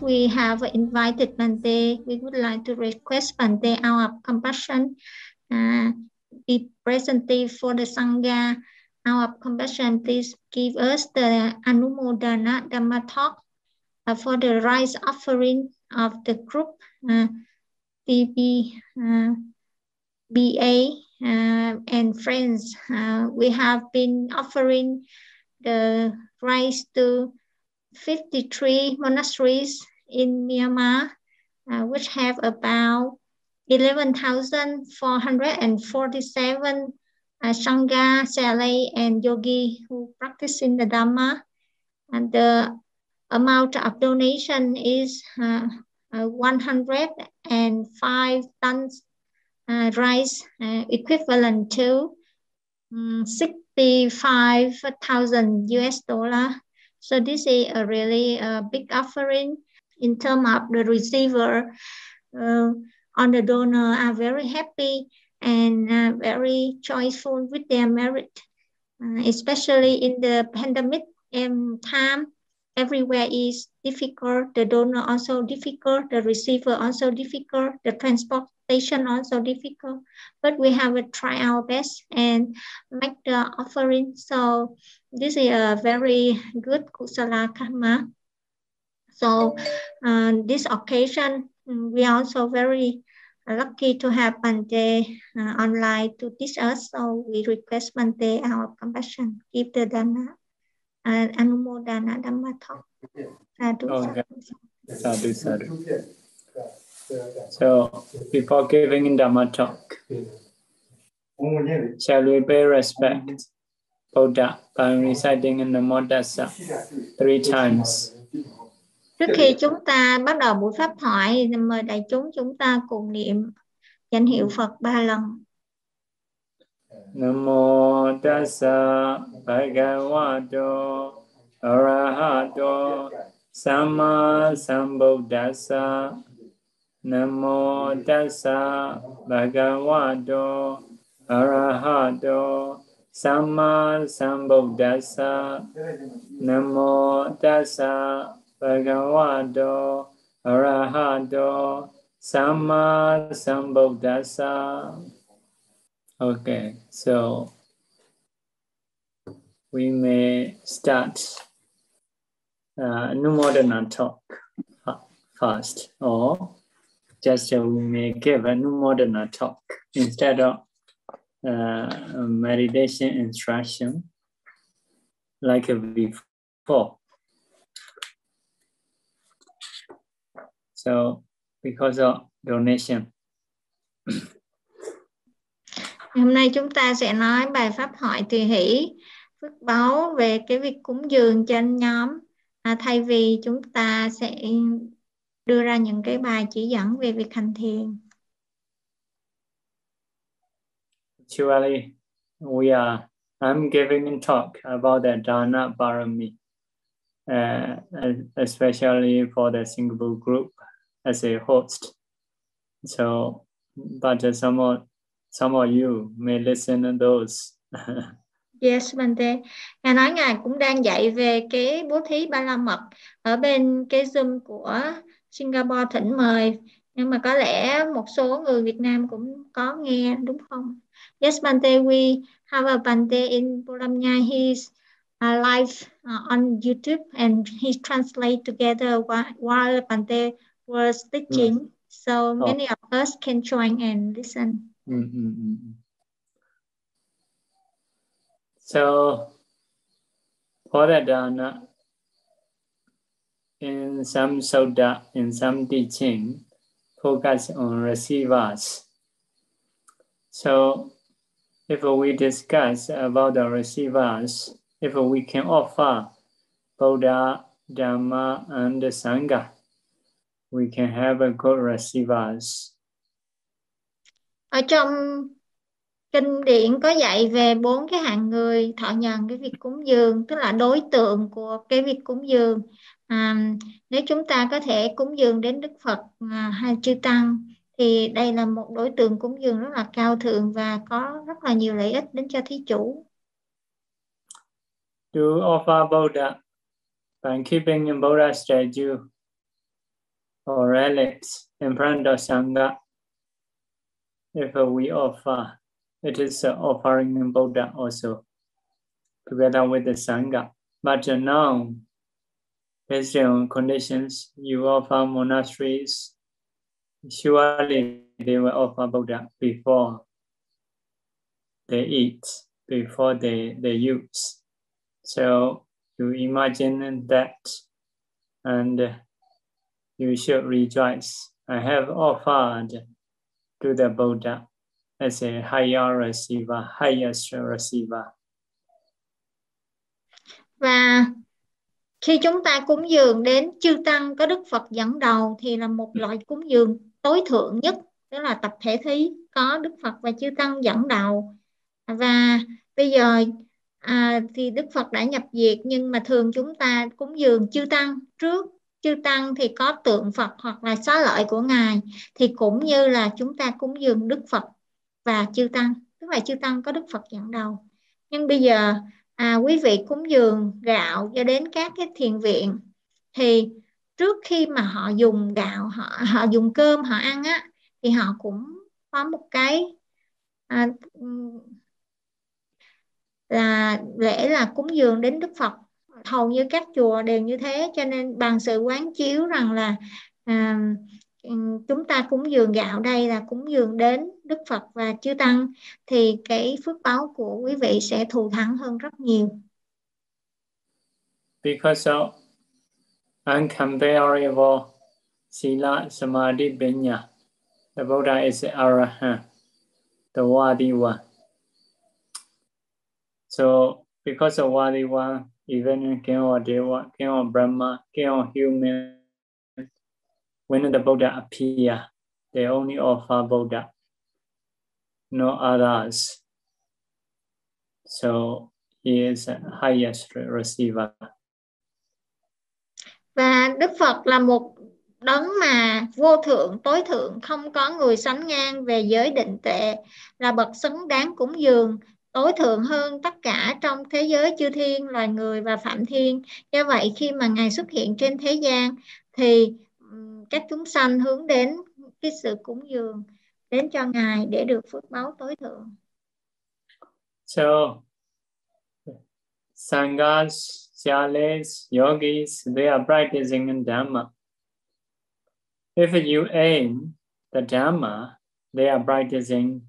We have invited Bante, we would like to request Bante out of compassion uh, be present for the Sangha. Out of compassion, please give us the Anumodana Dhamma talk uh, for the rice offering of the group uh, BB, uh, BA uh, and friends. Uh, we have been offering the rice to 53 monasteries in Myanmar, uh, which have about 11,447 uh, Sangha, Sale, and Yogi who practice in the Dhamma. And the amount of donation is uh, uh, 105 tons uh, rice, uh, equivalent to um, 65,000 US dollar. So this is a really uh, big offering in terms of the receiver. Uh, on the donor are very happy and uh, very joyful with their merit, uh, especially in the pandemic um, time. Everywhere is difficult. The donor also difficult. The receiver also difficult. The transportation also difficult. But we have to try our best and make the offering. So this is a very good kusala karma. So uh, this occasion, we are also very lucky to have Bante uh, online to teach us. So we request Bante our compassion, give the Dana, uh, Anumodana Dhamma talk. Sadhu, okay. sadhu, sadhu. So before giving Dhamma talk, shall we pay respect Buddha by reciting in the Modasa three times? Trước khi chúng ta bắt đầu buổi pháp thoại, mời đại chúng chúng ta cùng niệm danh hiệu Phật ba lần. Namo tassa bhagavato arahato samma sambuddhassa Namo tassa bhagavato arahato samma sambuddhassa Namo tassa Bhagavato Arahato Sama Sambuddhasa. Okay, so we may start uh, Numodana talk first, or just we may give a Numodana talk instead of uh, meditation instruction like before. So because of donation. Hôm nay chúng ta sẽ nói bài pháp thoại tùy hỷ phước báo về cái việc cúng dường trên nhóm à, thay vì chúng ta sẽ đưa ra những cái bài chỉ dẫn về việc hành thiền. Actually, we are I'm giving a talk about the Dana Parami, uh, especially for the Singapore group. as a host. So, but uh, some of some of you may listen to those. Yes, Bante. Ngài nói Ngài cũng đang dạy về cái bố thí ba la mật ở bên cái Zoom của Singapore thỉnh mời. Nhưng mà có lẽ một số người Việt Nam cũng có nghe đúng không? Yes, Bante, we have a Bante in Pulamnya. He's uh, live uh, on YouTube and he translate together while, while Bante was teaching, mm. so many oh. of us can join and listen. Mm-hmm. So, for that dana, in some soda, in some teaching, focus on receivers. So, if we discuss about the receivers, if we can offer Buddha, Dhamma, and Sangha, we can have a good receivers. Ở trong kinh điển có dạy về bốn cái hạng người thọ nhận cái việc cúng dường, tức là đối tượng của cái việc cúng dường. À, nếu chúng ta có thể cúng dường đến Đức Phật à, hay chư tăng thì đây là một đối tượng cúng dường rất là cao thượng và có rất là nhiều lợi ích đến cho thí chủ. To offer Buddha by keeping in Buddha statue or relics in front of Sangha. If we offer, it is offering in Buddha also, together with the Sangha. But now, based on conditions, you offer monasteries, surely they will offer Buddha before they eat, before they, they use. So you imagine that and you should rejoice. I have offered to the Buddha as a higher receiver, highest receiver. Và khi chúng ta cúng dường đến chư tăng có Đức Phật dẫn đầu thì là một loại cúng dường tối thượng nhất, đó là tập thể thí có Đức Phật và chư tăng dẫn đầu. Và bây giờ à, thì Đức Phật đã nhập diệt nhưng mà thường chúng ta cúng dường chư tăng trước chư tăng thì có tượng Phật hoặc là xá lợi của ngài thì cũng như là chúng ta cúng dường Đức Phật và chư tăng tức là chư tăng có Đức Phật dẫn đầu nhưng bây giờ à, quý vị cúng dường gạo cho đến các cái thiền viện. Thì trước khi mà họ dùng gạo họ họ dùng cơm họ ăn á thì họ cũng có một cái à, là lễ là cúng dường đến Đức Phật. Hầu như các chùa đều như thế cho nên bằng sự quán chiếu rằng là à, Ừ, chúng ta cúng dường gạo đây là cúng dường đến Đức Phật và chư tăng thì cái phước báo của quý vị sẽ thù thắng hơn rất nhiều. Because of uncomparable sila samadhi benya, the Buddha is arahant, the worthy one. So because of what even king or deva, king or Brahma, king or human, when the Buddha appear, they only offer Buddha, no others. So he is the highest receiver. Và Đức Phật là một đấng mà vô thượng tối thượng không có người sánh ngang về giới định tệ là bậc xứng đáng cúng dường tối thượng hơn tất cả trong thế giới chư thiên, loài người và phạm thiên. Do vậy khi mà Ngài xuất hiện trên thế gian thì các chúng sanh hướng đến cái sự cúng dường đến cho Ngài để được phước báo tối thượng. So, Sanghas, Syalis, Yogis, they are practicing in Dhamma. If you aim the Dhamma, they are practicing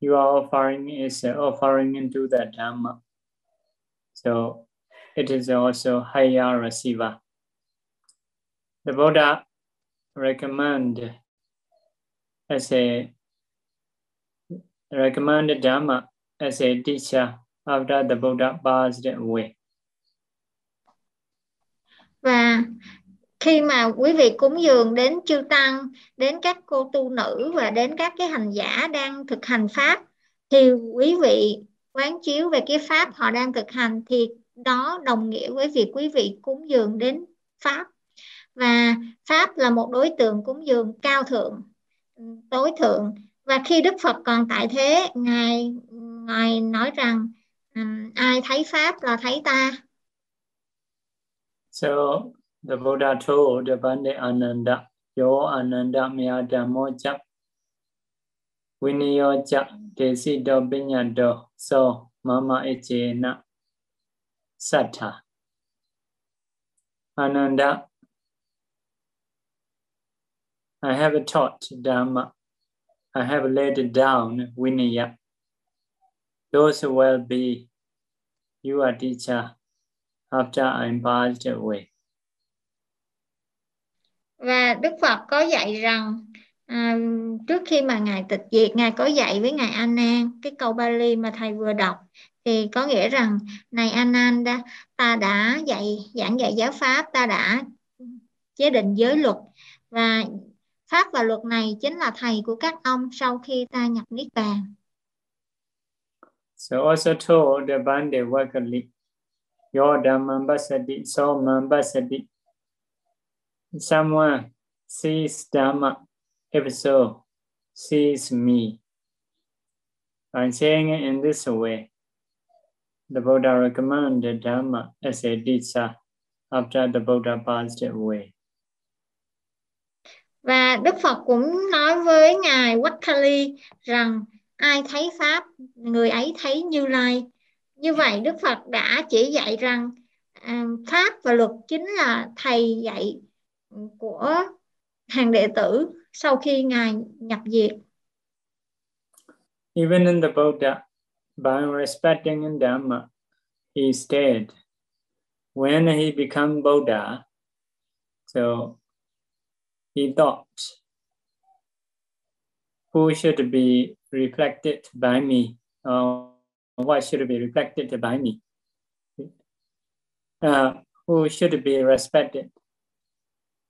you are offering is offering into the Dhamma. So it is also higher receiver. The Buddha recommend as a recommend Dhamma as a teacher after the Buddha passed away. Và khi mà quý vị cúng dường đến chư tăng, đến các cô tu nữ và đến các cái hành giả đang thực hành pháp, thì quý vị quán chiếu về cái pháp họ đang thực hành, thì đó đồng nghĩa với việc quý vị cúng dường đến pháp và pháp là một đối tượng cúng dường cao thượng tối thượng và khi đức phật còn tại thế ngài ngài nói rằng um, ai thấy pháp là thấy ta so the Buddha told the Pandit Ananda, Yo Ananda mya Dhammo Chap, Viniyo Chap, Desi Do So Mama Echena, Sattha. Ananda, I have taught Dhamma, I have laid down Vinaya. Those will be your teacher after I'm passed away. và Đức Phật có dạy rằng à, trước khi mà ngài tịch diệt ngài có dạy với ngài Anan cái câu Bali mà thầy vừa đọc thì có nghĩa rằng này An đã ta đã dạy giảng dạy giáo pháp ta đã chế định giới luật và pháp và luật này chính là thầy của các ông sau khi ta nhập niết bàn. So also told the Bande Vakali, Your Dhammambasati, So Mambasati, someone sees Dhamma, if so, sees me. By saying it in this way, the Buddha recommended Dhamma as a teacher after the Buddha passed away và Đức Phật cũng nói với ngài Wattali rằng ai thấy pháp người ấy thấy Như Lai như vậy Đức Phật đã chỉ dạy rằng à, pháp và luật chính là thầy dạy của hàng đệ tử sau khi ngài nhập diệt Even in the Buddha, by respecting in Dhamma, he stayed. When he became Buddha, so he thought, who should be reflected by me? Or what should be reflected by me? Uh, who should be respected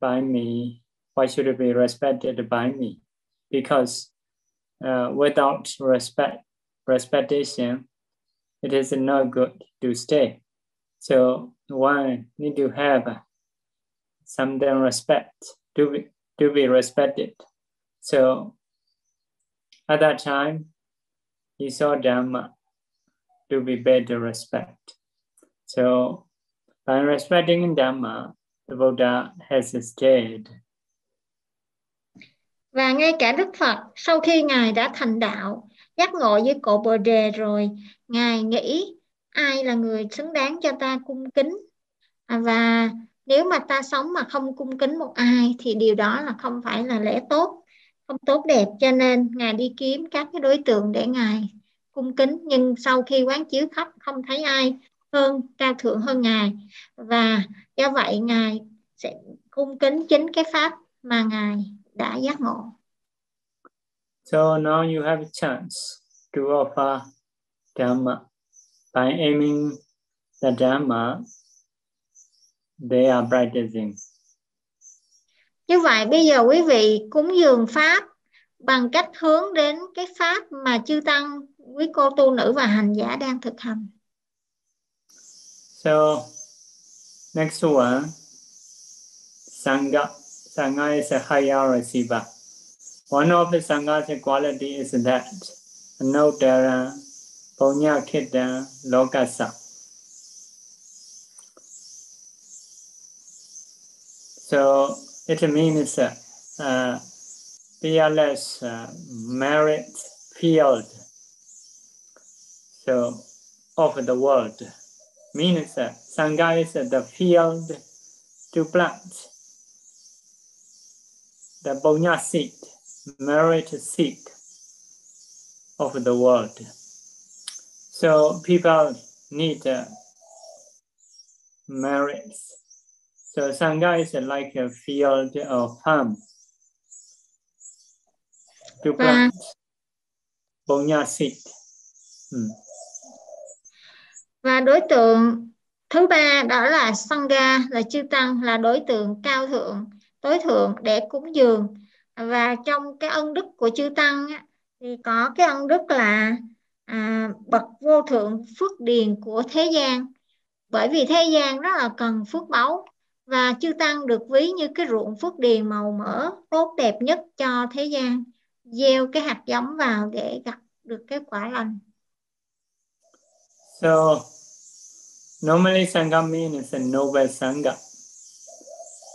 by me? Why should be respected by me? Because uh, without respect, respectation, it is not good to stay. So one need to have some respect to to be respected. So at that time, he saw Dhamma to be better respect. So by respecting Dhamma, the Buddha has stayed Và ngay cả Đức Phật sau khi Ngài đã thành đạo, giác ngộ với cội Bồ Đề rồi, Ngài nghĩ ai là người xứng đáng cho ta cung kính. Và nếu mà ta sống mà không cung kính một ai thì điều đó là không phải là lẽ tốt, không tốt đẹp. Cho nên Ngài đi kiếm các cái đối tượng để Ngài cung kính. Nhưng sau khi quán chiếu khắp không thấy ai hơn, cao thượng hơn Ngài. Và do vậy Ngài sẽ cung kính chính cái Pháp mà Ngài đã giác ngộ. So now you have a chance to offer Dhamma by aiming the Dhamma they are practicing. Như vậy bây giờ quý vị cúng dường Pháp bằng cách hướng đến cái Pháp mà chư Tăng, quý cô tu nữ và hành giả đang thực hành. So, next one, Sangha. Sangha is a higher receiver. One of the Sangha's quality is that Anodara Punya Kita Lokasa. So it means uh, uh, fearless uh, merit field so of the world means uh, Sangha is the field to plant the Bonya seed, merit seed of the world. So people need uh, merits. So Sangha is like a field of farm to plant Bonya seed. Hmm. Và đối tượng thứ ba đó là Sangha, là chư tăng, là đối tượng cao thượng tối thượng để cúng dường. Và trong cái ân đức của chư tăng á, thì có cái ân đức là à, bậc vô thượng phước điền của thế gian. Bởi vì thế gian rất là cần phước báu và chư tăng được ví như cái ruộng phước điền màu mỡ tốt đẹp nhất cho thế gian. Gieo cái hạt giống vào để gặp được cái quả lành. So normally sangha means a noble sangha.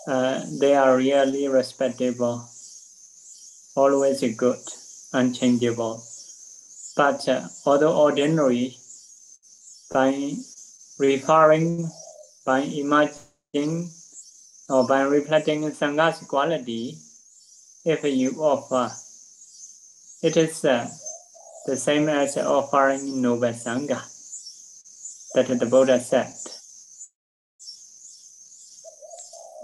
Uh, they are really respectable, always good, unchangeable. But uh, although ordinary, by referring, by imagining, Ờ, or by reflecting Sangha's quality, if you offer, it is uh, the same as offering Noble Sangha that the Buddha said.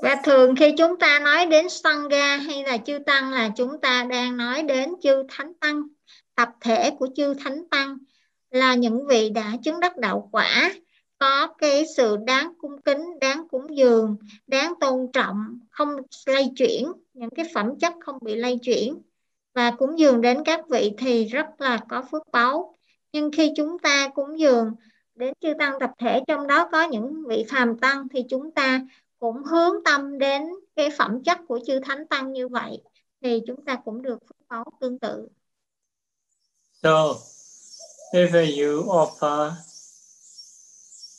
và thường khi chúng ta nói đến sangha hay là chư tăng là chúng ta đang nói đến chư thánh tăng tập thể của chư thánh tăng là những vị đã chứng đắc đạo quả có cái sự đáng cung kính đáng cúng dường đáng tôn trọng không lay chuyển những cái phẩm chất không bị lay chuyển và cúng dường đến các vị thì rất là có phước báu nhưng khi chúng ta cúng dường đến chư tăng tập thể trong đó có những vị phàm tăng thì chúng ta cũng hướng tâm đến cái phẩm chất của chư thánh tăng như vậy thì chúng ta cũng được phước báo tương tự. So, if you offer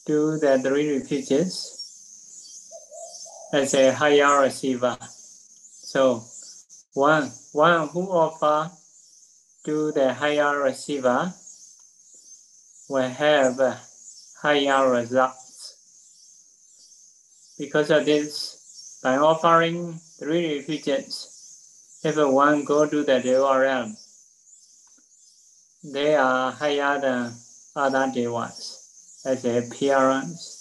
to the three refuges as a higher receiver, so one, one who offer to uh, the higher receiver will have higher results. Because of this, by offering three refuges, if one go to the Deva realm, they are higher than other devas as a appearance,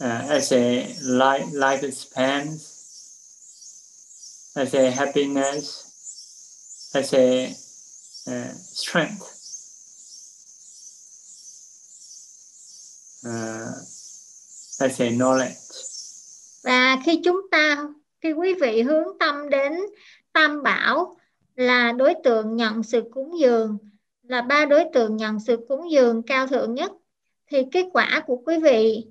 uh, as a life, lifespan, as a happiness, as a uh, strength. Uh, as a knowledge. Và khi chúng ta, khi quý vị hướng tâm đến Tam Bảo là đối tượng nhận sự cúng dường, là ba đối tượng nhận sự cúng dường cao thượng nhất, thì kết quả của quý vị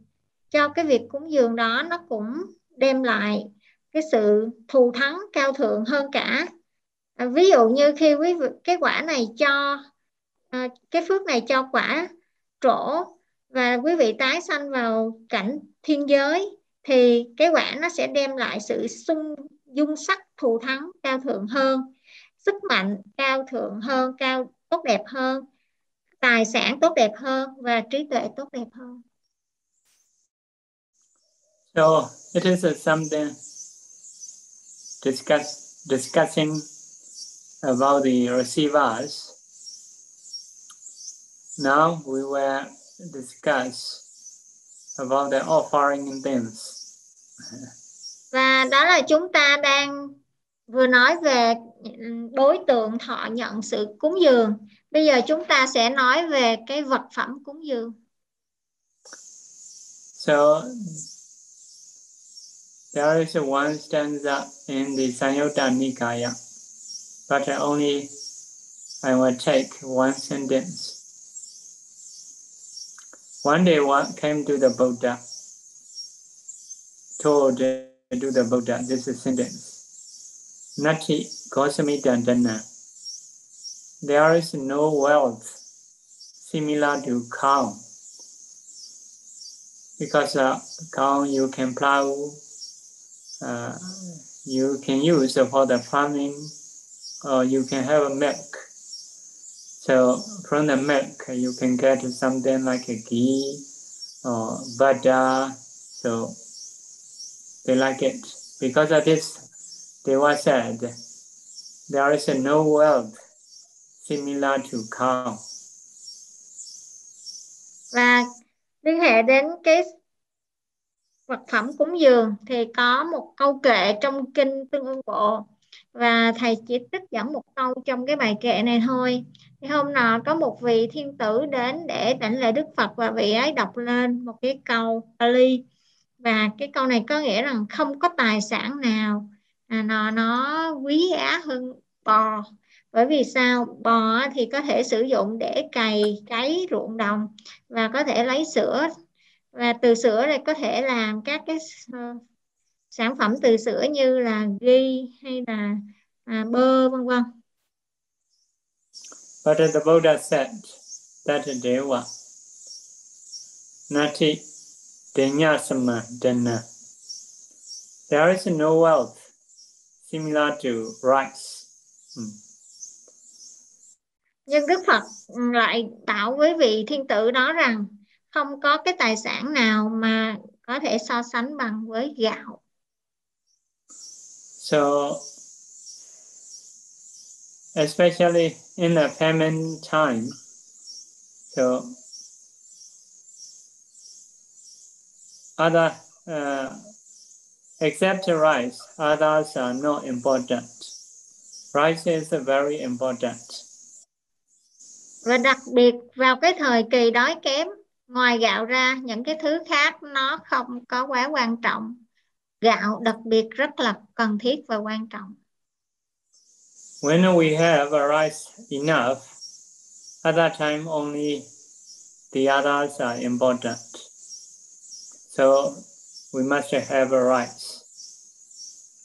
cho cái việc cúng dường đó nó cũng đem lại cái sự thù thắng cao thượng hơn cả. À, ví dụ như khi quý vị cái quả này cho à, cái phước này cho quả trổ và quý vị tái sanh vào cảnh thiên giới thì cái quả nó sẽ đem lại sự sung dung sắc thù thắng cao thượng hơn sức mạnh cao thượng hơn cao tốt đẹp hơn tài sản tốt đẹp hơn và trí tuệ tốt đẹp hơn So it is something discuss discussing about the receivers. Now we will discuss about the offering things. Và đó là chúng ta đang vừa nói về đối tượng thọ nhận sự cúng dường. Bây giờ chúng ta sẽ nói về cái vật phẩm cúng dường. So There is one stanza in the Sanyutta Nikaya, but I only I will take one sentence. One day one came to the Buddha, told to the Buddha this is sentence. Nati Gosami Dandana. There is no wealth similar to cow. Because uh, cow you can plow uh, you can use for the farming or you can have a milk. So from the milk you can get something like a ghee or butter. So they like it. Because of this, Deva said, there is no wealth similar to cow. Và liên hệ đến cái vật phẩm cúng dường thì có một câu kệ trong kinh Tương Ưng Bộ và thầy chỉ trích dẫn một câu trong cái bài kệ này thôi. Thì hôm nọ có một vị thiên tử đến để đảnh lễ Đức Phật và vị ấy đọc lên một cái câu Pali và cái câu này có nghĩa rằng không có tài sản nào à, nó nó quý giá hơn bò. Bởi vì sao? Bò thì có thể sử dụng để cày cấy ruộng đồng và có thể lấy sữa. Và từ sữa này có thể làm các cái uh, sản phẩm từ sữa như là ghi hay là à, bơ vân vân. But the Buddha said that Deva Nati dinyasama Dana There is no wealth similar to rice. Hmm. Nhưng Đức Phật lại bảo với vị thiên tử đó rằng không có cái tài sản nào mà có thể so sánh bằng với gạo. So especially in the famine time, so other uh, except rice, others are not important. Rice is very important. Và đặc biệt vào cái thời kỳ đói kém ngoài gạo ra những cái thứ khác nó không có quá quan trọng gạo đặc biệt rất là cần thiết và quan trọng when we have a rice enough at that time only the others are important so we must have a rice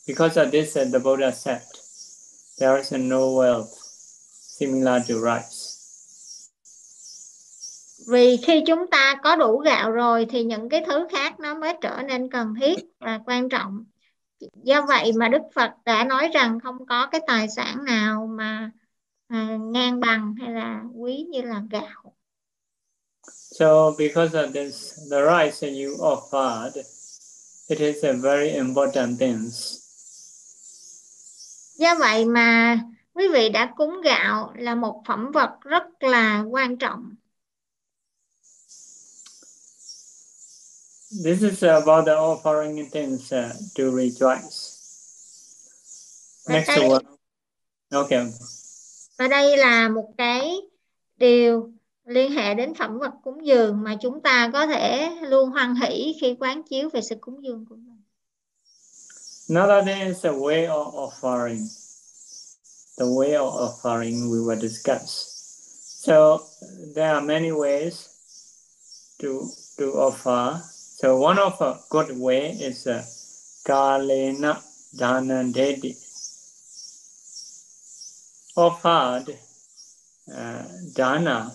because of this the buddha said there is no wealth similar to rice vì khi chúng ta có đủ gạo rồi thì những cái thứ khác nó mới trở nên cần thiết và quan trọng. Do vậy mà Đức Phật đã nói rằng không có cái tài sản nào mà à, ngang bằng hay là quý như là gạo. So because of this, the rice that you offered, it is a very important thing. Do vậy mà quý vị đã cúng gạo là một phẩm vật rất là quan trọng. This is about the offering things uh, to rejoice. Next đây, one. Okay. Và đây là một cái điều liên hệ đến phẩm vật cúng dường mà chúng ta có thể luôn hoan hỷ khi quán chiếu về sự cúng dường của mình. Another is a way of offering. The way of offering we will discuss. So there are many ways to to offer. So one of a good way is a Kalena Dana Dedi. Offered uh, dana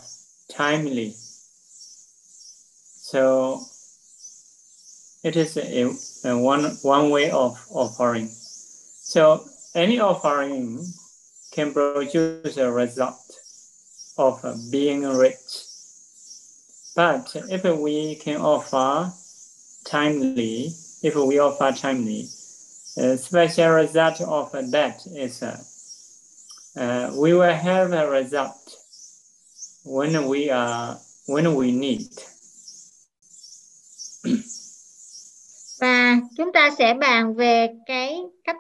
timely. So it is a, a one one way of offering. So any offering can produce a result of being rich. But if we can offer timely, if we offer timely, a special result of that is uh, we will have a result when we are when we need. Và chúng ta sẽ bàn về cái cách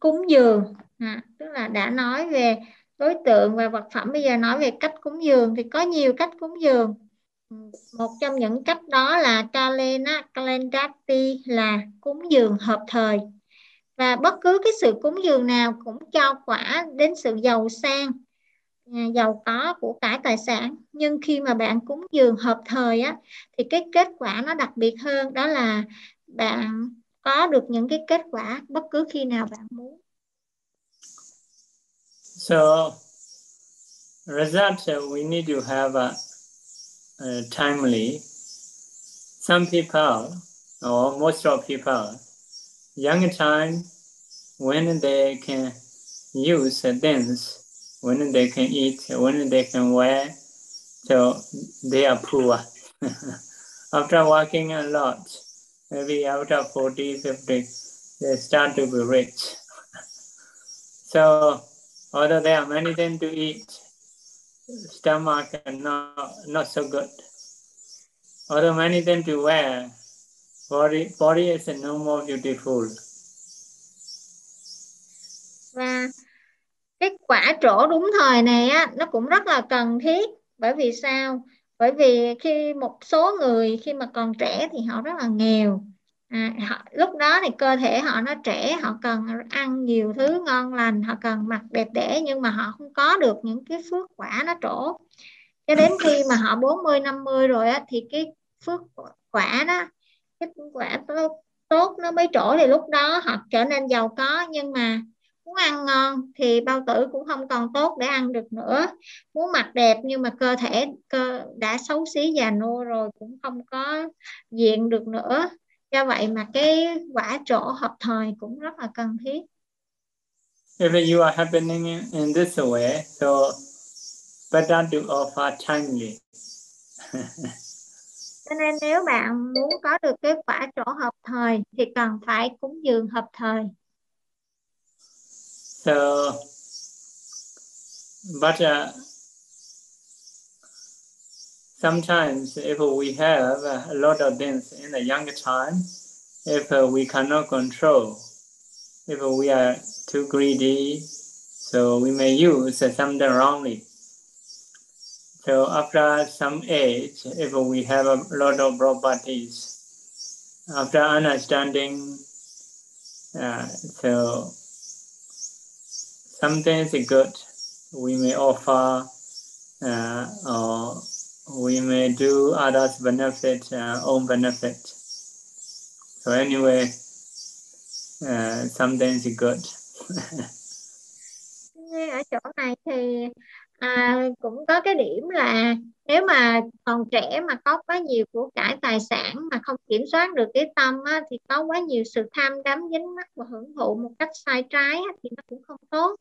cúng dường, à, tức là đã nói về đối tượng và vật phẩm. Bây giờ nói về cách cúng dường thì có nhiều cách cúng dường. Một trong những cách đó là kalena kalendati là cúng dường hợp thời. Và bất cứ cái sự cúng dường nào cũng cho quả đến sự giàu sang À, giàu có của cải tài sản nhưng khi mà bạn cúng dường hợp thời á thì cái kết quả nó đặc biệt hơn đó là bạn có được những cái kết quả bất cứ khi nào bạn muốn. So results we need to have a, a uh, timely. Some people or most of people young time when they can use things when they can eat, when they can wear, so they are poor. after working a lot, maybe after 40, 50, they start to be rich. so, although there are many things to eat, stomach are not, not so good. Although many things to wear, body, body is no more beautiful. Và cái quả trổ đúng thời này á nó cũng rất là cần thiết. Bởi vì sao? Bởi vì khi một số người khi mà còn trẻ thì họ rất là nghèo. À, họ, lúc đó thì cơ thể họ nó trẻ họ cần ăn nhiều thứ ngon lành họ cần mặc đẹp đẽ nhưng mà họ không có được những cái phước quả nó trổ. Cho đến khi mà họ 40 50 rồi á thì cái phước quả đó cái quả tốt, tốt nó mới trổ thì lúc đó họ trở nên giàu có. Nhưng mà muốn ăn ngon thì bao tử cũng không còn tốt để ăn được nữa muốn mặc đẹp nhưng mà cơ thể cơ đã xấu xí già nua rồi cũng không có diện được nữa do vậy mà cái quả trổ hợp thời cũng rất là cần thiết If you are happening in this way, so better to offer timely. Cho nên nếu bạn muốn có được cái quả trổ hợp thời thì cần phải cúng dường hợp thời. So, but uh, sometimes if we have a lot of things in the young time, if we cannot control, if we are too greedy, so we may use something wrongly. So after some age, if we have a lot of properties, after understanding, uh, so something is good, we may offer uh, or we may do others benefit, uh, own benefit. So anyway, uh, something is good. ở chỗ này thì à, cũng có cái điểm là nếu mà còn trẻ mà có quá nhiều của cải tài sản mà không kiểm soát được cái tâm á, thì có quá nhiều sự tham đắm dính mắc và hưởng thụ một cách sai trái á, thì nó cũng không tốt.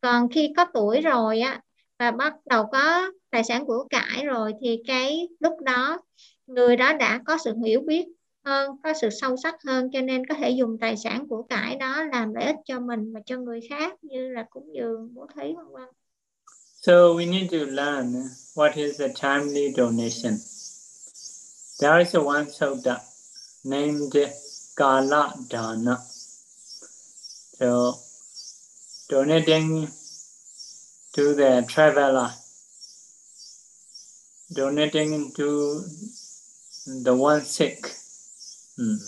Còn khi có tuổi rồi á và bắt đầu có tài sản của cải rồi thì cái lúc đó người đó đã có sự hiểu biết hơn có sự sâu sắc hơn cho nên có thể dùng tài sản của cải đó làm lợi ích cho mình và cho người khác như là cúng dường bố thí vân vân. So we need to learn what is a timely donation. There is one sutta named Kala Dana. So donating to the traveler, donating to the one sick, Hmm.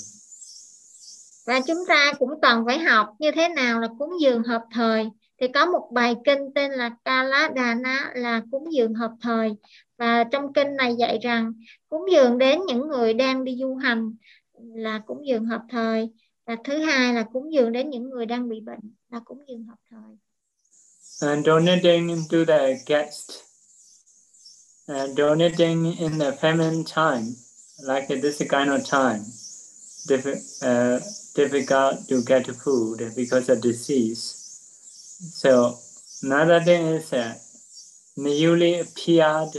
Và chúng ta cũng cần phải học như thế nào là cúng dường hợp thời. Thì có một bài kinh tên là Kala Dana là cúng dường hợp thời. Và trong kinh này dạy rằng cúng dường đến những người đang đi du hành là cúng dường hợp thời. Và thứ hai là cúng dường đến những người đang bị bệnh là cúng dường hợp thời. Uh, and donating to the guest, uh, and donating in the famine time, like this kind of time. uh, difficult to get food because of disease. So another thing is that newly appeared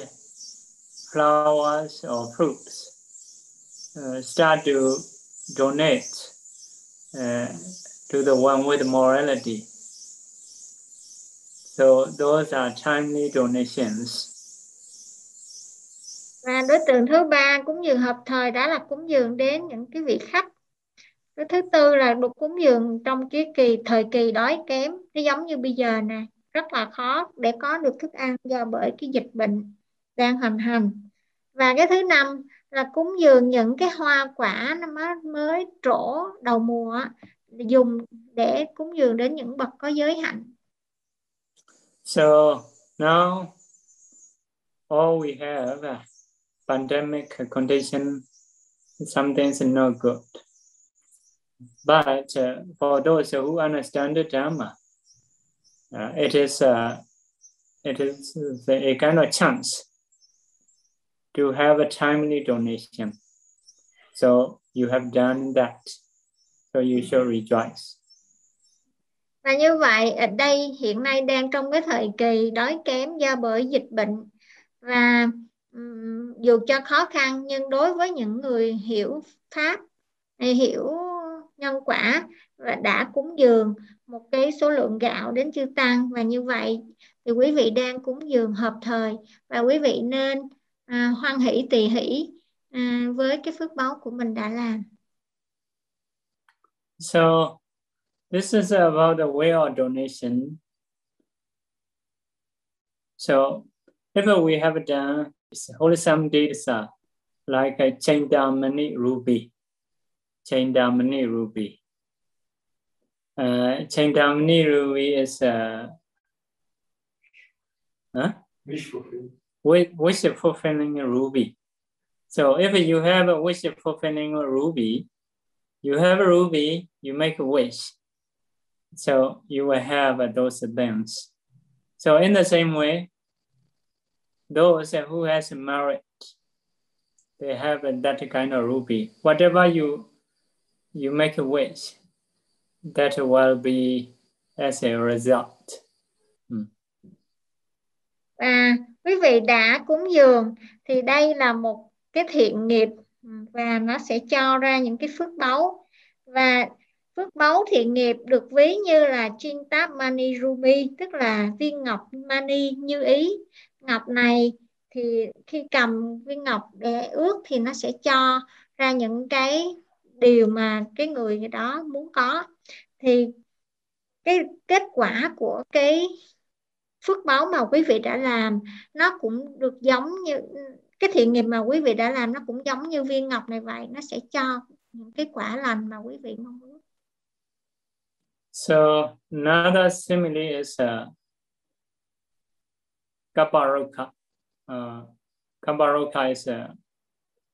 flowers or fruits uh, start to donate uh, to the one with morality. So those are timely donations. và đối tượng thứ ba cúng dường hợp thời đã là cúng dường đến những cái vị khách cái thứ tư là được cúng dường trong cái kỳ thời kỳ đói kém nó giống như bây giờ nè rất là khó để có được thức ăn do bởi cái dịch bệnh đang hoành hành và cái thứ năm là cúng dường những cái hoa quả nó mới trổ đầu mùa dùng để cúng dường đến những bậc có giới hạnh. So now all we have pandemic condition, something's not good. But uh, for those who understand the Dharma, uh, it is uh, it is a kind of chance to have a timely donation. So you have done that. So you should rejoice. Và như vậy ở đây hiện nay đang trong cái thời kỳ đói kém do bởi dịch bệnh và um, dù cho khó khăn nhưng đối với những người hiểu pháp hiểu nhân quả và đã cúng dường một cái số lượng gạo đến chư tăng và như vậy thì quý vị đang cúng dường hợp thời và quý vị nên à, hoan hỷ tỳ hỷ à, với cái phước báu của mình đã làm. So this is about the way of donation. So if we have done wholesome deeds are like a many ruby. Chandamani ruby. Uh, Chandamani ruby is a uh, huh? wish fulfilling. Wish fulfilling ruby. So if you have a wish fulfilling ruby, you have a ruby, you make a wish. So you will have those things. So in the same way, those who has merit, they have that kind of ruby. Whatever you you make a wish, that will be as a result. Hmm. À, quý vị đã cúng dường thì đây là một cái thiện nghiệp và nó sẽ cho ra những cái phước báu và phước báu thiện nghiệp được ví như là Chintab Mani Ruby tức là viên ngọc mani như ý ngọc này thì khi cầm viên ngọc để ước thì nó sẽ cho ra những cái điều mà cái người đó muốn có. Thì cái kết quả của cái phước báo mà quý vị đã làm nó cũng được giống như cái thiện nghiệp mà quý vị đã làm nó cũng giống như viên ngọc này vậy nó sẽ cho những cái quả lành mà quý vị mong muốn. So another simile is uh, Kaparuka Uh, Kaparoka is uh,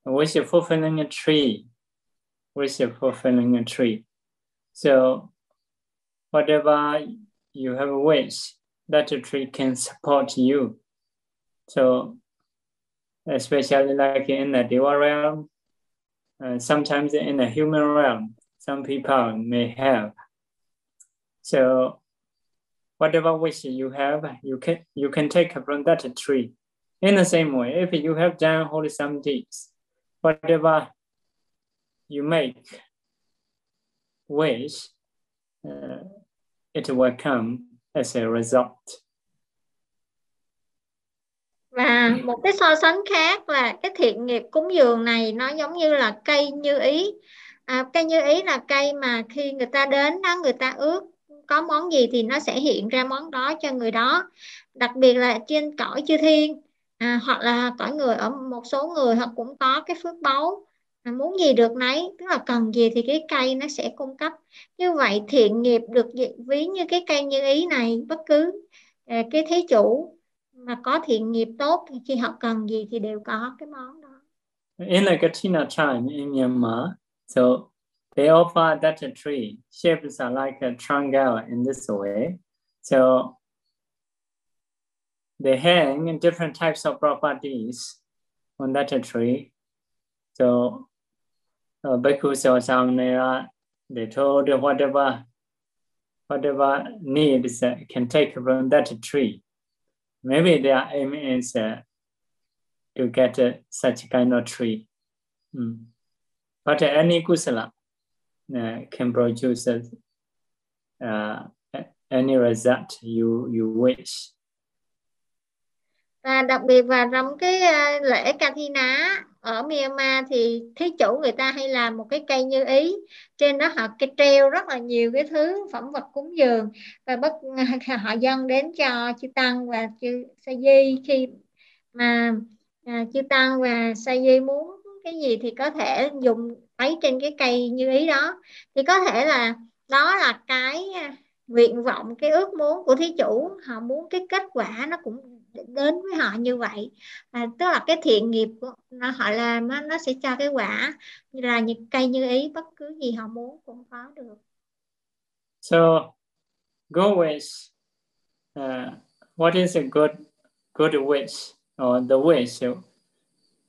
a wish fulfilling a wish fulfilling a tree. So whatever you have a wish, that tree can support you. So especially like in the Deva realm, uh, sometimes in the human realm, some people may have. So whatever wish you have, you can you can take from that tree. In the same way, if you have done wholesome deeds, whatever you make wish, uh, it will come as a result. Và một cái so sánh khác là cái thiện nghiệp cúng dường này nó giống như là cây như ý. À, cây như ý là cây mà khi người ta đến đó người ta ước có món gì thì nó sẽ hiện ra món đó cho người đó. Đặc biệt là trên cõi chư thiên à, hoặc là cõi người ở một số người họ cũng có cái phước báu à, muốn gì được nấy tức là cần gì thì cái cây nó sẽ cung cấp như vậy thiện nghiệp được ví như cái cây như ý này bất cứ à, cái thế chủ mà có thiện nghiệp tốt thì khi họ cần gì thì đều có cái món đó. In the Katina time in Myanmar, so they offer that tree. Shapes are like a triangle in this way. So they hang different types of properties on that tree. So uh, bhikkhus or samnera, they told whatever whatever needs uh, can take from that tree. maybe their aim is uh, to get uh, such kind of tree. Mm. But uh, any kusala uh, can produce uh, uh any result you you wish. Và đặc biệt vào trong cái uh, lễ Kathina ở Myanmar thì thí chủ người ta hay làm một cái cây như ý. Trên đó họ cái treo rất là nhiều cái thứ phẩm vật cúng dường. Và bất họ dân đến cho chư tăng và chư sa di khi mà à, chư tăng và sa di muốn cái gì thì có thể dùng lấy trên cái cây như ý đó. Thì có thể là đó là cái à, nguyện vọng cái ước muốn của thí chủ. Họ muốn cái kết quả nó cũng đến với họ như vậy. À, tức là cái thiện nghiệp của nó họ làm nó, nó sẽ cho cái quả như là những cây như ý bất cứ gì họ muốn cũng có được. So go wish uh, what is a good good wish or the wish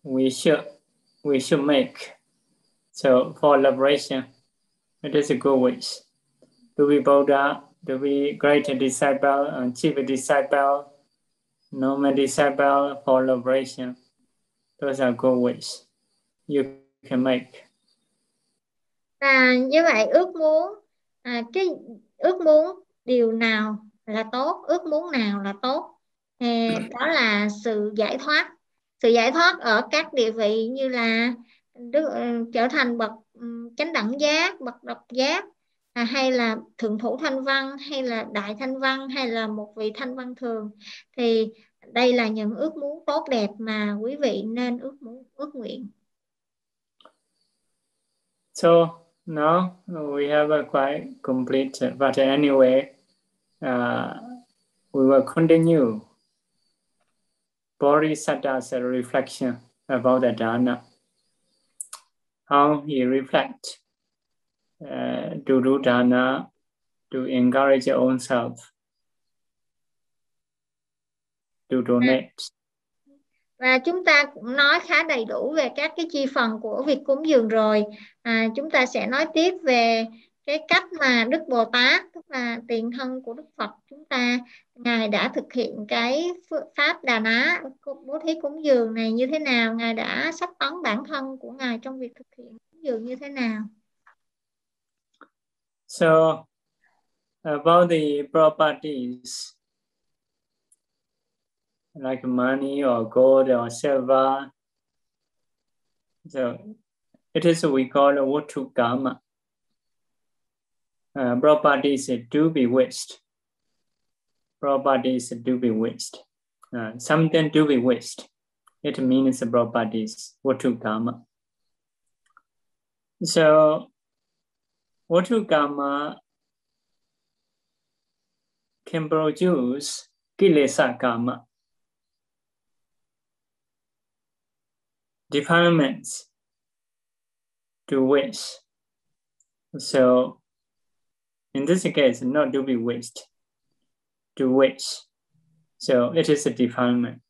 we should we should make? So for liberation it is a good wish. To be Buddha to be great disciple and chief disciple? No disciple for liberation. Those are good ways you can make. Và như vậy ước muốn à, cái ước muốn điều nào là tốt, ước muốn nào là tốt. thì đó là sự giải thoát. Sự giải thoát ở các địa vị như là đức, ờ, trở thành bậc chánh đẳng giác, bậc độc giác à, hay là thượng thủ thanh văn hay là đại thanh văn hay là một vị thanh văn thường thì đây là những ước muốn tốt đẹp mà quý vị nên ước muốn ước nguyện. So now we have a quite complete, but anyway, uh, we will continue Bodhisattva's reflection about the dana. How he reflect uh, to do dana to encourage your own self to donate. Và chúng ta cũng nói khá đầy đủ về các cái chi phần của việc cúng dường rồi. À, chúng ta sẽ nói tiếp về cái cách mà Đức Bồ Tát tức là tiền thân của Đức Phật chúng ta ngài đã thực hiện cái pháp đà ná bố thí cúng dường này như thế nào ngài đã sắp tấn bản thân của ngài trong việc thực hiện cúng dường như thế nào So about the properties like money or gold or silver. So it is we call a Vatu gamma. Uh, properties do be waste, Properties do be waste, Uh, something do be waste, It means properties, Vatu gamma. So Vatu Kama can produce Kilesa Kama. defilements to wish. So in this case, not to be wished. to wish. So it is a defilement.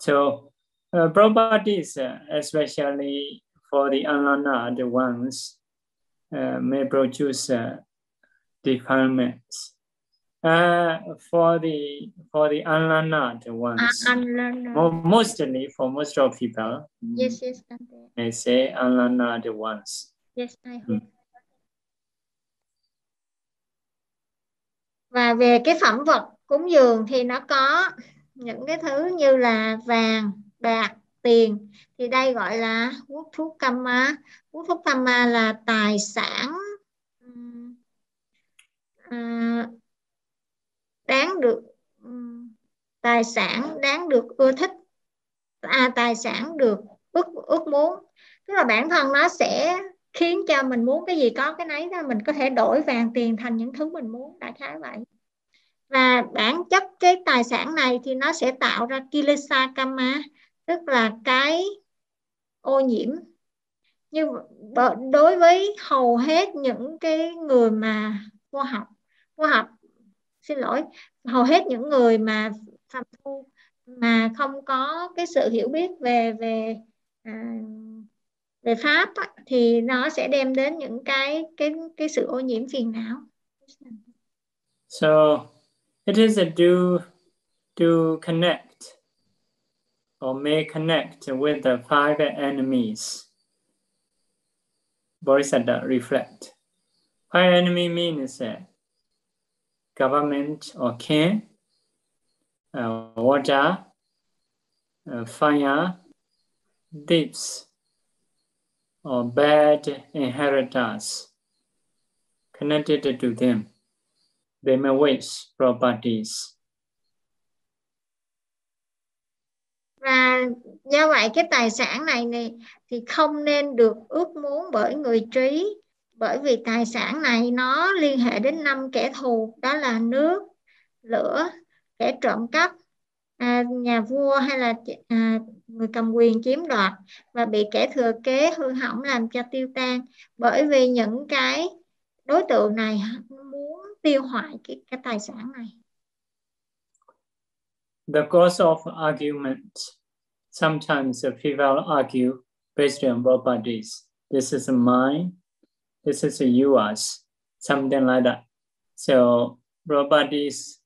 So uh, properties, uh, especially for the unlearned ones, may produce uh, defilements. Uh, for the for the unlearned ones, uh, unlearned. mo- mostly for most of people, Yes, yes, Dante. they say unlearned ones. Yes, I heard. Và về cái phẩm vật cúng dường thì nó có những cái thứ như là vàng, bạc, tiền. Thì đây gọi là quốc thuốc kama. Quốc thuốc kama là tài sản à, đáng được tài sản đáng được ưa thích à, tài sản được ước ước muốn tức là bản thân nó sẽ khiến cho mình muốn cái gì có cái nấy đó mình có thể đổi vàng tiền thành những thứ mình muốn đại khái vậy và bản chất cái tài sản này thì nó sẽ tạo ra kilesa kama tức là cái ô nhiễm. Như đối với hầu hết những cái người mà khoa học khoa học xin lỗi hầu hết những người mà phạm phu mà không có cái sự hiểu biết về về à, về pháp á, thì nó sẽ đem đến những cái cái cái sự ô nhiễm phiền não. So it is a do to connect or may connect with the five enemies. Bodhisattva reflect. Five enemy means uh, government or king, uh, water, uh, fire, thieves, or bad inheritors connected to them. They may waste properties. Và do vậy cái tài sản này này thì không nên được ước muốn bởi người trí. Bởi vì tài sản này nó liên hệ đến năm kẻ thù đó là nước lửa kẻ trộm cắp à, nhà vua hay là à, người cầm quyền chiếm đoạt và bị kẻ thừa kế hư hỏng làm cho tiêu tan. Bởi vì những cái đối tượng này muốn tiêu hoại cái, cái tài sản này. The cause of argument. Sometimes the people argue based on properties. This is mine. This is yours. Something like that. So properties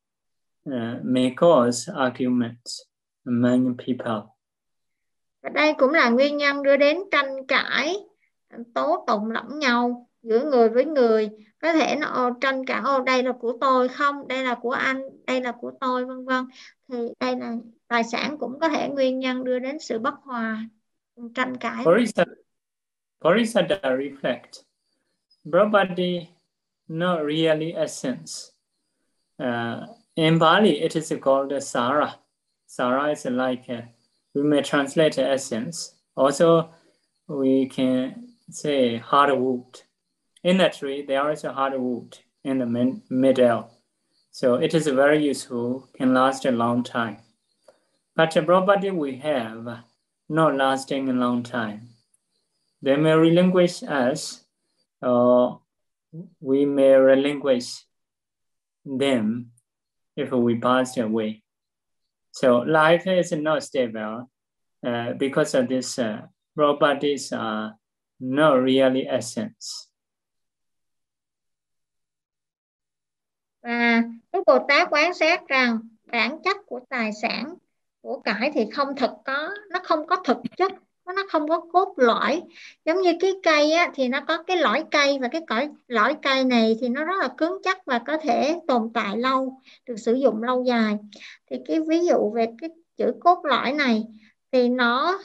uh, may cause arguments among people. và đây cũng là nguyên nhân đưa đến tranh cãi tố tụng lẫn nhau giữa người với người có thể nó ờ, tranh cãi ô đây là của tôi không đây là của anh đây là của tôi vân vân thì đây là tài sản cũng có thể nguyên nhân đưa đến sự bất hòa ừ, tranh cãi Parisada reflect. Property not really essence. Uh, in Bali, it is called sara. Sara is like uh, we may translate essence. Also, we can say hardwood. In the tree, there is a hardwood in the min- middle. So it is very useful, can last a long time. But the property we have not lasting a long time. They may relinquish us, or we may relinquish them if we pass away. So life is not stable uh, because of this. Uh, properties are not really essence. Và Đức Bồ Tát quán sát rằng bản chất của tài sản của cải thì không thực có nó không có thực chất nó không có cốt lõi. Giống như cái cây á, thì nó có cái lõi cây và cái cõi lõi cây này thì nó rất là cứng chắc và có thể tồn tại lâu được sử dụng lâu dài. Thì cái ví dụ về cái chữ cốt lõi này thì nó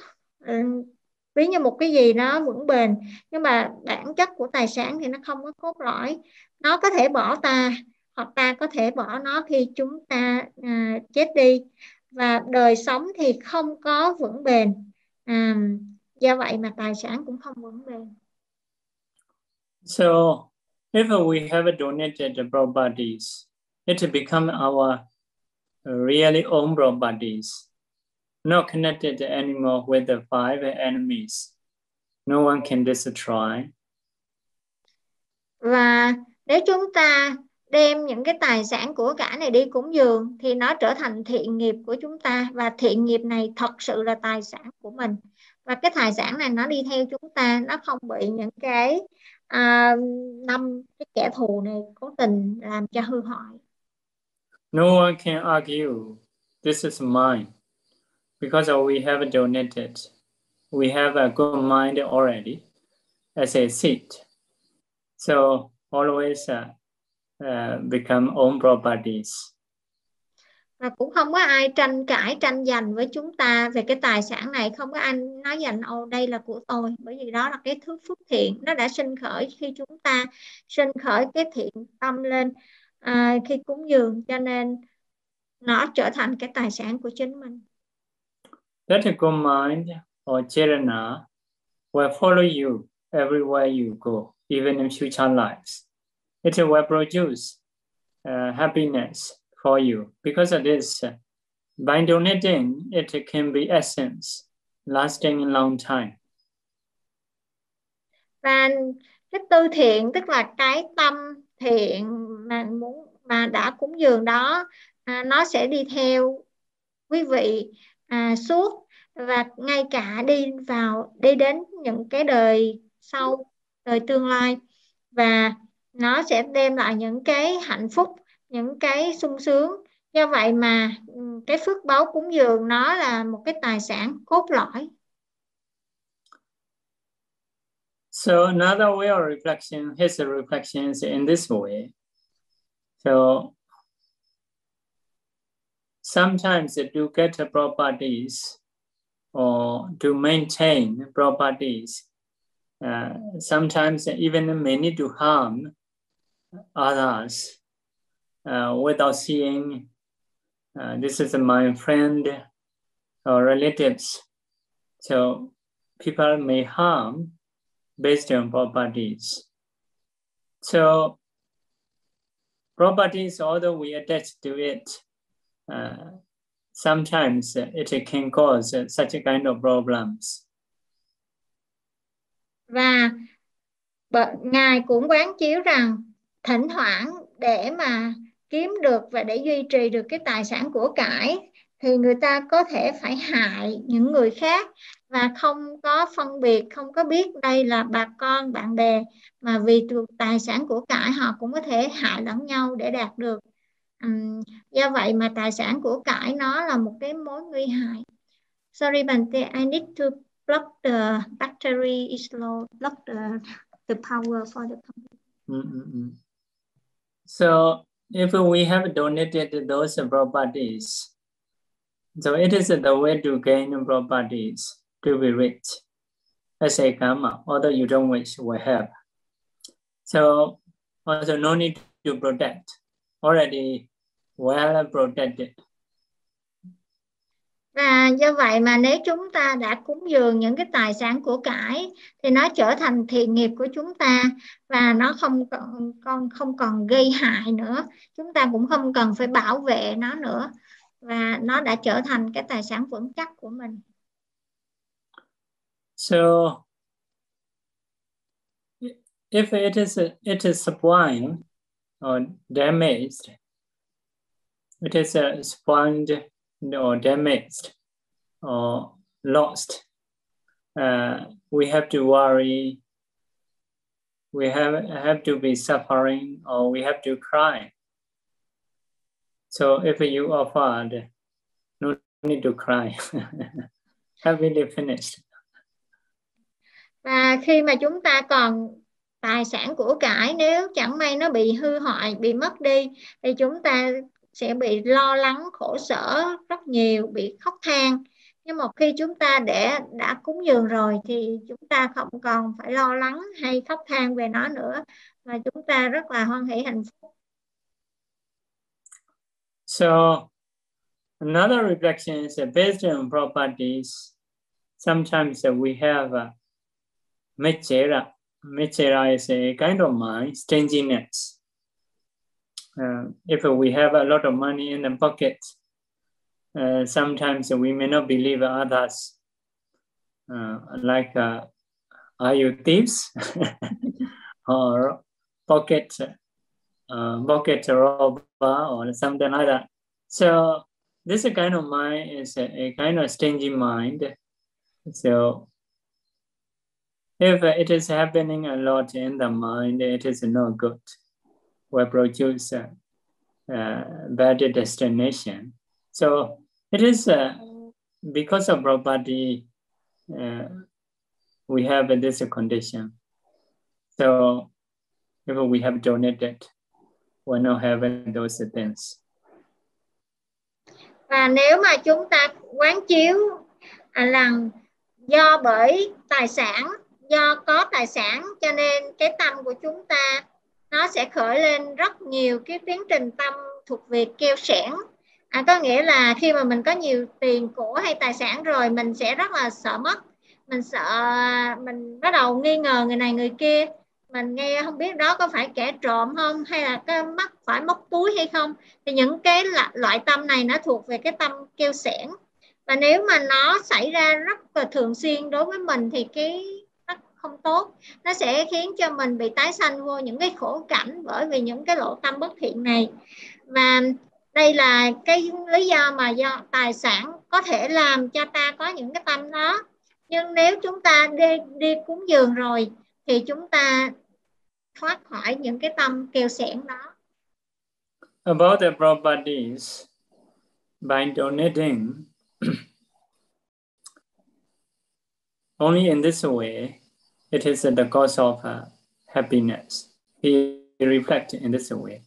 ví như một cái gì nó vững bền nhưng mà bản chất của tài sản thì nó không có cốt lõi. Nó có thể bỏ ta hoặc ta có thể bỏ nó khi chúng ta à, chết đi và đời sống thì không có vững bền à, do vậy mà tài sản cũng không vững bền So if we have donated the properties, it become our really own properties, not connected anymore with the five enemies. No one can destroy. và nếu chúng ta đem những cái tài sản của cả này đi cúng dường thì nó trở thành thiện nghiệp của chúng ta và thiện nghiệp này thật sự là tài sản của mình và cái tài sản này nó đi theo chúng ta nó không bị những cái à, năm cái kẻ thù này cố tình làm cho hư hại. No one can argue this is mine because we have donated. We have a good mind already as a seed. So always uh, uh, become own properties. Và cũng không có ai tranh cãi, tranh giành với chúng ta về cái tài sản này. Không có ai nói dành, ô đây là của tôi. Bởi vì đó là cái thứ phước thiện. Nó đã sinh khởi khi chúng ta sinh khởi cái thiện tâm lên à, khi cúng dường. Cho nên nó trở thành cái tài sản của chính mình. That good mind or charana will follow you everywhere you go, even in future lives. It will produce uh, happiness for you. Because of this, by donating, it can be essence, lasting a long time. Và cái tư thiện tức là cái tâm thiện mà muốn mà đã cúng dường đó à, nó sẽ đi theo quý vị à, suốt và ngay cả đi vào đi đến những cái đời sau đời tương lai và nó sẽ đem lại những cái hạnh phúc những cái sung sướng do vậy mà ừ, cái phước báo cúng dường nó là một cái tài sản cốt lõi So another way of reflection, his reflection is in this way. So sometimes to get properties or to maintain properties, uh, sometimes even many to harm others uh, without seeing uh, this is my friend or relatives. So people may harm based on properties. So properties, although we attach to it, uh, sometimes it can cause such a kind of problems. Và Ngài cũng quán chiếu rằng thỉnh thoảng để mà kiếm được và để duy trì được cái tài sản của cải thì người ta có thể phải hại những người khác và không có phân biệt không có biết đây là bà con bạn bè mà vì tài sản của cải họ cũng có thể hại lẫn nhau để đạt được. Um, do vậy mà tài sản của cải nó là một cái mối nguy hại. Sorry Bante I need to block the battery is low block the the power for the computer mm ừ, -hmm. Ừ, ừ. So if we have donated those properties, so it is the way to gain properties to be rich as a karma, although you don't wish will have. So also no need to protect, already well protected. Và do vậy mà nếu chúng ta đã cúng dường những cái tài sản của cải thì nó trở thành thiện nghiệp của chúng ta và nó không còn con không còn gây hại nữa. Chúng ta cũng không cần phải bảo vệ nó nữa và nó đã trở thành cái tài sản vững chắc của mình. So if it is it is sublime or damaged, it is uh, spoiled or damaged or lost, uh, we have to worry, we have, have to be suffering or we have to cry. So if you offered, no need to cry. have really finished. Và khi mà chúng ta còn tài sản của cải nếu chẳng may nó bị hư hoại, bị mất đi thì chúng ta sẽ bị lo lắng khổ sở rất nhiều bị khóc than nhưng một khi chúng ta để đã cúng dường rồi thì chúng ta không còn phải lo lắng hay khóc than về nó nữa và chúng ta rất là hoan hỷ hạnh phúc So another reflection is based on properties. Sometimes we have uh, a mechera. Mechera is a kind of mind, stinginess. Uh, if we have a lot of money in the pocket, uh, sometimes we may not believe others. Uh, like, are you thieves or pocket bucket robber or something like that. So this kind of mind is a, a kind of stingy mind. So if it is happening a lot in the mind, it is not good. Will produce a, a bad destination. So it is uh, because of property, uh, we have this condition. So if we have donated, we not have those things. Và nếu mà chúng ta quán chiếu à, rằng do bởi tài sản, do có tài sản cho nên cái tâm của chúng ta nó sẽ khởi lên rất nhiều cái tiến trình tâm thuộc về kêu sẻn à, có nghĩa là khi mà mình có nhiều tiền của hay tài sản rồi mình sẽ rất là sợ mất. Mình sợ mình bắt đầu nghi ngờ người này người kia. Mình nghe không biết đó có phải kẻ trộm không hay là cái mắt phải móc túi hay không. Thì những cái loại tâm này nó thuộc về cái tâm kêu sẻn và nếu mà nó xảy ra rất là thường xuyên đối với mình thì cái không tốt. Nó sẽ khiến cho mình bị tái sanh vô những cái khổ cảnh bởi vì những cái lộ tâm bất thiện này. Và đây là cái lý do mà do tài sản có thể làm cho ta có những cái tâm đó. Nhưng nếu chúng ta đi đi cúng dường rồi, thì chúng ta thoát khỏi những cái tâm kêu sẻn đó. About the properties by donating. Only in this way it is the cause of uh, happiness. He reflects in this way.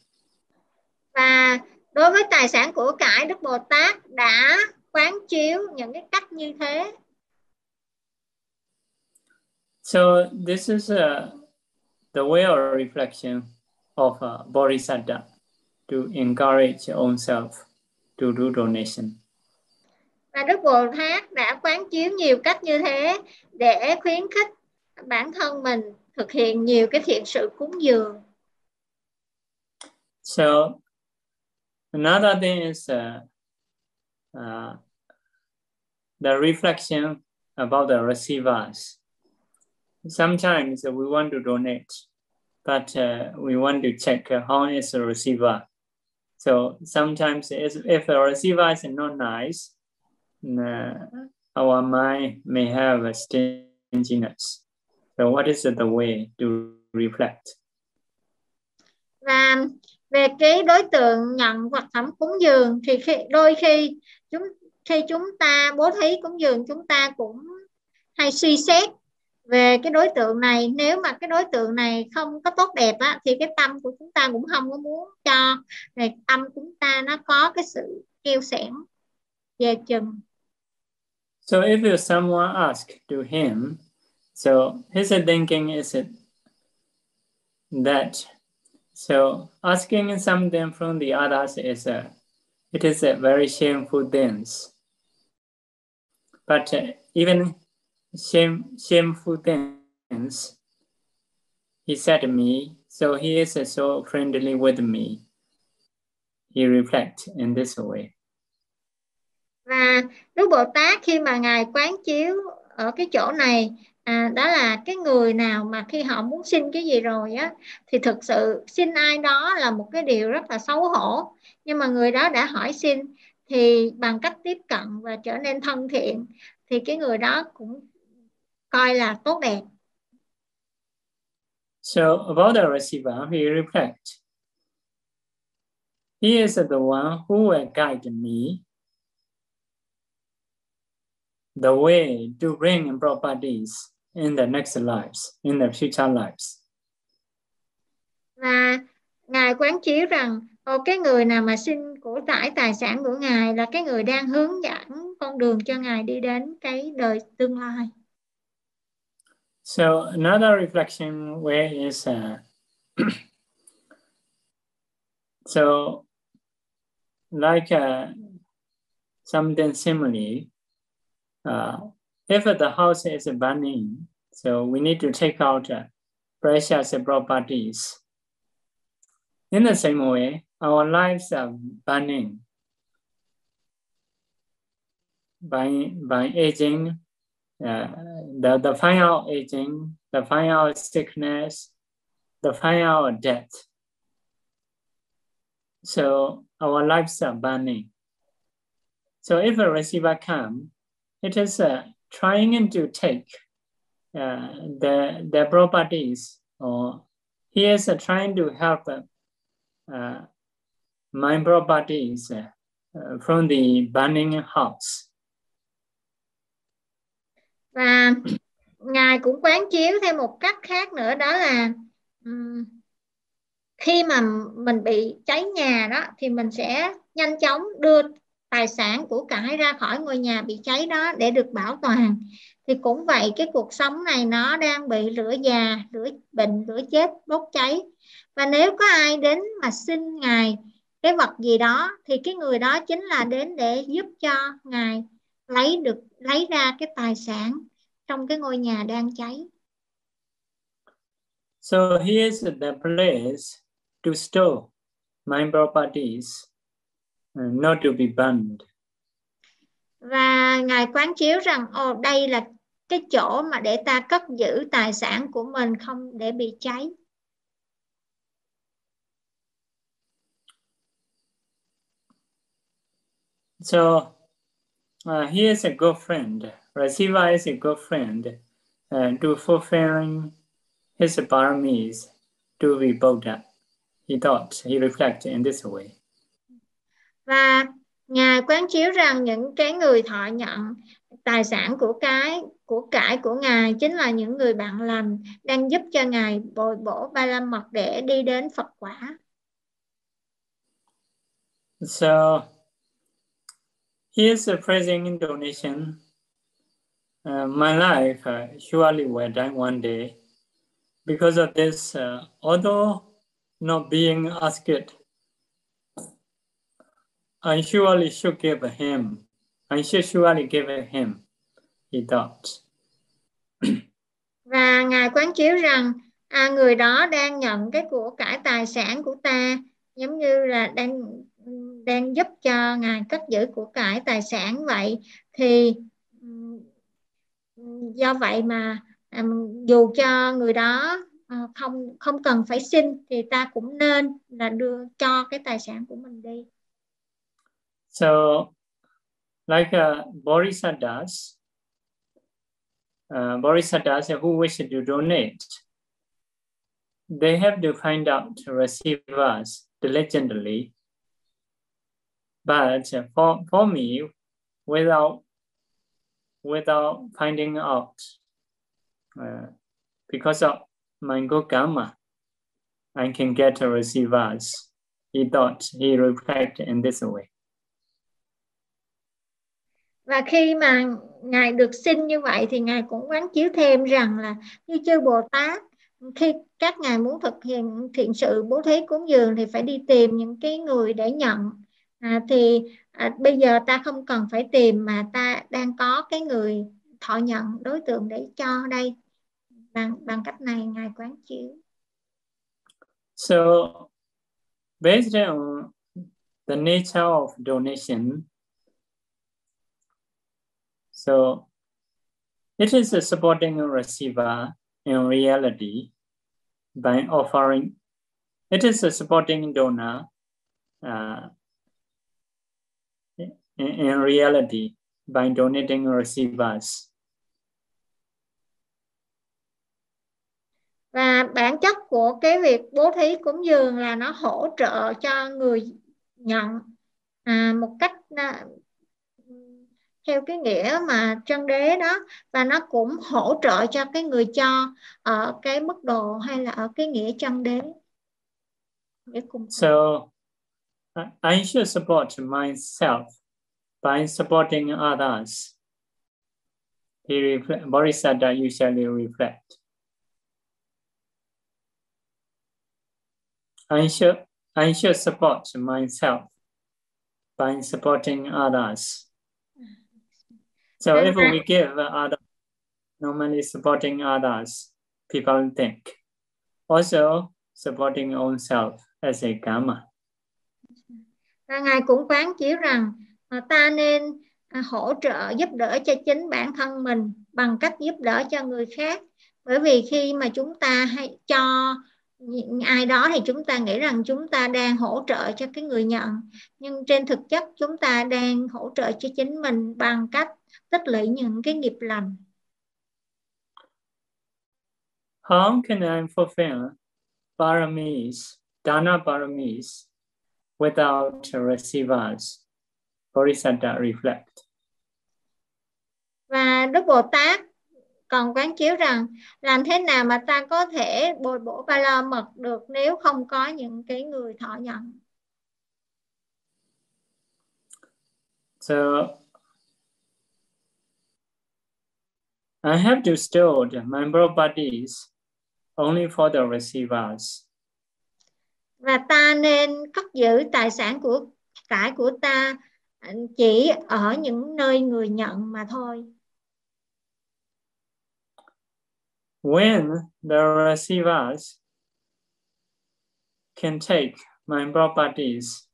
Và đối với tài sản của cải đức bồ tát đã quán chiếu những cái cách như thế. So this is uh, the way of reflection of uh, bodhisattva to encourage oneself to do donation. Và đức bồ tát đã quán chiếu nhiều cách như thế để khuyến khích bản thân mình thực hiện nhiều cái thiện sự cúng dường so Another thing is uh, uh, the reflection about the receivers. Sometimes we want to donate, but uh, we want to check how is the receiver. So sometimes if the receiver is not nice, uh, our mind may have a stinginess. So what is the way to reflect? Um, về cái đối tượng nhận vật phẩm cúng dường thì khi, đôi khi chúng khi chúng ta bố thí cúng dường chúng ta cũng hay suy xét về cái đối tượng này nếu mà cái đối tượng này không có tốt đẹp á, thì cái tâm của chúng ta cũng không có muốn cho về tâm chúng ta nó có cái sự kêu sẻn về chừng So if someone ask to him, so his thinking is that So asking something from the others is a, it is a very shameful thing. But uh, even shame, shameful things, he said to me, so he is uh, so friendly with me. He reflect in this way. Và Đức Bồ Tát khi mà Ngài quán chiếu ở cái chỗ này à, đó là cái người nào mà khi họ muốn xin cái gì rồi á thì thực sự xin ai đó là một cái điều rất là xấu hổ nhưng mà người đó đã hỏi xin thì bằng cách tiếp cận và trở nên thân thiện thì cái người đó cũng coi là tốt đẹp. So about the receiver, he reflects. He is the one who will guide me the way to bring properties in the next lives, in the future lives. Và Ngài quán chiếu rằng Ồ, cái người nào mà xin của cải tài sản của Ngài là cái người đang hướng dẫn con đường cho Ngài đi đến cái đời tương lai. So another reflection way is uh, so like uh, something similarly, uh, if the house is burning, so we need to take out uh, precious properties. In the same way, our lives are burning by, by aging, uh, the, the final aging, the final sickness, the final death. So our lives are burning. So if a receiver come, it is uh, trying to take uh, the, the properties or he is uh, trying to help uh, my properties uh, uh, from the burning house. Và ngài cũng quán chiếu theo một cách khác nữa đó là um, khi mà mình bị cháy nhà đó thì mình sẽ nhanh chóng đưa tài sản của cải ra khỏi ngôi nhà bị cháy đó để được bảo toàn. Thì cũng vậy cái cuộc sống này nó đang bị lửa già lửa bệnh lửa chết bốc cháy. Và nếu có ai đến mà xin ngài cái vật gì đó thì cái người đó chính là đến để giúp cho ngài lấy được lấy ra cái tài sản trong cái ngôi nhà đang cháy. So here's the place to store my properties, not to be burned. Và ngài quán chiếu rằng ồ đây là cái chỗ mà để ta cất giữ tài sản của mình không để bị cháy. So uh, here's a good friend. Rasiva is a good friend uh, to fulfilling his paramis to be Buddha. He thought, he reflected in this way. Và Ngài quán chiếu rằng những cái người thọ nhận tài sản của cái của cải của Ngài chính là những người bạn lành đang giúp cho Ngài bồi bổ ba la mật để đi đến Phật quả. So here's a present donation Uh, my life uh, surely will die one day. Because of this, uh, although not being asked, I surely should give him. I should surely give him, he thought. Và Ngài quán chiếu rằng à, người đó đang nhận cái của cải tài sản của ta giống như là đang đang giúp cho Ngài cất giữ của cải tài sản vậy thì do vậy mà à, dù cho người đó à, không không cần phải xin thì ta cũng nên là đưa cho cái tài sản của mình đi. So like uh, Bodhisattvas, uh, Bodhisattvas who wish to donate, they have to find out to receive us diligently. But for, for me, without without finding out uh, because of my good karma, I can get to receive us. He thought he reflected in this way. Và khi mà Ngài được xin như vậy thì Ngài cũng quán chiếu thêm rằng là như chư Bồ Tát khi các ngài muốn thực hiện thiện sự bố thí cúng dường thì phải đi tìm những cái người để nhận à, thì à, bây giờ ta không cần phải tìm mà ta đang có cái người thọ nhận đối tượng để cho đây bằng bằng cách này ngài quán chiếu. So based on the nature of donation, so it is a supporting a receiver in reality by offering. It is a supporting donor uh, in, in reality by donating receivers. Và bản chất của cái việc bố thí cúng dường là nó hỗ trợ cho người nhận à, một cách à, theo cái nghĩa mà chân đế đó và nó cũng hỗ trợ cho cái người cho ở cái mức độ hay là ở cái nghĩa chân đế. nghĩa cùng So I should support myself by supporting others. He reflect, Bodhisattva usually reflect. I should, I should support myself by supporting others. So if we give others, normally supporting others, people think. Also supporting oneself as a karma. Và Ngài cũng quán chiếu rằng ta nên à, hỗ trợ giúp đỡ cho chính bản thân mình bằng cách giúp đỡ cho người khác bởi vì khi mà chúng ta hay cho ai đó thì chúng ta nghĩ rằng chúng ta đang hỗ trợ cho cái người nhận nhưng trên thực chất chúng ta đang hỗ trợ cho chính mình bằng cách tích lũy những cái nghiệp lành How can I fulfill paramis, dana paramis, without receivers? Bodhisattva reflect. Và Đức Bồ Tát còn quán chiếu rằng làm thế nào mà ta có thể bồi bổ ba la mật được nếu không có những cái người thọ nhận. So I have to store properties only for the receivers. Và ta nên cất giữ tài sản của cải của ta chỉ ở những nơi người nhận mà thôi. When the receivers can take my properties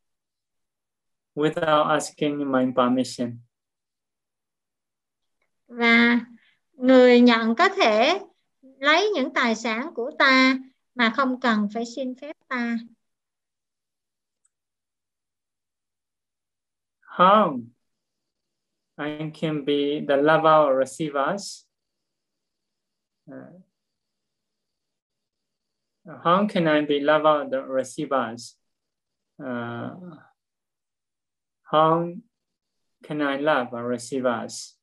without asking my permission. Và người nhận có thể lấy những tài sản của ta mà không cần phải xin phép ta. How I can be the lover or receivers? Uh, how can I be lover the receivers? Uh, how can I love receivers?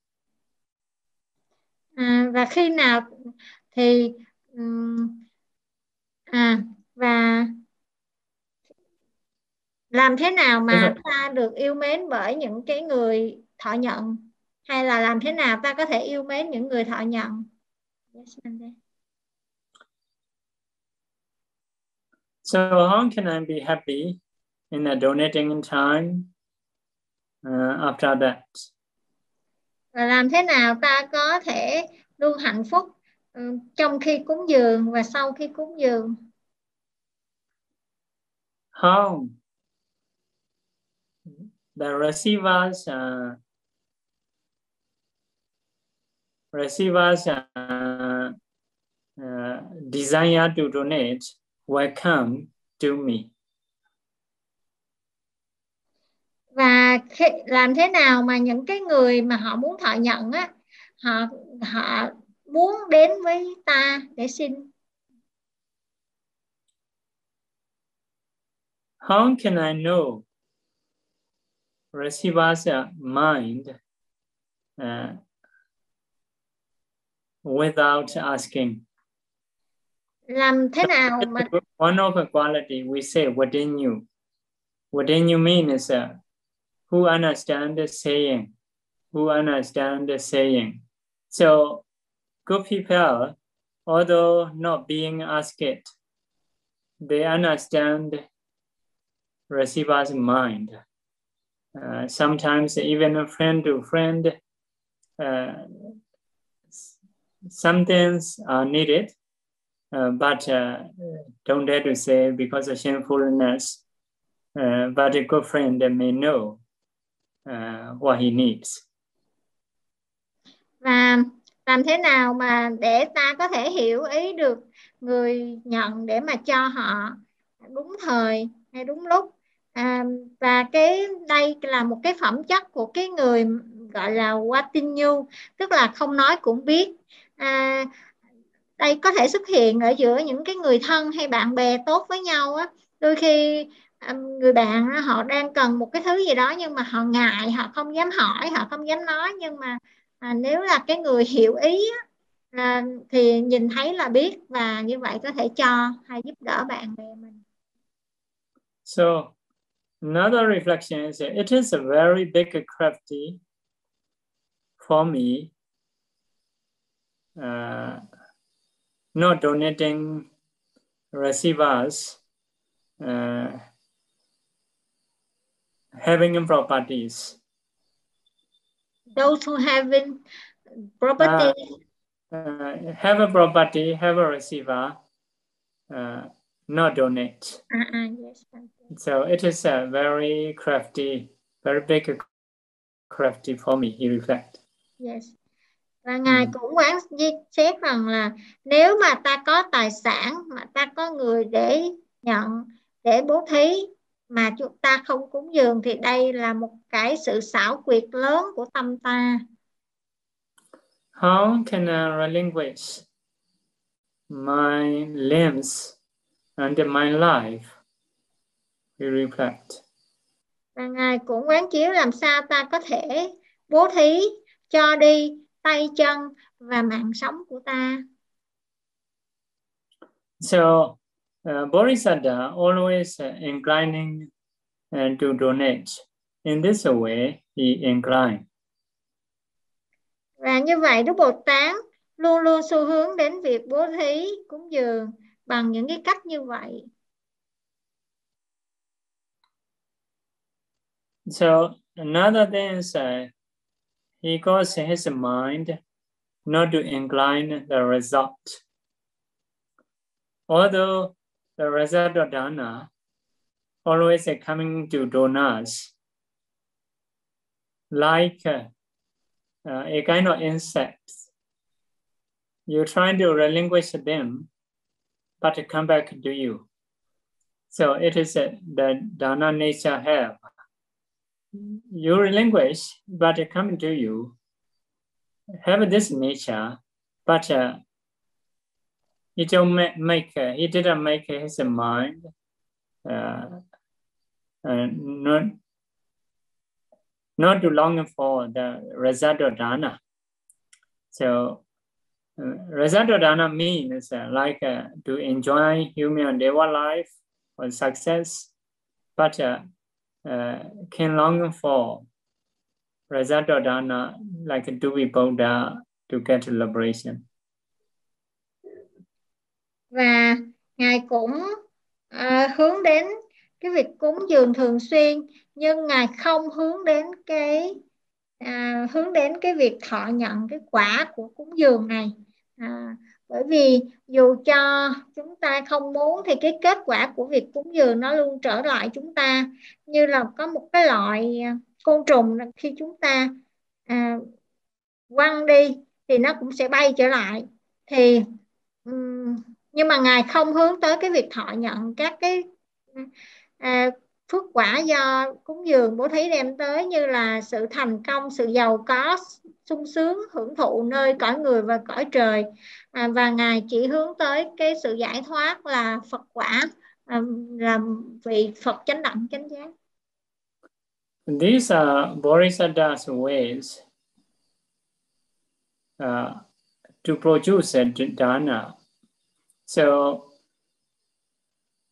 À, và khi nào thì à và làm thế nào mà ta được yêu mến bởi những cái người thọ nhận? Hay là làm thế nào ta có thể yêu mến những người thọ nhận? So how can I be happy in a donating in time uh, after that? Và làm thế nào ta có thể luôn hạnh phúc ừ, trong khi cúng dường và sau khi cúng dường? How the receivers uh, receivers uh, uh, desire to donate will come to me. Và khi, làm thế nào mà những cái người mà họ muốn thọ nhận á, họ họ muốn đến với ta để xin. How can I know receiver's mind uh, without asking? Làm thế nào mà one of the quality we say within you. Within you mean is uh, who understand the saying, who understand the saying. So good people, although not being asked, they understand receiver's mind. Uh, sometimes even a friend to friend, uh, some things are needed, uh, but uh, don't dare to say because of shamefulness. Uh, but a good friend may know À, uh, what he needs. Và làm thế nào mà để ta có thể hiểu ý được người nhận để mà cho họ đúng thời hay đúng lúc? À, và cái đây là một cái phẩm chất của cái người gọi là qua tin nhu tức là không nói cũng biết. À, đây có thể xuất hiện ở giữa những cái người thân hay bạn bè tốt với nhau á. Đôi khi người bạn họ đang cần một cái thứ gì đó nhưng mà họ ngại họ không dám hỏi họ không dám nói nhưng mà à, nếu là cái người hiểu ý à, thì nhìn thấy là biết và như vậy có thể cho hay giúp đỡ bạn bè mình. So another reflection is it is a very big crafty for me uh, not donating receivers uh, having properties. Those who have property. Uh, uh, have a property have a receiver uh, not donate. Uh-uh, yes. so it is a very crafty very big crafty for me he reflect. Yes. Và ngài ừ. cũng quán xét rằng là nếu mà ta có tài sản mà ta có người để nhận để bố thí mà chúng ta không cúng dường thì đây là một cái sự xảo quyệt lớn của tâm ta. How can I relinquish my limbs and my life? We reflect. Và Ngài cũng quán chiếu làm sao ta có thể bố thí, cho đi tay chân và mạng sống của ta. So uh, Bodhisattva always uh, inclining uh, to donate. In this way, he inclined. Và như vậy Đức Bồ Tát luôn luôn xu hướng đến việc bố thí, cúng dường bằng những cái cách như vậy. So another thing is uh, he caused his mind not to incline the result. Although the result of dana always coming to donors, like uh, uh, a kind of insects. You try to relinquish them, but come back to you. So it is uh, the dana nature have. You relinquish, but come to you. Have this nature, but uh, he don't make, make he didn't make his mind uh, uh, not not to long for the result dana. So uh, result dana means uh, like uh, to enjoy human deva life or success, but uh, uh, can long for result dana like to be Buddha to get liberation. Và Ngài cũng à, hướng đến cái việc cúng dường thường xuyên nhưng ngài không hướng đến cái à, hướng đến cái việc thọ nhận cái quả của cúng dường này. À, bởi vì dù cho chúng ta không muốn thì cái kết quả của việc cúng dường nó luôn trở lại chúng ta như là có một cái loại à, côn trùng khi chúng ta à, quăng đi thì nó cũng sẽ bay trở lại. Thì um, nhưng mà ngài không hướng tới cái việc thọ nhận các cái à, phước quả do cúng dường bố thí đem tới như là sự thành công sự giàu có sung sướng hưởng thụ nơi cõi người và cõi trời à, và ngài chỉ hướng tới cái sự giải thoát là phật quả à, là vị phật chánh đẳng chánh giác These are Bodhisattva's ways uh, to produce a dana. So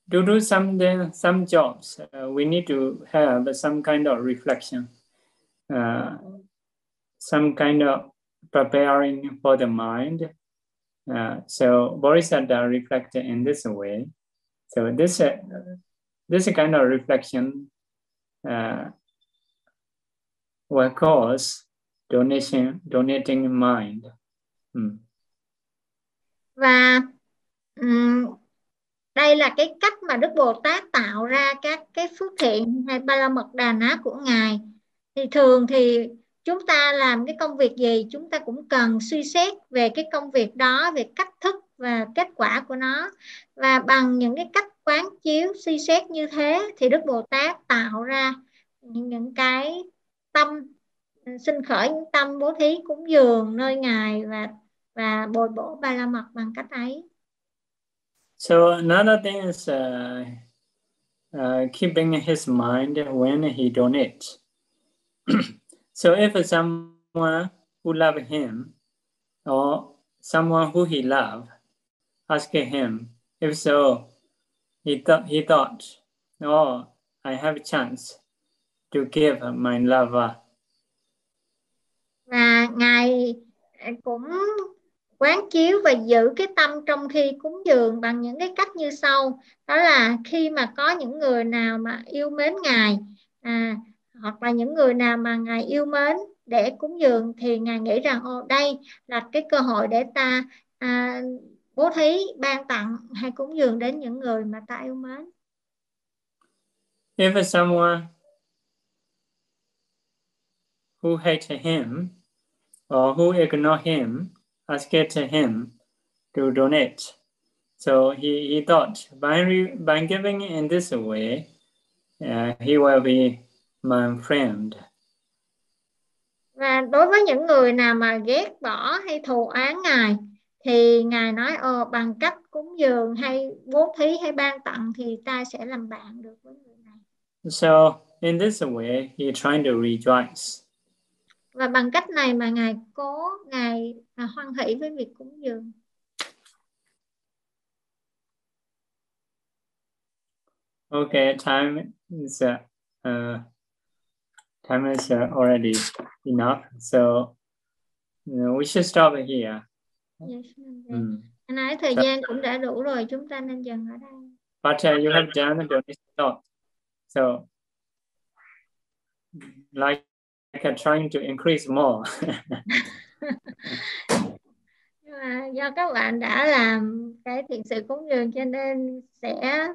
to do some some jobs, uh, we need to have some kind of reflection, uh, some kind of preparing for the mind. Uh, so Bodhisattva reflected in this way. So this uh, this kind of reflection uh, will cause donation donating mind. Hmm. Đây là cái cách mà Đức Bồ Tát tạo ra các cái phước thiện hay ba la mật đà ná của ngài. Thì thường thì chúng ta làm cái công việc gì chúng ta cũng cần suy xét về cái công việc đó về cách thức và kết quả của nó. Và bằng những cái cách quán chiếu suy xét như thế thì Đức Bồ Tát tạo ra những, những cái tâm sinh khởi những tâm bố thí cúng dường nơi ngài và và bồi bổ ba la mật bằng cách ấy. So another thing is uh, uh, keeping his mind when he donates. so if someone who love him or someone who he love asking him, if so, he thought he thought, oh, I have a chance to give my lover. Ngài cũng quán chiếu và giữ cái tâm trong khi cúng dường bằng những cái cách như sau. Đó là khi mà có những người nào mà yêu mến ngài à, hoặc là những người nào mà ngài yêu mến để cúng dường thì ngài nghĩ rằng ô đây là cái cơ hội để ta à, bố thí ban tặng hay cúng dường đến những người mà ta yêu mến. If someone who hates him or who ignore him asked him to donate. So he, he thought by, re, by giving in this way, uh, he will be my friend. Và đối với những người nào mà ghét bỏ hay thù oán Ngài thì Ngài nói ờ, bằng cách cúng dường hay bố thí hay ban tặng thì ta sẽ làm bạn được với người này. So in this way, he trying to rejoice. Và bằng cách này mà Ngài cố, Ngài à, hoan hỷ với việc cúng dường. Okay, time is uh, uh, time is uh, already enough, so you know, we should stop here. Yes, Mm. thời Dạ. gian cũng đã đủ rồi, chúng ta nên dừng ở đây. But uh, you have done the donation so like, uh, trying to increase more. Nhưng mà do các bạn đã làm cái thiện sự cúng dường cho nên sẽ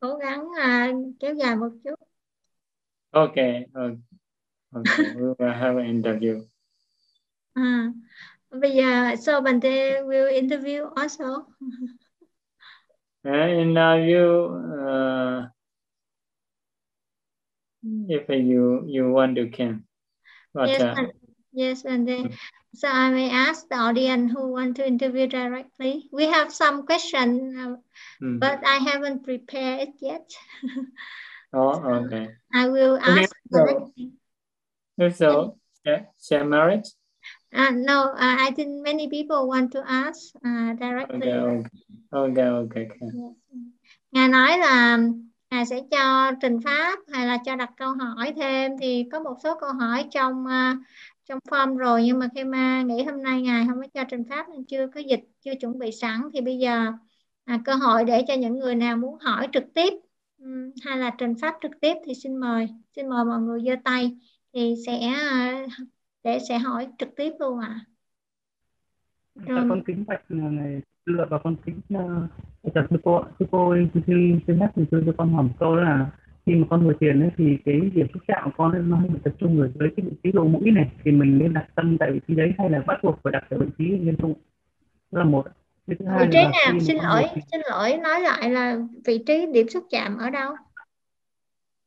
cố gắng à, kéo dài một chút. okay, okay, okay. we will have an interview. À, bây giờ so Bante will interview also. Uh, interview uh, if you you want to can, but yes, uh, and, yes, and then so I may ask the audience who want to interview directly. We have some question, uh, mm. but I haven't prepared it yet. oh, okay. I will Okay, ask. so- directly. If so, share, share marriage. Uh, no, uh, I think many people want to ask uh, directly. Okay, okay, okay, okay. okay. Ngài nói là Ngài sẽ cho trình pháp hay là cho đặt câu hỏi thêm thì có một số câu hỏi trong à, trong form rồi nhưng mà khi mà nghĩ hôm nay Ngài không có cho trình pháp nên chưa có dịch chưa chuẩn bị sẵn thì bây giờ à, cơ hội để cho những người nào muốn hỏi trực tiếp hay là trình pháp trực tiếp thì xin mời xin mời mọi người giơ tay thì sẽ à, để sẽ hỏi trực tiếp luôn ạ. Rồi. con kính bạch ngày xưa và con kính chào sư cô sư cô xin xin nhắc thì sư cho con hỏi một câu là khi mà con ngồi thiền ấy, thì cái điểm xúc chạm của con ấy, nó hay tập trung ở dưới cái vị trí lỗ mũi này thì mình nên đặt tâm tại vị trí đấy hay là bắt buộc phải đặt ở vị trí liên trung đó là một cái thứ hai Vị trí nào? Xin lỗi, ngồi xin lỗi nói lại là vị trí điểm xúc chạm ở đâu?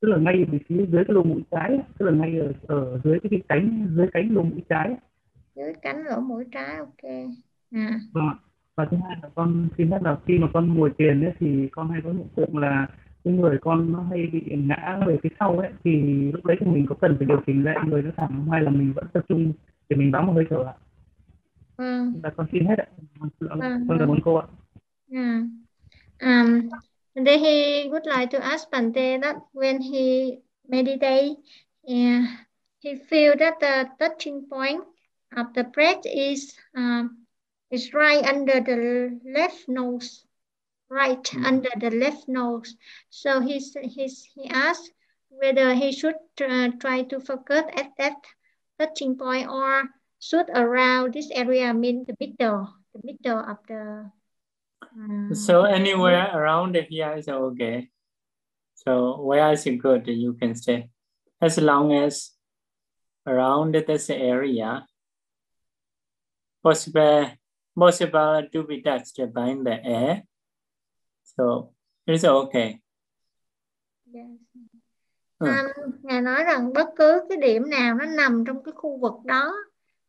tức là ngay vị trí dưới cái lỗ mũi trái tức là ngay ở, ở dưới cái cánh dưới cánh lỗ mũi trái dưới cánh lỗ mũi trái ok à Vâng. Và thứ hai là con xin phép là khi mà con ngồi thiền ấy, thì con hay có hiện tượng là cái người con nó hay bị ngã về phía sau ấy thì lúc đấy thì mình có cần phải điều chỉnh lại người nó thẳng hay là mình vẫn tập trung để mình bám một hơi thở ạ? Vâng là con xin hết ạ. Con Vâng, con cảm ơn cô ạ. Yeah. um and then he would like to ask Bante that when he meditate yeah, he feel that the touching point of the breath is um, is right under the left nose right Mm. under the left nose so he's, he's he asked whether he should uh, try to focus at that touching point or should around this area mean the middle the middle of the um, So anywhere around here is okay. So where is it good you can stay, as long as around this area, possible possible to be touched by the air. So it's okay. yes. Ừ. Um, Ngài nói rằng bất cứ cái điểm nào nó nằm trong cái khu vực đó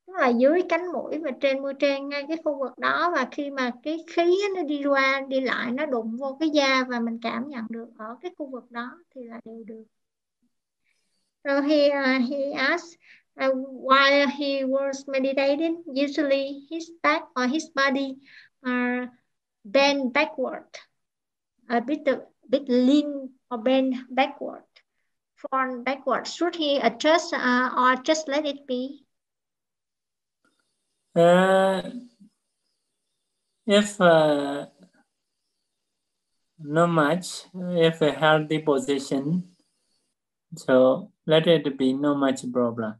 tức là dưới cánh mũi và trên môi trên ngay cái khu vực đó và khi mà cái khí nó đi qua đi lại nó đụng vô cái da và mình cảm nhận được ở cái khu vực đó thì là đều được. So he uh, he asked uh, while he was meditating, usually his back or his body are bent backward, a bit a bit lean or bent backward, forward backward. Should he adjust uh, or just let it be? Uh, if uh, not much, if a healthy position, so let it be no much problem.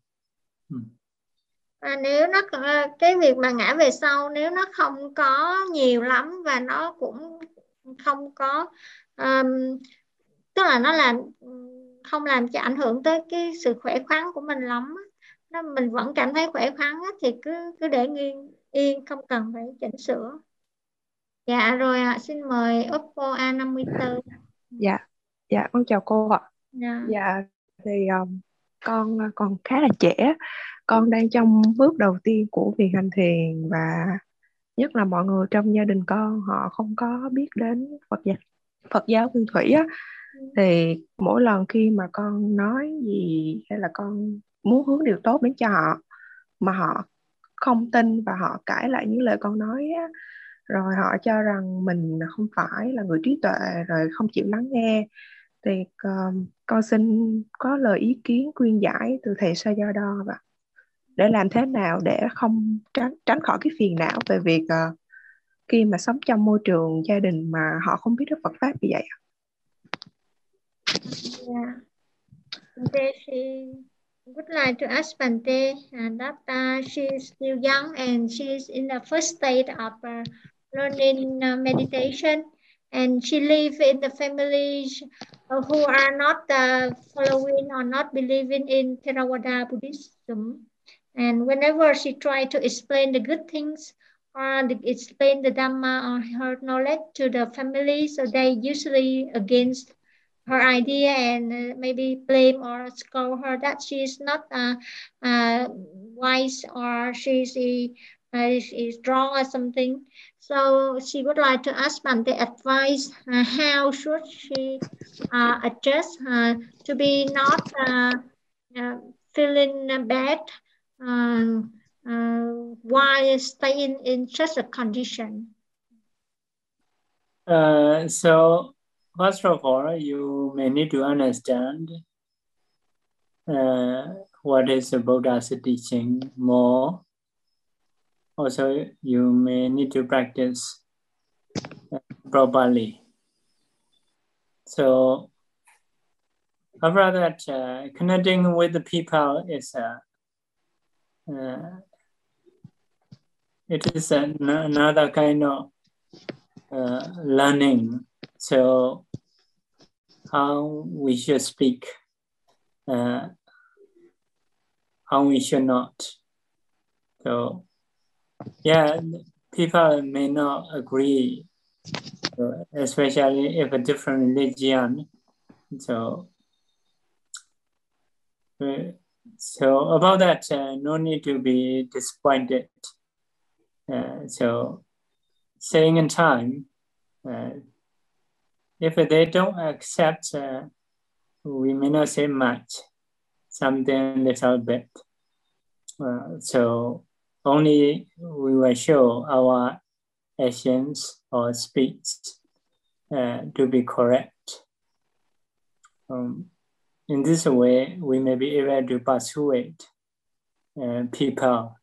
À, nếu nó cái việc mà ngã về sau nếu nó không có nhiều lắm và nó cũng không có um, tức là nó làm không làm cho ảnh hưởng tới cái sự khỏe khoắn của mình lắm nó mình vẫn cảm thấy khỏe khoắn thì cứ cứ để yên yên không cần phải chỉnh sửa. Dạ rồi ạ à, xin mời Oppo A54 dạ dạ con chào cô ạ. Dạ, dạ thì um, con ờ, còn khá là trẻ. Con đang trong bước đầu tiên của việc hành thiền và nhất là mọi người trong gia đình con họ không có biết đến Phật giáo Phật giáo Nguyên Thủy á. Thì mỗi lần khi mà con nói gì hay là con muốn hướng điều tốt đến cho họ mà họ không tin và họ cãi lại những lời con nói á, rồi họ cho rằng mình không phải là người trí tuệ rồi không chịu lắng nghe thì um, con xin có lời ý kiến khuyên giải từ thầy Sa Do Đo và để làm thế nào để không tránh tránh khỏi cái phiền não về việc uh, khi mà sống trong môi trường gia đình mà họ không biết Đức Phật pháp như vậy. Yeah. They, she would like to ask Bante and à, that uh, she is still young and she is in the first state of uh, learning uh, meditation and she live in the families who are not uh, following or not believing in Theravada Buddhism. And whenever she try to explain the good things or explain the Dhamma or her knowledge to the family, so they usually against her idea and uh, maybe blame or scold her that she is not uh, uh, wise or she's uh, is, is wrong or something. So she would like to ask Bante advice uh, how should she uh, adjust uh, to be not uh, uh, feeling bad um, uh, while staying in such a condition. so first of all, you may need to understand what is the Buddha's teaching more Oh, also you may need to practice uh, properly. So after that, uh, connecting with the people is a, uh, it is an, another kind of uh, learning. So how we should speak, uh, how we should not. So yeah, people may not agree, uh, especially if a different religion. So, uh, so about that, uh, no need to be disappointed. Uh, so, saying in time, uh, if they don't accept, uh, we may not say much, something little bit. so only we will show our actions or speech uh, to be correct. Um, in this way, we may be able to persuade uh, people.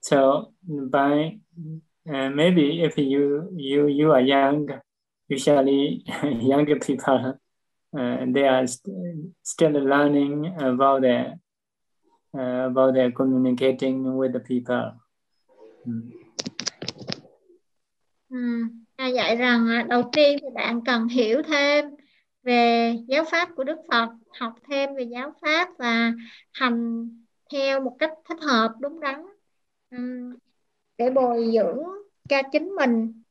So by uh, maybe if you you you are young, usually younger people, uh, they are st still learning about the uh, about their communicating with the people. Mm. Ừ. À, dạy rằng à, đầu tiên thì bạn cần hiểu thêm về giáo pháp của Đức Phật, học thêm về giáo pháp và hành theo một cách thích hợp đúng đắn um, để bồi dưỡng cho chính mình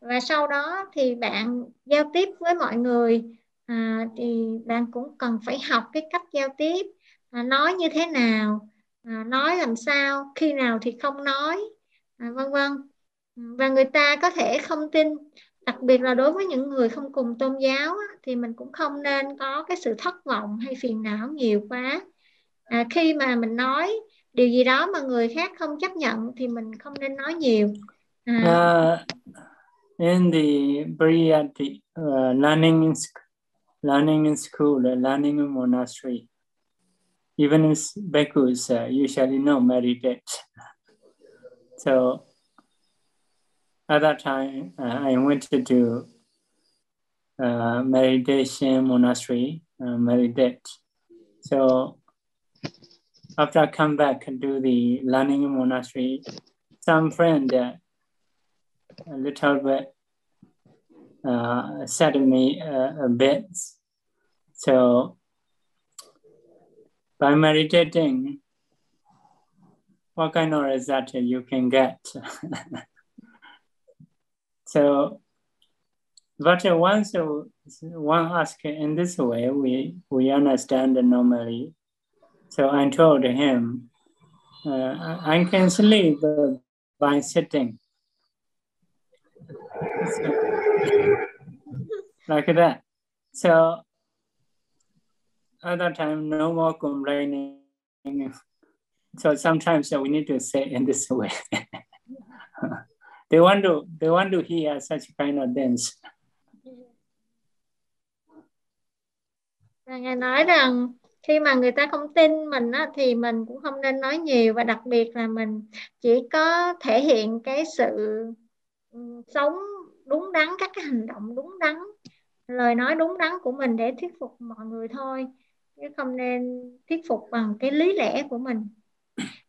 và sau đó thì bạn giao tiếp với mọi người à, thì bạn cũng cần phải học cái cách giao tiếp à, nói như thế nào? À, nói làm sao? Khi nào thì không nói? À, vân vân. Và người ta có thể không tin. Đặc biệt là đối với những người không cùng tôn giáo thì mình cũng không nên có cái sự thất vọng hay phiền não nhiều quá. À, khi mà mình nói điều gì đó mà người khác không chấp nhận thì mình không nên nói nhiều. À. à uh, in the Briyati, uh, ờ, learning in learning in school, learning in monastery, even as bhikkhus uh, usually no meditate. So at that time, uh, I went to uh, meditation monastery, uh, meditate. So after I come back and do the learning monastery, some friend uh, a little bit uh, said me uh, a bit. So by meditating, what kind of result you can get. so, but once one asks in this way, we, we understand normally. So I told him, uh, I can sleep by sitting. So, like that. So at that time, no more complaining. So sometimes uh, we need to say in this way. they want to they want to hear such kind of things. Ngài nói rằng khi mà người ta không tin mình á, thì mình cũng không nên nói nhiều và đặc biệt là mình chỉ có thể hiện cái sự sống đúng đắn các cái hành động đúng đắn lời nói đúng đắn của mình để thuyết phục mọi người thôi chứ không nên thuyết phục bằng cái lý lẽ của mình.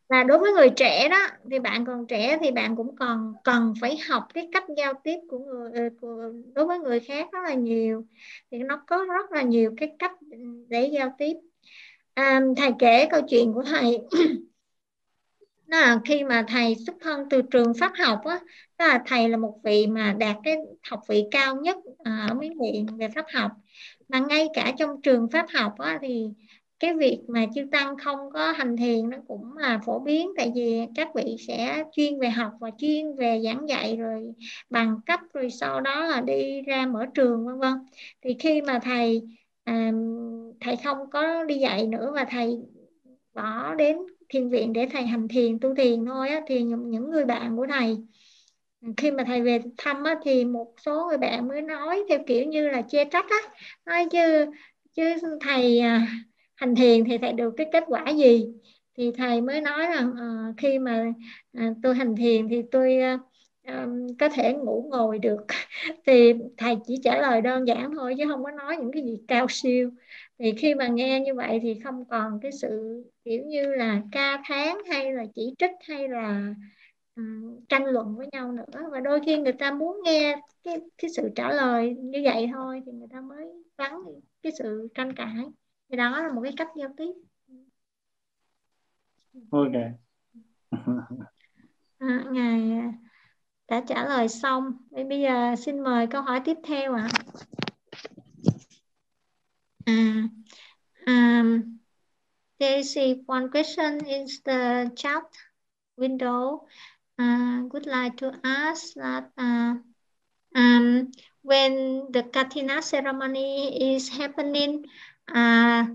Và đối với người trẻ đó thì bạn còn trẻ thì bạn cũng còn cần phải học cái cách giao tiếp của người ờ, của, đối với người khác rất là nhiều. Thì nó có rất là nhiều cái cách để giao tiếp. À, thầy kể câu chuyện của thầy. Là khi mà thầy xuất thân từ trường pháp học á tức là thầy là một vị mà đạt cái học vị cao nhất à, ở miến điện về pháp học mà ngay cả trong trường pháp học á, thì cái việc mà chư tăng không có hành thiền nó cũng là phổ biến. Tại vì các vị sẽ chuyên về học và chuyên về giảng dạy rồi bằng cấp rồi sau đó là đi ra mở trường vân vân. Thì khi mà thầy à, thầy không có đi dạy nữa và thầy bỏ đến thiền viện để thầy hành thiền tu thiền thôi á, thì những người bạn của thầy khi mà thầy về thăm á, thì một số người bạn mới nói theo kiểu như là chê trách á. Nói chứ chứ thầy à, hành thiền thì thầy được cái kết quả gì? Thì thầy mới nói rằng à, ờ, khi mà à, tôi hành thiền thì tôi à, um, có thể ngủ ngồi được. Thì thầy chỉ trả lời đơn giản thôi chứ không có nói những cái gì cao siêu. Thì khi mà nghe như vậy thì không còn cái sự kiểu như là ca thán hay là chỉ trích hay là um, tranh luận với nhau nữa. Và đôi khi người ta muốn nghe cái cái sự trả lời như vậy thôi thì người ta mới vắng cái sự tranh cãi. Thì đó là một cái cách giao tiếp. Ok. À, ngài đã trả lời xong. Bây giờ xin mời câu hỏi tiếp theo ạ. À, um, there is one question in the chat window uh, would like to ask that uh, um, when the Katina ceremony is happening uh,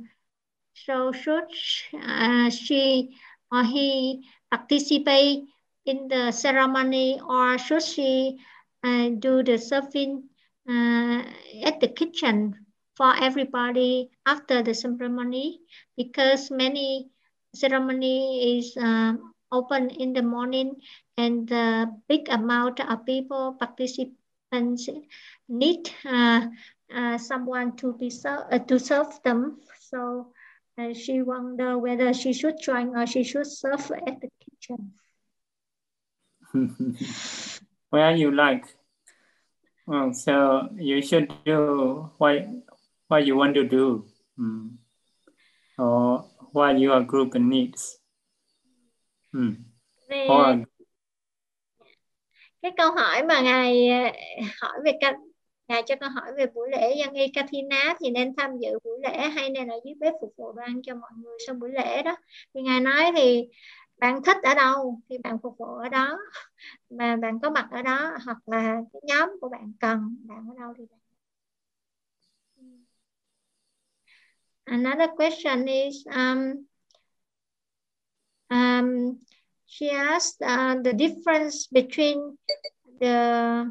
so should uh, she or he participate in the ceremony or should she uh, do the serving uh, at the kitchen for everybody after the ceremony? Because many ceremony is uh, open in the morning and the big amount of people participants need uh, uh, someone to be ser uh, to serve them so uh, she wonder whether she should join or she should serve at the kitchen where you like. Well, so you should do what what you want to do, mm. or what your group needs. Mm. Or... cái câu hỏi mà ngài ờ, hỏi về ngài cho câu hỏi về buổi lễ dân y Kathina thì nên tham dự buổi lễ hay nên ở dưới bếp phục vụ đoan cho mọi người sau buổi lễ đó. Thì ngài nói thì bạn thích ở đâu thì bạn phục vụ ở đó. Mà bạn có mặt ở đó hoặc là cái nhóm của bạn cần bạn ở đâu thì bạn. Another question is um, um, she asked uh, the difference between the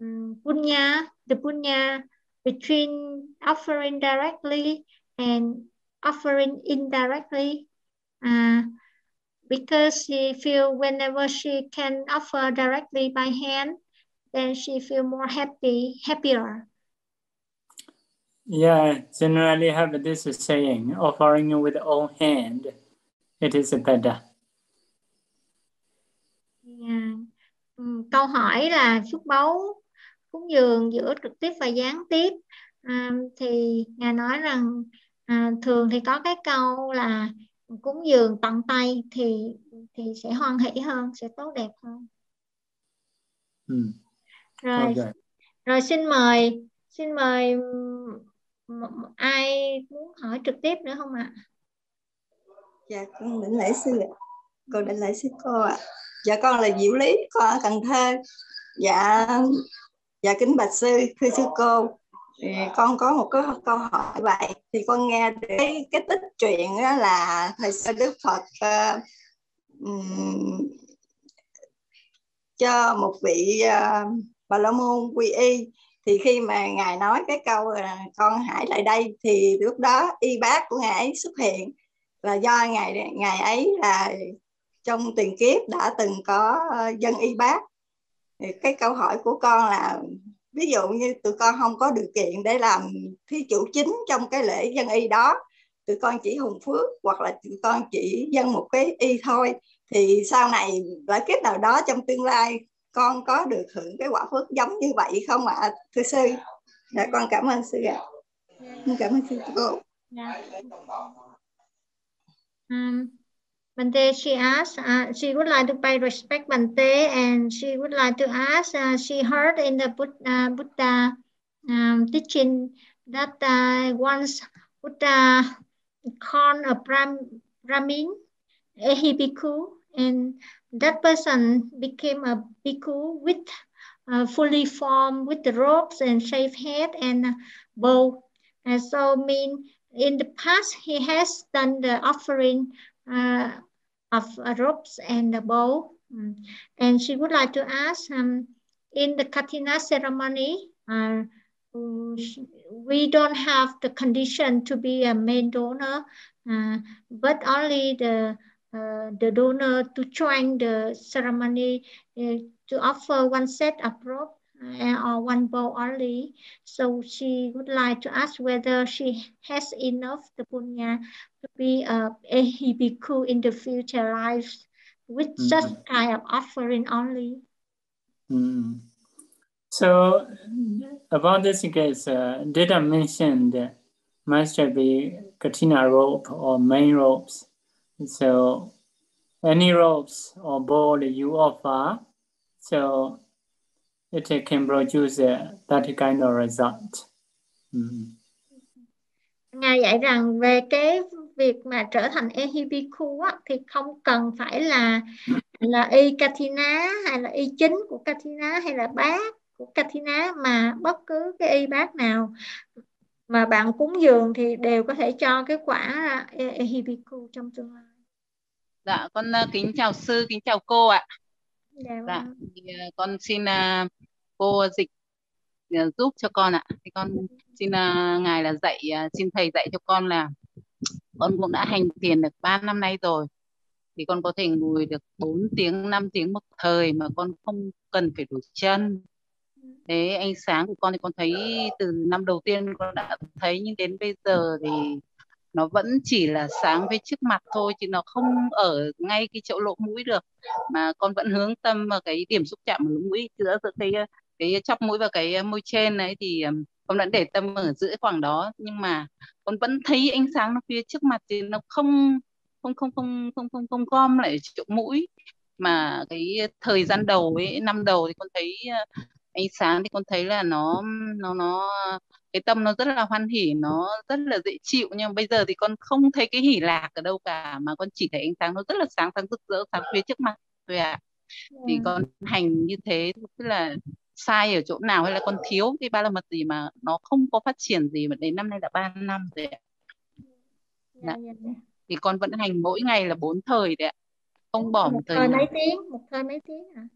um, punya, the punya between offering directly and offering indirectly. Uh, because she feel whenever she can offer directly by hand, then she feel more happy, happier. Yeah, generally have this saying, offering with own hand, it is better. Yeah. câu hỏi là phước báu cúng dường giữa trực tiếp và gián tiếp. À, thì ngài nói rằng à, thường thì có cái câu là cúng dường tận tay thì thì sẽ hoan hỷ hơn sẽ tốt đẹp hơn ừ. rồi okay. rồi xin mời xin mời ai muốn hỏi trực tiếp nữa không ạ dạ con định lễ sư ạ. Con định lễ sư cô ạ. Dạ con là diệu lý con ở cần thơ. Dạ dạ kính bạch sư thưa sư cô. Thì con có một cái câu hỏi vậy. Thì con nghe cái cái tích truyện đó là thời xưa đức phật uh, um, cho một vị uh, bà la môn quy y. Thì khi mà ngài nói cái câu là con hãy lại đây thì lúc đó y bác của ngài ấy xuất hiện là do ngày ngày ấy là trong tiền kiếp đã từng có ờ, dân y bác thì cái câu hỏi của con là, ví dụ như tụi con không có điều kiện để làm thí chủ chính trong cái lễ dân y đó, tụi con chỉ hùng phước hoặc là tụi con chỉ dân một cái y thôi, thì sau này lại kiếp nào đó trong tương lai con có được hưởng cái quả phước giống như vậy không ạ à? thưa sư dạ con cảm ơn sư ạ à. cảm ơn sư cô yeah um, Bante, she asked, uh, she would like to pay respect Bante and she would like to ask, uh, she heard in the Buddha, uh, Buddha um, teaching that uh, once Buddha called a Brahmin, eh, a bhikkhu, and that person became a bhikkhu with uh, fully formed with the robes and shaved head and bow. And so mean in the past he has done the offering uh, of robes and a bow. Mm. And she would like to ask um, in the Katina ceremony, uh, we don't have the condition to be a main donor, uh, but only the uh, the donor to join the ceremony uh, to offer one set of robe uh, or one bow only. So she would like to ask whether she has enough the punya to be a, a bhikkhu in the future lives with mm -hmm. such kind of offering only. Mm. So about this case, uh, did I mention that must be katina rope or main ropes? So any ropes or bowl you offer, so it can produce that kind of result. Mm. Ngài dạy rằng về cái việc mà trở thành Ehibiku á, thì không cần phải là là y Katina hay là y chính của Katina hay là bác của Katina mà bất cứ cái y bác nào mà bạn cúng dường thì đều có thể cho cái quả Ehibiku trong tương lai. Dạ, con uh, kính chào sư, kính chào cô ạ. Dạ, dạ vâng. Dạ, thì, ờ, con xin uh, cô dịch uh, giúp cho con ạ. Thì con xin uh, ngài là dạy, uh, xin thầy dạy cho con là con cũng đã hành thiền được 3 năm nay rồi. Thì con có thể ngồi được 4 tiếng, 5 tiếng một thời mà con không cần phải đổi chân. Thế ánh sáng của con thì con thấy từ năm đầu tiên con đã thấy nhưng đến bây giờ thì nó vẫn chỉ là sáng với trước mặt thôi chứ nó không ở ngay cái chỗ lỗ mũi được. Mà con vẫn hướng tâm vào cái điểm xúc chạm ở lỗ mũi. Giữa giữa cái cái chóp mũi và cái môi trên đấy thì con vẫn để tâm ở giữa khoảng đó. Nhưng mà con vẫn thấy ánh sáng nó phía trước mặt thì nó không không không không không không không gom lại chỗ mũi. Mà cái thời gian đầu ấy, năm đầu thì con thấy ánh sáng thì con thấy là nó nó nó cái tâm nó rất là hoan hỉ nó rất là dễ chịu nhưng bây giờ thì con không thấy cái hỉ lạc ở đâu cả mà con chỉ thấy ánh sáng nó rất là sáng sáng rực rỡ sáng phía trước mặt thôi ạ à. thì ừ. con hành như thế tức là sai ở chỗ nào hay là con thiếu cái ba la mật gì mà nó không có phát triển gì mà đến năm nay là ba năm rồi ạ dạ. dạ, dạ. thì con vẫn hành mỗi ngày là bốn thời đấy ạ không bỏ một, một thời, thời mấy tiếng một thời mấy tiếng à?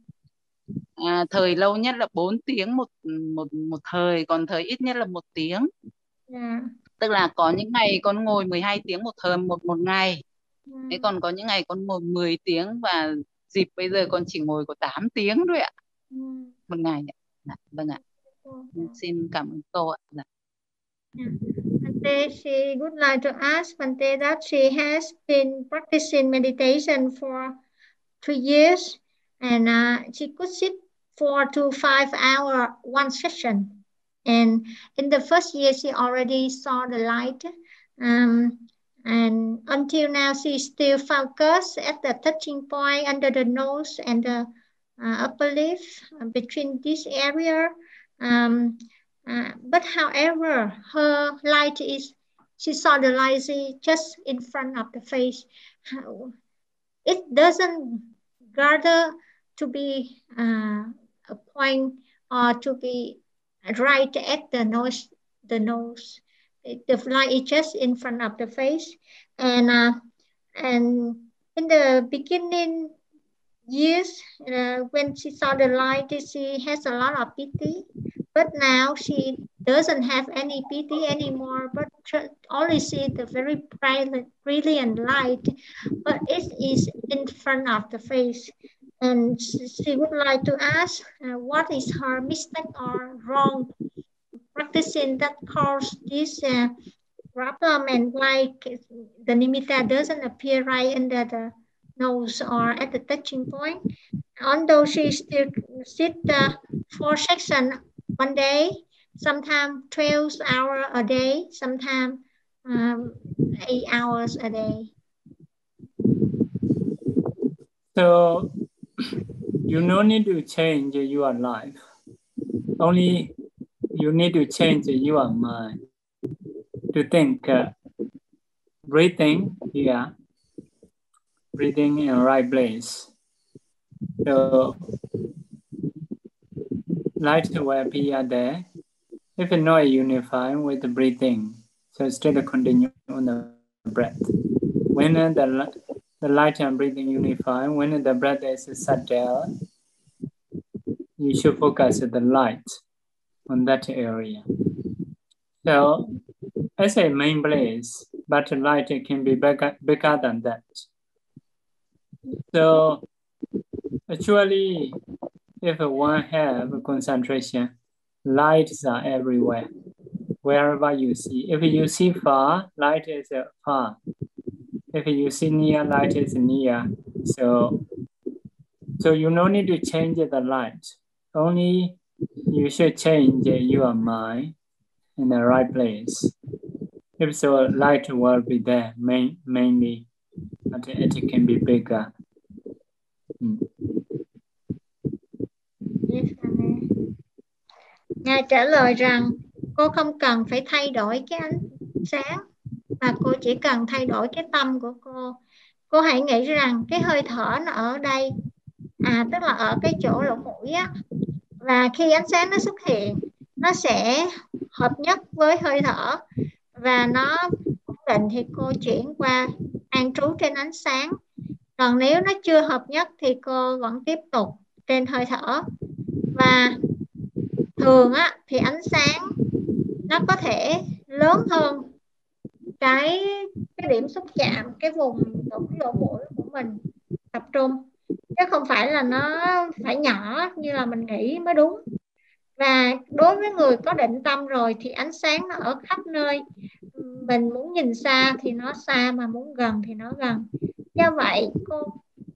À, thời lâu nhất là 4 tiếng một một một thời còn thời ít nhất là một tiếng yeah. Dạ. tức là có những ngày con ngồi 12 tiếng một thời một một ngày yeah. Dạ. thế còn có những ngày con ngồi 10 tiếng và dịp bây giờ con chỉ ngồi có 8 tiếng thôi ạ yeah. Ừ. một ngày dạ, vâng ạ yeah. xin cảm ơn cô ạ dạ. Bante, she would like to ask Bante that she has been practicing meditation for two years and uh, she could sit four to five hour one session. And in the first year, she already saw the light Um, and until now, she still focused at the touching point under the nose and the uh, upper lip uh, between this area. Um, uh, but however, her light is, she saw the light just in front of the face. It doesn't gather to be uh, point or to be right at the nose, the nose. The light is just in front of the face. And, uh, and in the beginning years, uh, when she saw the light, she has a lot of pity but now she doesn't have any pity anymore, but only see the very bright, brilliant light, but it is in front of the face. And she would like to ask uh, what is her mistake or wrong practicing that caused this uh, problem and why the nimitta doesn't appear right under the nose or at the touching point. Although she still sit uh, four sections one day, sometimes 12 hours a day, sometimes um, 8 hours a day. So you no need to change your life. Only you need to change your mind to think uh, breathing here, breathing in right place. So light will appear there. If you not unified with the breathing, so still continue on the breath. When the, the light and breathing unify, when the breath is subtle, you should focus the light on that area. So as a main place, but light can be bigger, bigger than that. So actually, if one have concentration, lights are everywhere, wherever you see. If you see far, light is far. If you see near, light is near. So, so you no need to change the light. Only you should change your mind in the right place. If so, light will be there main, mainly, but it can be bigger. Mm. Nga trả lời rằng cô không cần phải thay đổi cái ánh sáng mà cô chỉ cần thay đổi cái tâm của cô. Cô hãy nghĩ rằng cái hơi thở nó ở đây, à tức là ở cái chỗ lỗ mũi á. Và khi ánh sáng nó xuất hiện, nó sẽ hợp nhất với hơi thở và nó ổn định thì cô chuyển qua an trú trên ánh sáng. Còn nếu nó chưa hợp nhất thì cô vẫn tiếp tục trên hơi thở và thường á thì ánh sáng nó có thể lớn hơn cái cái điểm xúc chạm, cái vùng cái lỗ mũi của mình tập trung. Chứ không phải là nó phải nhỏ như là mình nghĩ mới đúng. Và đối với người có định tâm rồi thì ánh sáng nó ở khắp nơi. Mình muốn nhìn xa thì nó xa, mà muốn gần thì nó gần. Do vậy, cô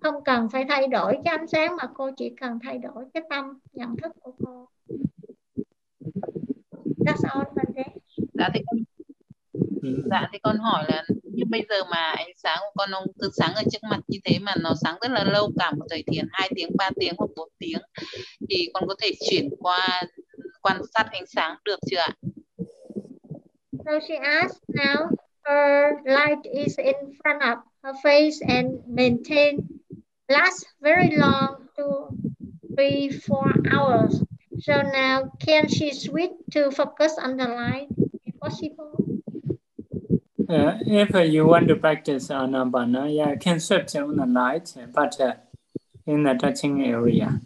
không cần phải thay đổi cái ánh sáng mà cô chỉ cần thay đổi cái tâm, nhận thức của cô. That's all vấn đề dạ thì con dạ thì con hỏi là như bây giờ mà ánh sáng của con ông cứ sáng ở trước mặt như thế mà nó sáng rất là lâu cả một thời thiền 2 tiếng 3 tiếng hoặc 4 tiếng thì con có thể chuyển qua quan sát ánh sáng được chưa ạ? So she asked now her light is in front of her face and maintain lasts very long, two, three, four hours. So now, can she switch to focus on the light? If possible. Uh, if uh, you want to practice anapana, yeah, you can switch on the night, but uh, in the touching area.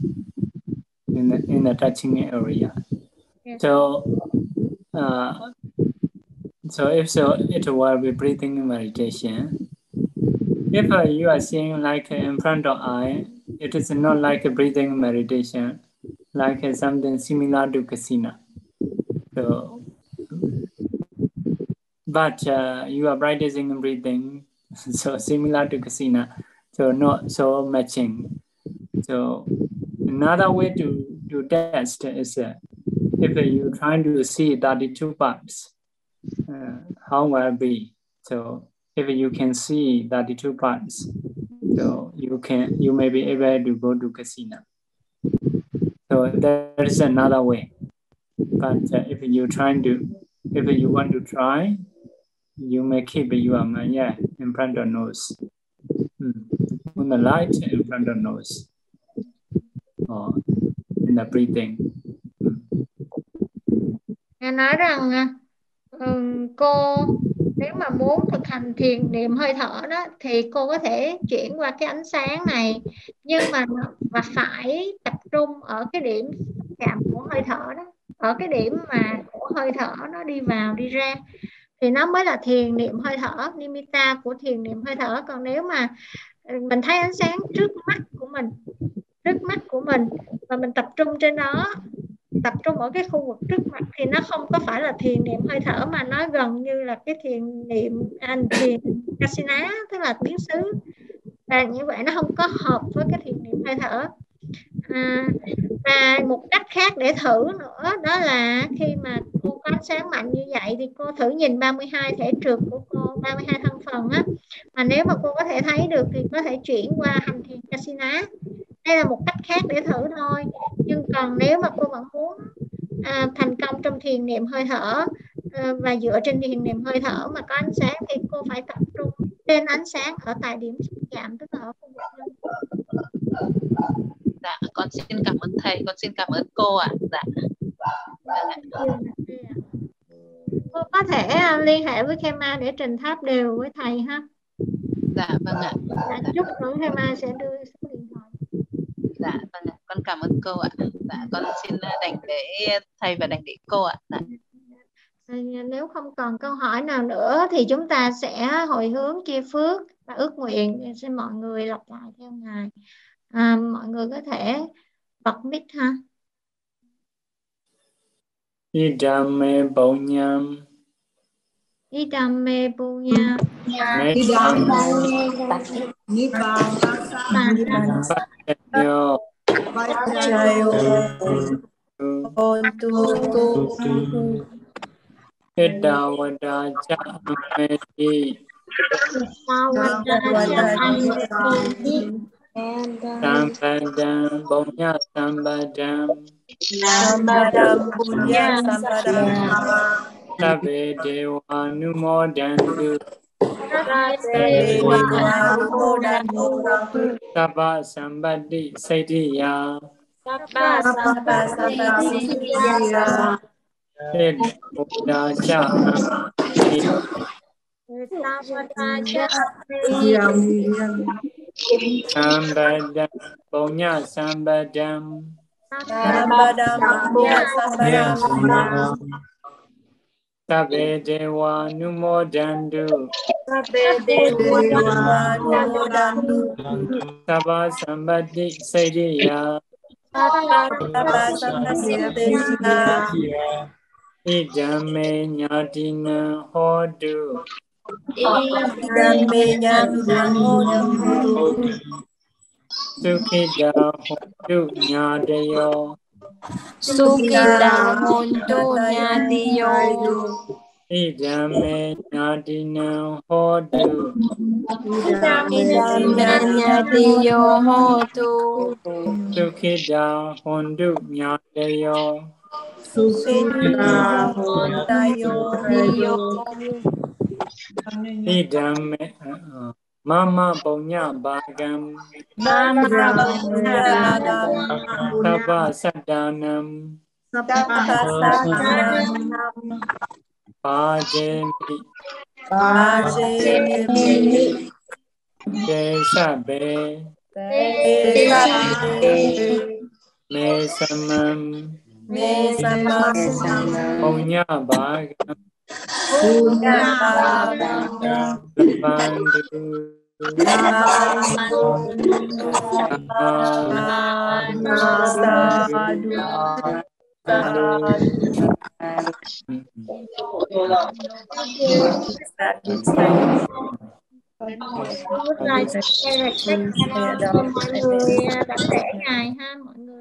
In the in the touching area. Yes. So, uh, so if so, it will be breathing meditation. If uh, you are seeing like in front of eye, it is not like a breathing meditation, like uh, something similar to kasina. So, but uh, you are practicing breathing, so similar to kasina, so not so matching. So another way to, to test is uh, if you trying to see 32 parts, uh, how will be So if you can see 32 parts, so you can you may be able to go to casino. So there is another way. But uh, if you trying to, if you want to try, you may keep your mind yeah, in front of nose. Mm. On the light in front of nose. Or in the breathing. Nghe nói rằng um, cô nếu mà muốn thực hành thiền niệm hơi thở đó thì cô có thể chuyển qua cái ánh sáng này nhưng mà mà phải tập trung ở cái điểm chạm của hơi thở đó ở cái điểm mà của hơi thở nó đi vào đi ra thì nó mới là thiền niệm hơi thở, nimitta của thiền niệm hơi thở. Còn nếu mà ừ, mình thấy ánh sáng trước mắt của mình, trước mắt của mình và mình tập trung trên đó tập trung ở cái khu vực trước mặt thì nó không có phải là thiền niệm hơi thở mà nó gần như là cái thiền niệm anh thiền kasina, tức là tiếng xứ. Và như vậy nó không có hợp với cái thiền niệm hơi thở à, và một cách khác để thử nữa đó là khi mà cô có ánh sáng mạnh như vậy thì cô thử nhìn 32 thể trượt của cô 32 thân phần á. Mà nếu mà cô có thể thấy được thì có thể chuyển qua hành thiền casina đây là một cách khác để thử thôi. Nhưng còn nếu mà cô vẫn muốn à, thành công trong thiền niệm hơi thở à, và dựa trên thiền niệm hơi thở mà có ánh sáng thì cô phải tập trung trên ánh sáng ở tại điểm chạm tức là ở khu vực dạ con xin cảm ơn thầy con xin cảm ơn cô ạ. Dạ. Cô có thể à, liên hệ với Kema để trình tháp đều với thầy ha? Dạ vâng ạ. Dạ, chút nữa Kema sẽ đưa số điện thoại. Dạ vâng ạ. Con cảm ơn cô ạ. Dạ con xin đảnh lễ thầy và đảnh lễ cô ạ. Dạ. À, nếu không còn câu hỏi nào nữa thì chúng ta sẽ hồi hướng chia phước và ước nguyện. Xin mọi người lặp lại theo ngài à, mọi người có thể bật mic ha. Idame Bonyam Idame Punya Yo Idawada Jameti Sambadam punya Sambadam Sambadam punya sambadam Sabe Dewa Numodandu Dewa Numodandu Sabha Sambadi Saidiya Sabba sabba siya Ed Buddha Cha Sambadam Bonya Sambadam. Sambadam punya sambadam. Sabe Dewa Numodandu Dewa Numodandu Sabha Sambadi Saidiya. Sabba sabba siya Idame Nyatina Hodu. Dan menyambung Sukida hondu nyadiyo. Sukida hondu nyadiyo. Idame nyadina hodu. Idame nyadiyo hodu. Sukida hondu nyadiyo. Sukida hondu nyadiyo. Idame uh, Mama Bonya Bagam Mama bagam Sabha Sadanam Pajemi Ajemi Kesabe Mesamam Mesama Bonya Bagam punya bagam Lepandu Good night. Đặt lễ ngài ha mọi người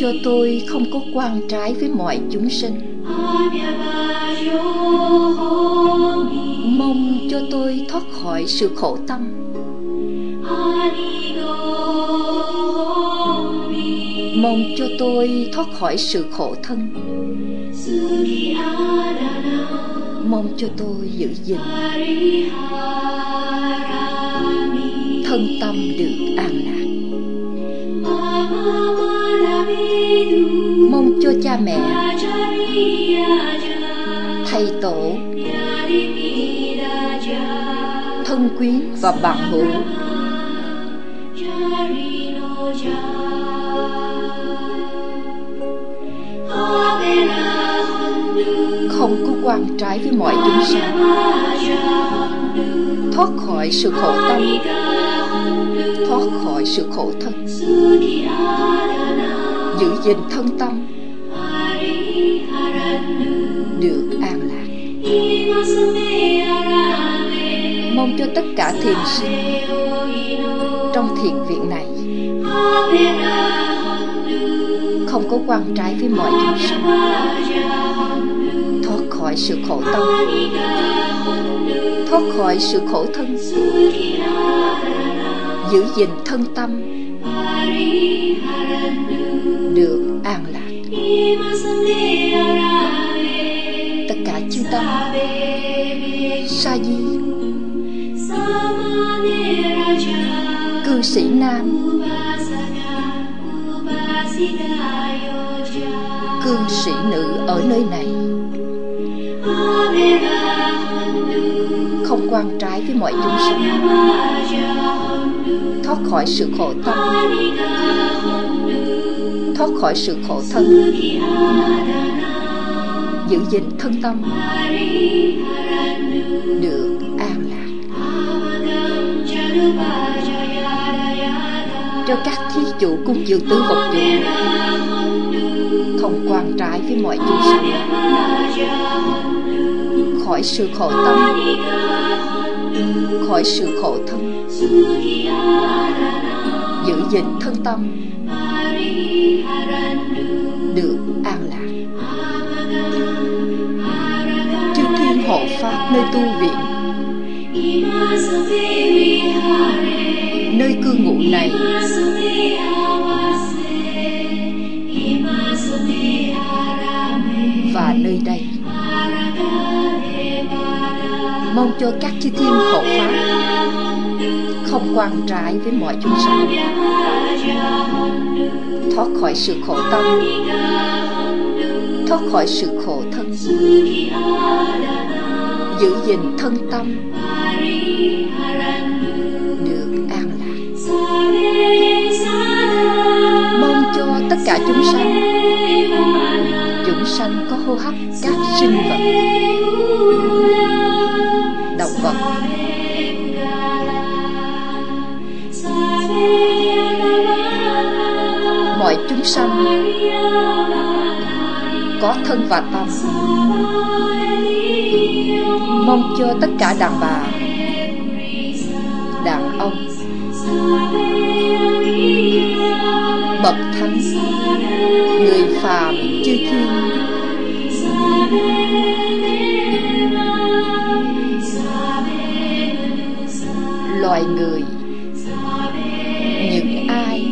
cho tôi không có quan trái với mọi chúng sinh. Mong cho tôi thoát khỏi sự khổ tâm. Mong cho tôi thoát khỏi sự khổ thân. Mong cho tôi giữ gìn. Thân tâm được an cha mẹ. Thầy tổ, thân quyến và bạn hữu. Không có quan trái với mọi chúng sanh. Thoát khỏi sự khổ tâm. Thoát khỏi sự khổ thân. Giữ gìn thân tâm. Mong cho tất cả thiền sinh trong thiền viện này không có quan trái với mọi chúng sinh, thoát khỏi sự khổ tâm, thoát khỏi sự khổ thân, giữ gìn thân tâm được an lạc. Cư sĩ nam. Cư sĩ nữ ở nơi này. Không quan trái với mọi chúng sinh thoát khỏi sự khổ tâm. Thoát khỏi sự khổ thân. Giữ gìn thân tâm. Được an lạc cho các thí chủ cung dường tứ vật dụng không quan trái với mọi chúng sanh. Khỏi sự khổ tâm. Khỏi sự khổ thân. Giữ gìn thân tâm. Được an lạc. Chư thiên hộ pháp nơi tu viện nơi cư ngụ này. Và nơi đây, mong cho các chư thiên hộ pháp không quan trái với mọi chúng sanh, thoát khỏi sự khổ tâm, thoát khỏi sự khổ thân, giữ gìn thân tâm. Cả chúng sanh. Chúng sanh có hô hấp các sinh vật. Động vật. Mọi chúng sanh có thân và tâm. Mong cho tất cả đàn bà, đàn ông bậc thánh, người phàm chư thiên. Loài người, những ai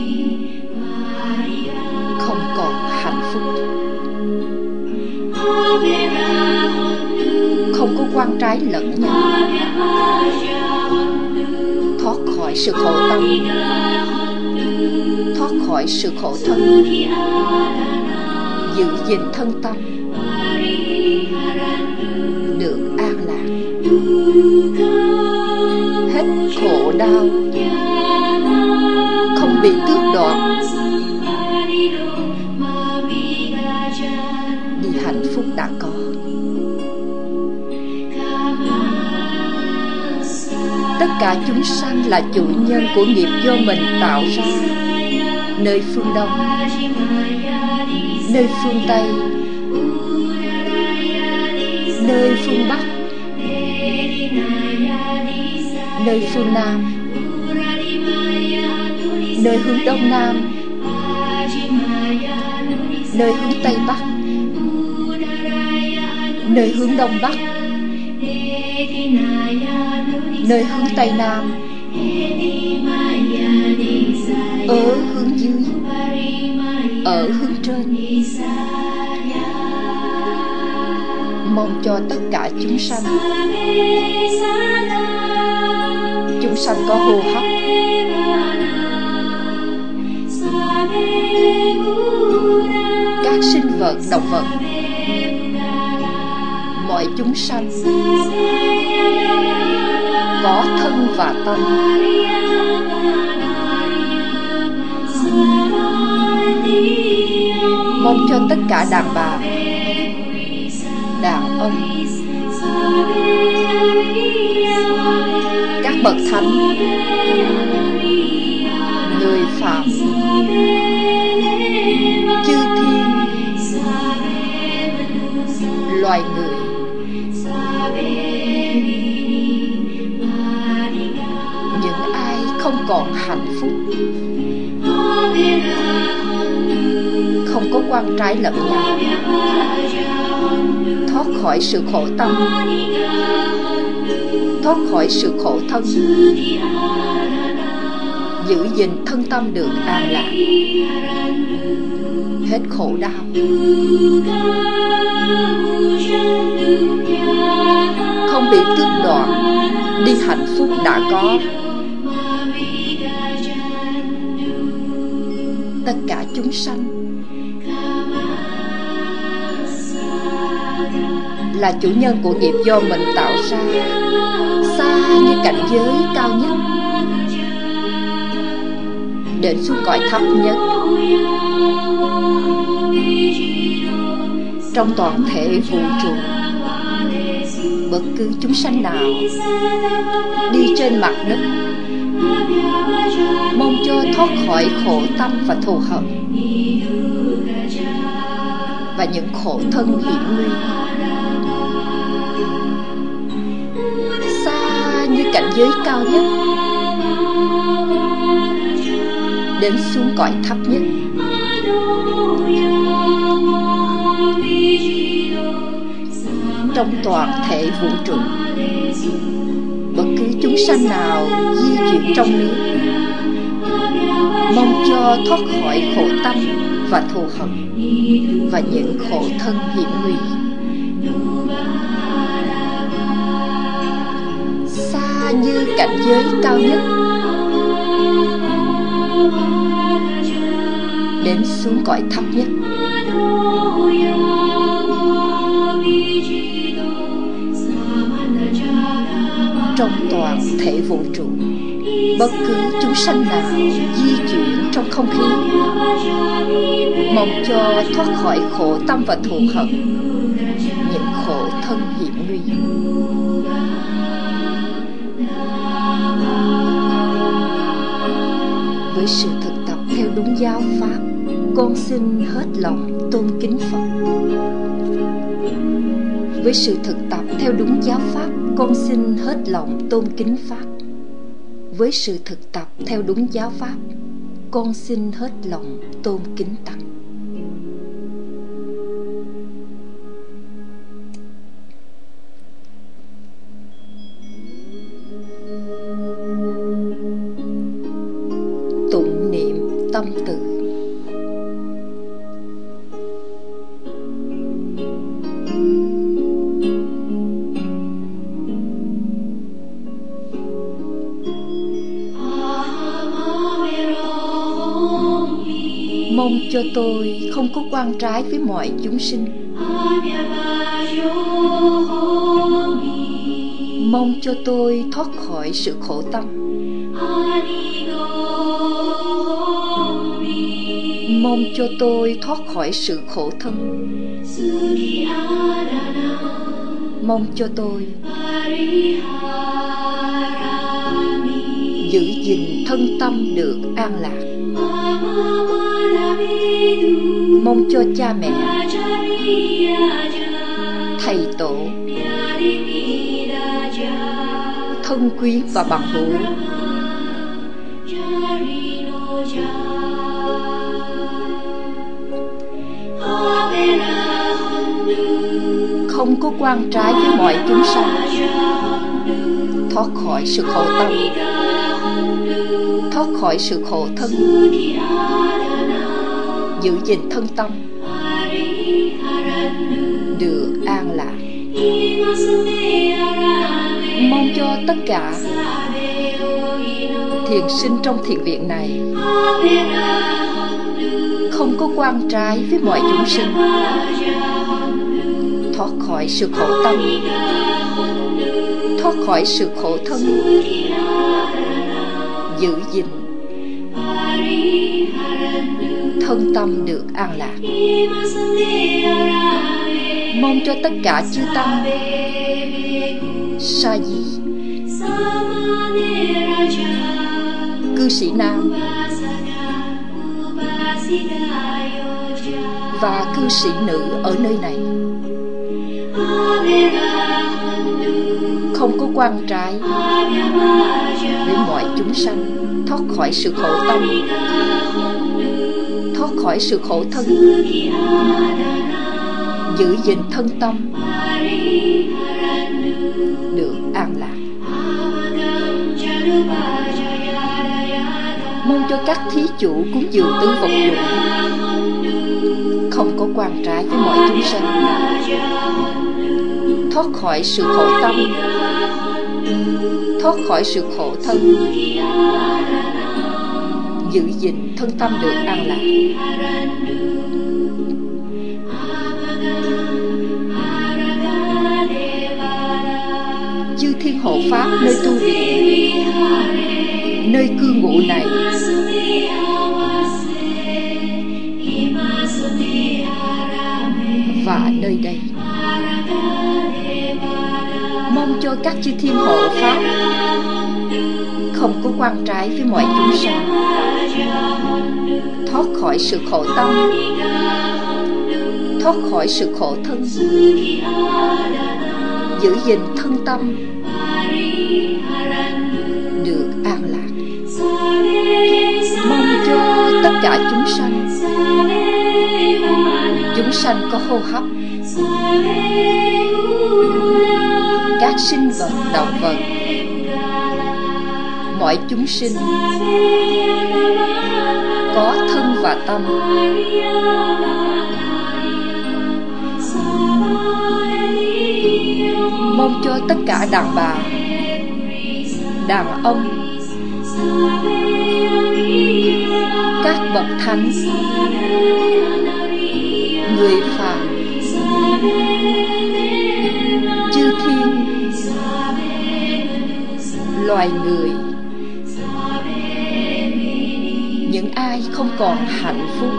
không còn hạnh phúc, không có quan trái lẫn nhau, thoát khỏi sự khổ tâm khỏi sự khổ thân giữ gìn thân tâm. Được an lạc. Hết khổ đau. Không bị tước đoạt. Vì hạnh phúc đã có. Tất cả chúng sanh là chủ nhân của nghiệp do mình tạo ra nơi phương đông, nơi phương tây, nơi phương bắc, nơi phương nam, nơi hướng đông nam, nơi hướng Tây Bắc, nơi hướng Đông Bắc, nơi hướng Tây Nam. Ở hướng ở. Hướng trên mong cho tất cả chúng sanh. Chúng sanh có hô hấp. Các sinh vật, động vật. Mọi chúng sanh có thân và tâm mong cho tất cả đàn bà, đàn ông, các bậc thánh, người phạm, chư thiên, loài người. Những ai không còn hạnh phúc không có quan trái lẫn nhau thoát khỏi sự khổ tâm. Thoát khỏi sự khổ thân. Giữ gìn thân tâm được an lạc. Hết khổ đau. Không bị tước đoạt. Đi hạnh phúc đã có. Tất cả chúng sanh là chủ nhân của nghiệp do mình tạo ra. Xa như cảnh giới cao nhất. Đến xuống cõi thấp nhất. Trong toàn thể vũ trụ, bất cứ chúng sanh nào đi trên mặt đất, mong cho thoát khỏi khổ tâm và thù hận và những khổ thân hiểm nguy cảnh giới cao nhất. Đến xuống cõi thấp nhất. Trong toàn thể vũ trụ, bất cứ chúng sanh nào di chuyển trong nước, mong cho thoát khỏi khổ tâm và thù hận và những khổ thân hiểm nguy. Cảnh giới cao nhất. Đến xuống cõi thấp nhất. Trong toàn thể vũ trụ, bất cứ chúng sanh nào di chuyển trong không khí, mong cho thoát khỏi khổ tâm và thù hận. Sự thực tập theo đúng giáo pháp. Con xin hết lòng tôn kính phật. Với sự thực tập theo đúng giáo pháp, con xin hết lòng tôn kính pháp. Với sự thực tập theo đúng giáo pháp, con xin hết lòng tôn kính tăng. Cho tôi không có quan trái với mọi chúng sinh. Mong cho tôi thoát khỏi sự khổ tâm. Mong cho tôi thoát khỏi sự khổ thân. Mong cho tôi giữ gìn thân tâm được an lạc. Mong cho cha mẹ. Thầy tổ, thân quý và bằng hữu. Không có quan trái với mọi chúng sanh. Thoát khỏi sự khổ tâm. Thoát khỏi sự khổ thân giữ gìn thân tâm. Được an lạc. Mong cho tất cả thiền sinh trong thiền viện này không có quan trái với mọi chúng sinh, thoát khỏi sự khổ tâm, thoát khỏi sự khổ thân, giữ gìn thân tâm được an lạc. Mong cho tất cả chư tăng sa di, cư sĩ nam và cư sĩ nữ ở nơi này. Không có quan trái với mọi chúng sanh thoát khỏi sự khổ tâm khỏi sự khổ thân. Giữ gìn thân tâm. Được an lạc. Mong cho các thí chủ cúng dường tứ vật dụng. Không có quan trái với mọi chúng sanh. Thoát khỏi sự khổ tâm. Thoát khỏi sự khổ thân giữ gìn thân tâm được an lạc. Chư thiên hộ pháp nơi tu viện, nơi cư ngụ này, và nơi đây, mong cho các chư thiên hộ pháp không có quan trái với mọi chúng sanh thoát khỏi sự khổ tâm. Thoát khỏi sự khổ thân. Giữ gìn thân tâm. Được an lạc. Mong cho tất cả chúng sanh. Chúng sanh có hô hấp. Các sinh vật, động vật mọi chúng sinh. Có thân và tâm. Mong cho tất cả đàn bà, đàn ông, các bậc thánh, người phàm, chư thiên, loài người. Những ai không còn hạnh phúc.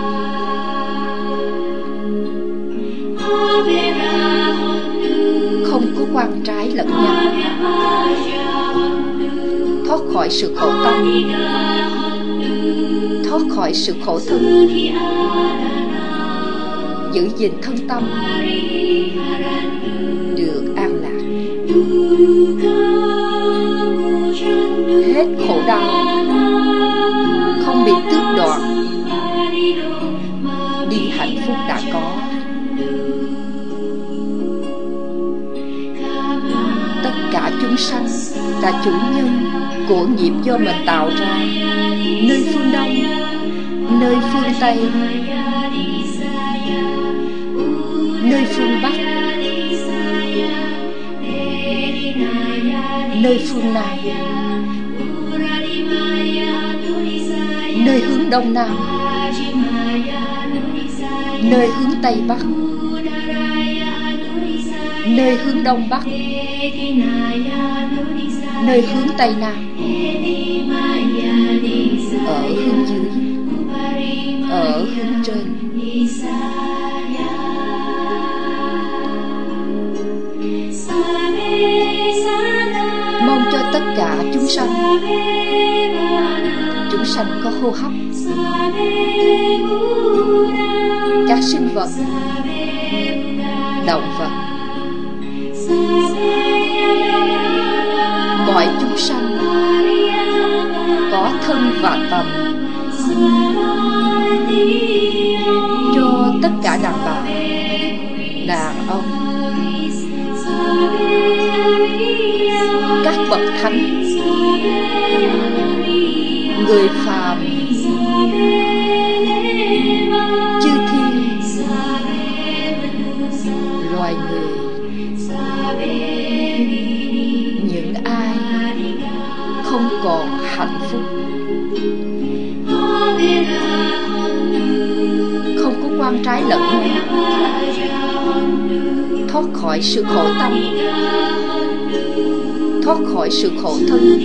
Không có quan trái lẫn nhau. Thoát khỏi sự khổ tâm. Thoát khỏi sự khổ thân. Giữ gìn thân tâm. Được an lạc. Hết khổ đau không bị tước đoạt. Đi hạnh phúc đã có. Tất cả chúng sanh là chủ nhân của nghiệp do mình tạo ra. Nơi phương đông, nơi phương tây, nơi phương bắc, nơi phương nam. Hướng đông nam. Nơi hướng tây bắc. Nơi hướng đông bắc. Nơi hướng tây nam. Ở hướng dưới. Ở hướng trên. Mong cho tất cả chúng sanh. Chúng sanh có hô hấp các sinh vật, động vật. Mọi chúng sanh có thân và tâm. Cho tất cả đàn bà, đàn ông, các bậc thánh, người phàm còn hạnh phúc. Không có quan trái lẫn nhau. Thoát khỏi sự khổ tâm. Thoát khỏi sự khổ thân.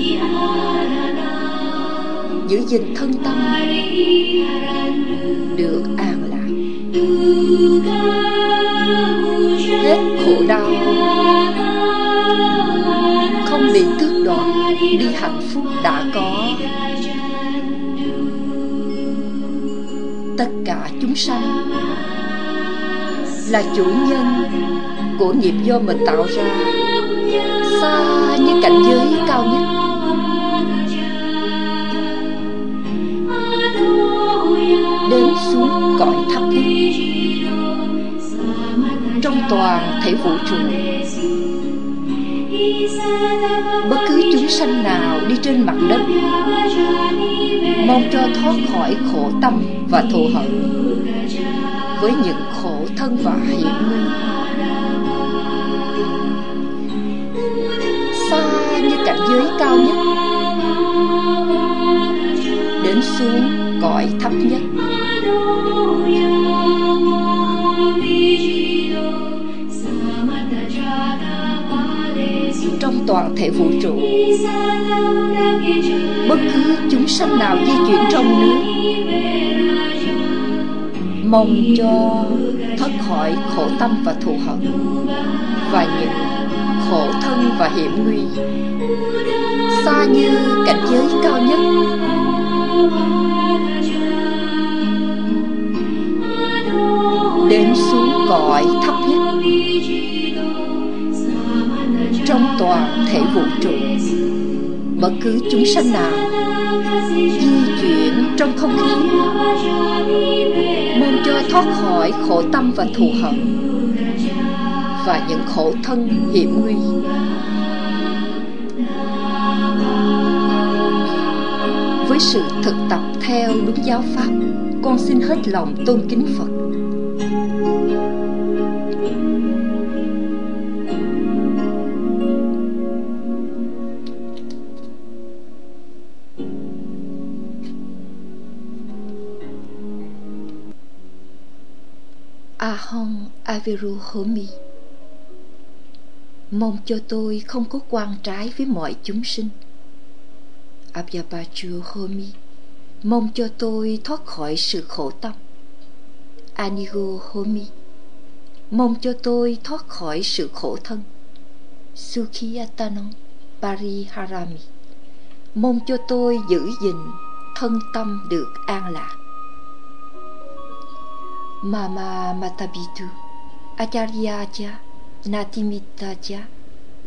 Giữ gìn thân tâm. Được an lạc. Hết khổ đau bị tước đoạt đi hạnh phúc đã có. Tất cả chúng sanh là chủ nhân của nghiệp do mình tạo ra. Xa như cảnh giới cao nhất. Đến xuống cõi thấp nhất. Trong toàn thể vũ trụ bất cứ chúng sanh nào đi trên mặt đất, mong cho thoát khỏi khổ tâm và thù hận với những khổ thân và hiểm nguy. Xa như cảnh giới cao nhất, đến xuống cõi thấp nhất. Trong toàn thể vũ trụ. Bất cứ chúng sanh nào di chuyển trong nước, mong cho thoát khỏi khổ tâm và thù hận, và những khổ thân và hiểm nguy. Xa như cảnh giới cao nhất. Đến xuống cõi thấp nhất trong toàn thể vũ trụ. Bất cứ chúng sanh nào di chuyển trong không khí, mong cho thoát khỏi khổ tâm và thù hận và những khổ thân hiểm nguy. Với sự thực tập theo đúng giáo pháp, con xin hết lòng tôn kính phật. Ahon Homi Mong cho tôi không có quan trái với mọi chúng sinh. Abhyapachu Homi Mong cho tôi thoát khỏi sự khổ tâm. Anigo Homi Mong cho tôi thoát khỏi sự khổ thân. Sukhiyatanam Pariharami, Mong cho tôi giữ gìn thân tâm được an lạc. Mama Matabitu Acharyaja Natimitaja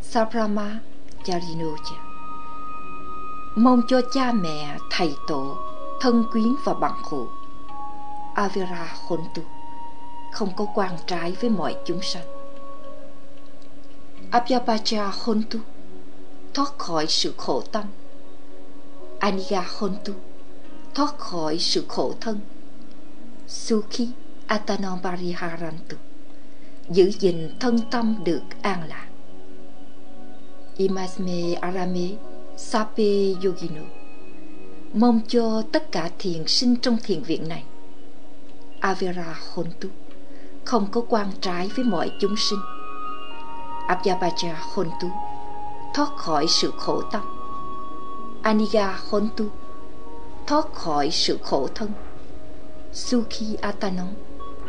Sabrama Charinoja Mong cho cha mẹ, thầy tổ, thân quyến và bằng hữu Avira khuntu không có quan trái với mọi chúng sanh. Abhyapacha khuntu thoát khỏi sự khổ tâm. Aniga khuntu thoát khỏi sự khổ thân. Sukhi Atanon Pariharantu giữ gìn thân tâm được an lạc. Imasme Arame Sape yoginu. Mong cho tất cả thiền sinh trong thiền viện này. Avera Hontu. Không có quan trái với mọi chúng sinh. Abhyapacha Hontu. Thoát khỏi sự khổ tâm. Aniga Hontu. Thoát khỏi sự khổ thân. Sukhi Atanon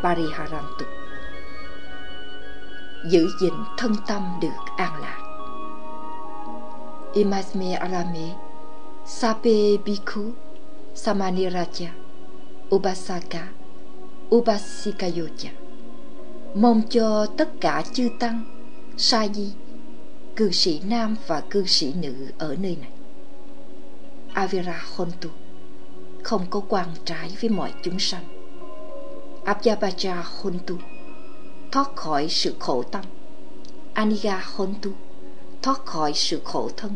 Pariharantu giữ gìn thân tâm được an lạc. Imasme Arame Sape Bhikkhu, Samaniraja, Ubasaka Upasikayoja Mong cho tất cả chư tăng, Sa di, Cư sĩ nam và cư sĩ nữ ở nơi này. Avira Hontu, Không có quan trái với mọi chúng sanh. Abhyapacha Hontu thoát khỏi sự khổ tâm. Aniga Hontu, thoát khỏi sự khổ thân.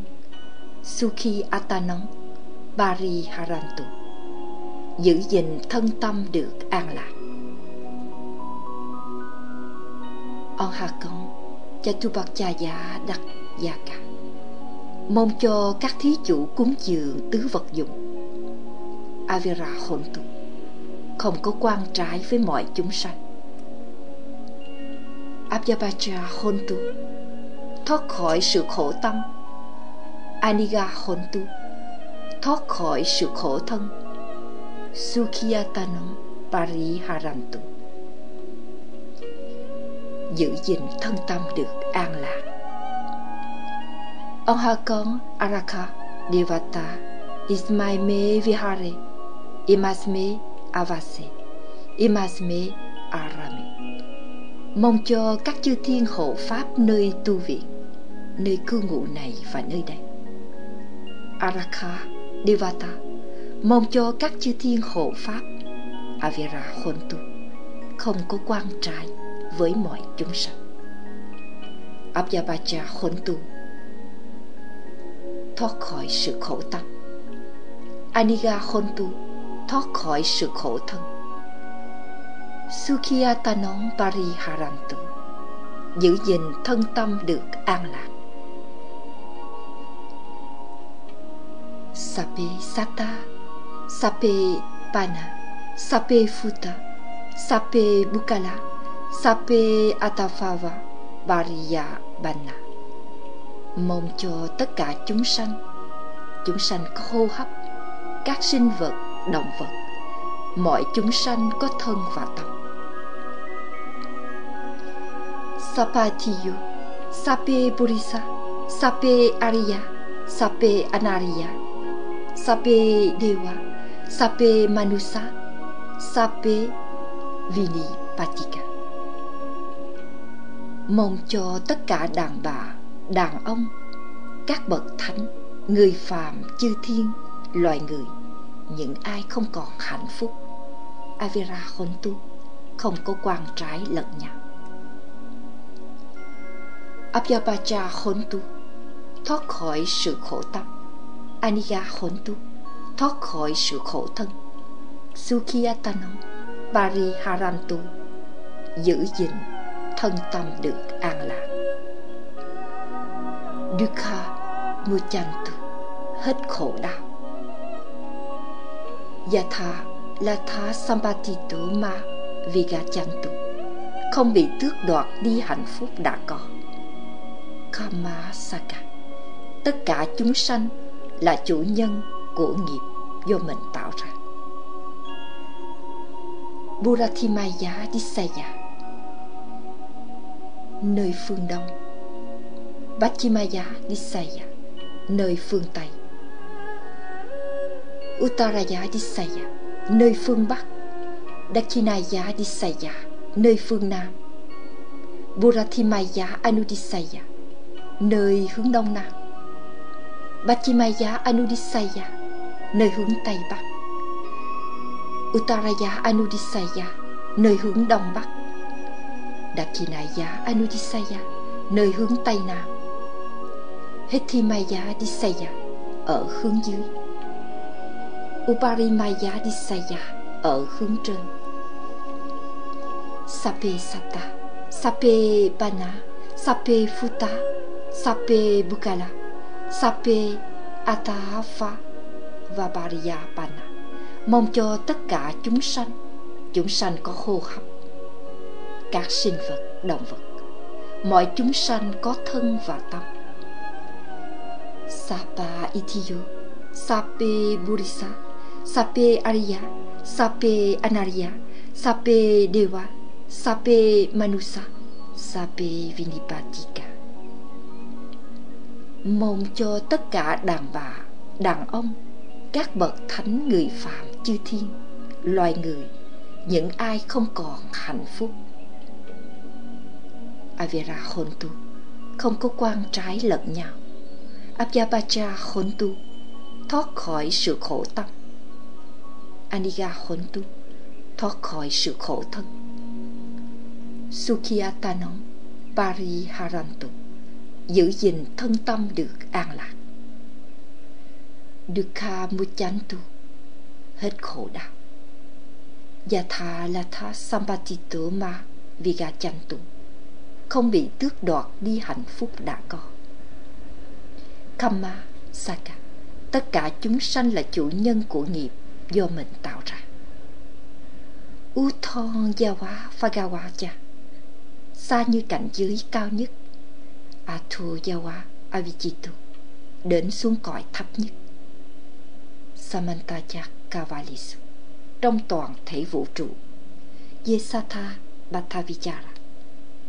Sukhi Atanang Bari Harantu giữ gìn thân tâm được an lạc. On Hà Công Chatupaccaya Đặc Gia Cả Mong cho các thí chủ cúng dường tứ vật dụng. Avira Hontu, Không có quan trái với mọi chúng sanh. Abhyabhaja Hontu. Thoát khỏi sự khổ tâm. Aniga Hontu. Thoát khỏi sự khổ thân. Sukhiyatanam Pariharantu. Giữ gìn thân tâm được an lạc. Ông ha con Araka Devata Ismaime Vihare. Imasme Avase. Imasme Arame. Mong cho các chư thiên hộ pháp nơi tu viện, Nơi cư ngụ này và nơi đây. Araka, Devata, Mong cho các chư thiên hộ pháp, Avira Hontu Không có quan trái với mọi chúng sanh. Abhyabhaja Hontu Thoát khỏi sự khổ tâm. Aniga Hontu Thoát khỏi sự khổ thân. Sukhiyatanam Pariharantu Giữ gìn thân tâm được an lạc. Sape Sata Sape Pana Sape Futa Sape Bukala Sape Atafava Bariya banna. Mong cho tất cả chúng sanh Chúng sanh có hô hấp Các sinh vật, động vật Mọi chúng sanh có thân và tâm. Sapatiyo Sape Purisa Sape Arya Sape Anarya, Sape Dewa Sape Manusa Sape Vinipatika Mong cho tất cả đàn bà, đàn ông, các bậc thánh, người phàm, chư thiên, loài người, những ai không còn hạnh phúc, Avira tu, không có quan trái lẫn nhau. khốn Hontu, thoát khỏi sự khổ tâm. Aniga Hontu, thoát khỏi sự khổ thân. Sukhiyatanam, Pariharantu, giữ gìn thân tâm được an lạc. Dukha Muchantu, hết khổ đau. Yatha Latha Sampatitu Ma Vigachantu, không bị tước đoạt đi hạnh phúc đã có kamasaka. Tất cả chúng sanh là chủ nhân của nghiệp do mình tạo ra. Burathimaya Disaya. Nơi phương Đông. Pachimaya Disaya. Nơi phương Tây. Uttaraya Disaya. Nơi phương Bắc. Dakshinaya Disaya. Nơi phương Nam. Burathimaya Anudisaya nơi hướng Đông Nam. Pachimaya Anudisaya, nơi hướng Tây Bắc. Uttaraya Anudisaya, nơi hướng Đông Bắc. Dakshinaya Anudisaya, nơi hướng Tây Nam. Hethimaya Disaya, ở hướng dưới. Uparimaya Disaya, ở hướng trên. Sape Sata Sape Bana Sape Futa Sape Bukala. Sape atahafa và Pariyapana mong cho tất cả chúng sanh chúng sanh có hô hấp, các sinh vật, động vật. Mọi chúng sanh có thân và tâm. Sapa Itiyo Sape Burisa, Sape Arya, Sape Anarya, Sape Dewa, Sape Manusa, Sape Vinipatika Mong cho tất cả đàn bà, đàn ông, các bậc thánh người phạm chư thiên, loài người, những ai không còn hạnh phúc. Avira tu không có quan trái lẫn nhau. Abhyabhaja Hontu thoát khỏi sự khổ tâm. Aniga Hontu thoát khỏi sự khổ thân. Sukhiyatanam Pariharantu giữ gìn thân tâm được an lạc. Dukha Muchantu hết khổ đau. Yatha Latha Sampatito Ma Vigachantu không bị tước đoạt đi hạnh phúc đã có. Kama Saka tất cả chúng sanh là chủ nhân của nghiệp do mình tạo ra. Uthon Yawa cha, xa như cảnh giới cao nhất. Athu Yawa Avijitu đến xuống cõi thấp nhất. Samantaja Kavalisu trong toàn thể vũ trụ. Yesatha Bhattavichara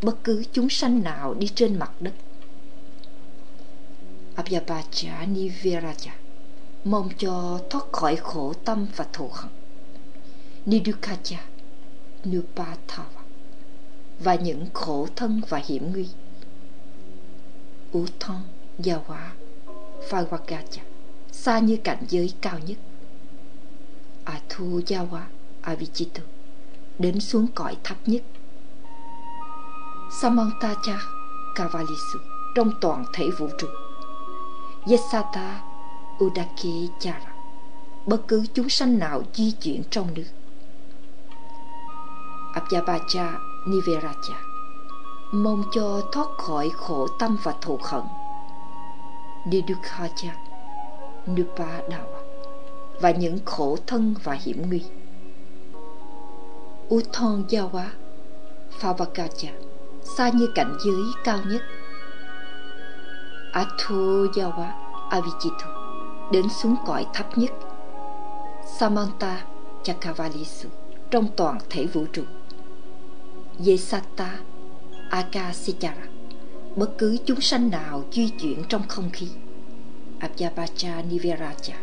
bất cứ chúng sanh nào đi trên mặt đất. Abhyabhaja Niviraja mong cho thoát khỏi khổ tâm và thù hận. Nidukaja Nupatava và những khổ thân và hiểm nguy. Uthon Yawa Phagwakaja xa như cảnh giới cao nhất. À Athu Yawa Avichitu đến xuống cõi thấp nhất. Samantacha Kavalisu trong toàn thể vũ trụ. Yesata Udaki Chara bất cứ chúng sanh nào di chuyển trong nước. Abhyabhaja Niveracha mong cho thoát khỏi khổ tâm và thù hận. Nidukhaja Nupadawa và những khổ thân và hiểm nguy Uthon Yawa Favakaja, xa như cảnh giới cao nhất. Athu Yawa Avijitu đến xuống cõi thấp nhất. Samanta Chakavalisu, trong toàn thể vũ trụ. Yesata Akasichara bất cứ chúng sanh nào di chuyển trong không khí. Abhyabhaja Niviraja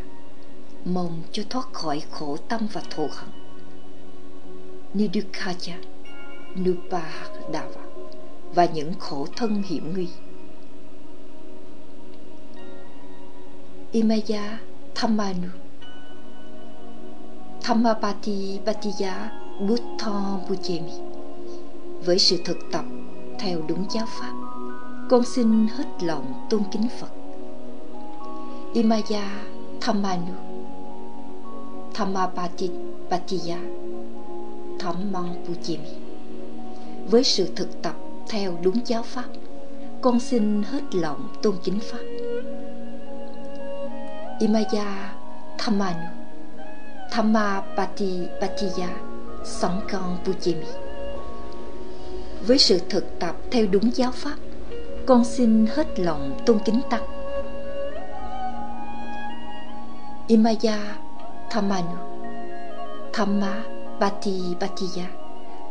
mong cho thoát khỏi khổ tâm và thù hận. Nidukhaja. Nupahadava. Và những khổ thân hiểm nguy. Imaya Thamanu. Thamapati Patiya Buddha Bhujemi. Với sự thực tập theo đúng giáo pháp. Con xin hết lòng tôn kính Phật. Imaya thamanu Thammapati Patiya Thammang Với sự thực tập theo đúng giáo pháp, Con xin hết lòng tôn kính Pháp. Imaya thamanu Thamma Patiya Sankang Pujemi với sự thực tập theo đúng giáo pháp. Con xin hết lòng tôn kính Tăng. Imaya Thamanu, Thamma bati batiya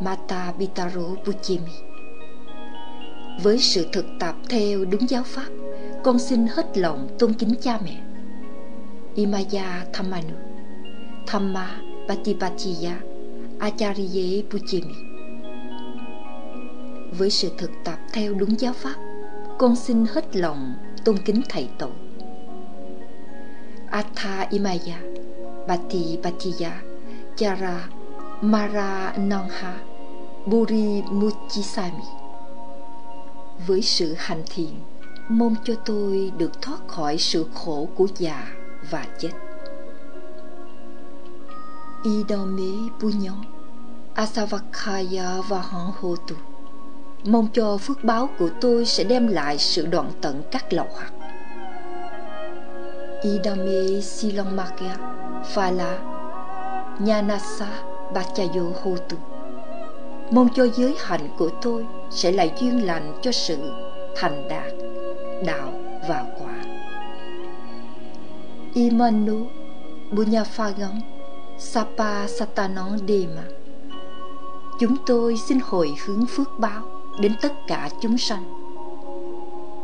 Mata Bitaro Pujemi Với sự thực tập theo đúng giáo pháp, Con xin hết lòng tôn kính cha mẹ. Imaya Thamanu, Thamma Patipatiya Acharye Puchimi với sự thực tập theo đúng giáo pháp. Con xin hết lòng tôn kính thầy tổ. Atha Imaya Patipatiya Chara Mara Nonha Buri Muchisami Với sự hành thiện Mong cho tôi được thoát khỏi sự khổ của già và chết. Idome Punyo Asavakaya và Hotu Mong cho phước báo của tôi sẽ đem lại sự đoạn tận các lậu hoặc Idame Silongmakya Phala Nyanasa Bachayo Hotu. Mong cho giới hạnh của tôi sẽ là duyên lành cho sự thành đạt, đạo và quả. Imanu Bunyafagan Sapa Satanon Dema. Chúng tôi xin hồi hướng phước báo đến tất cả chúng sanh.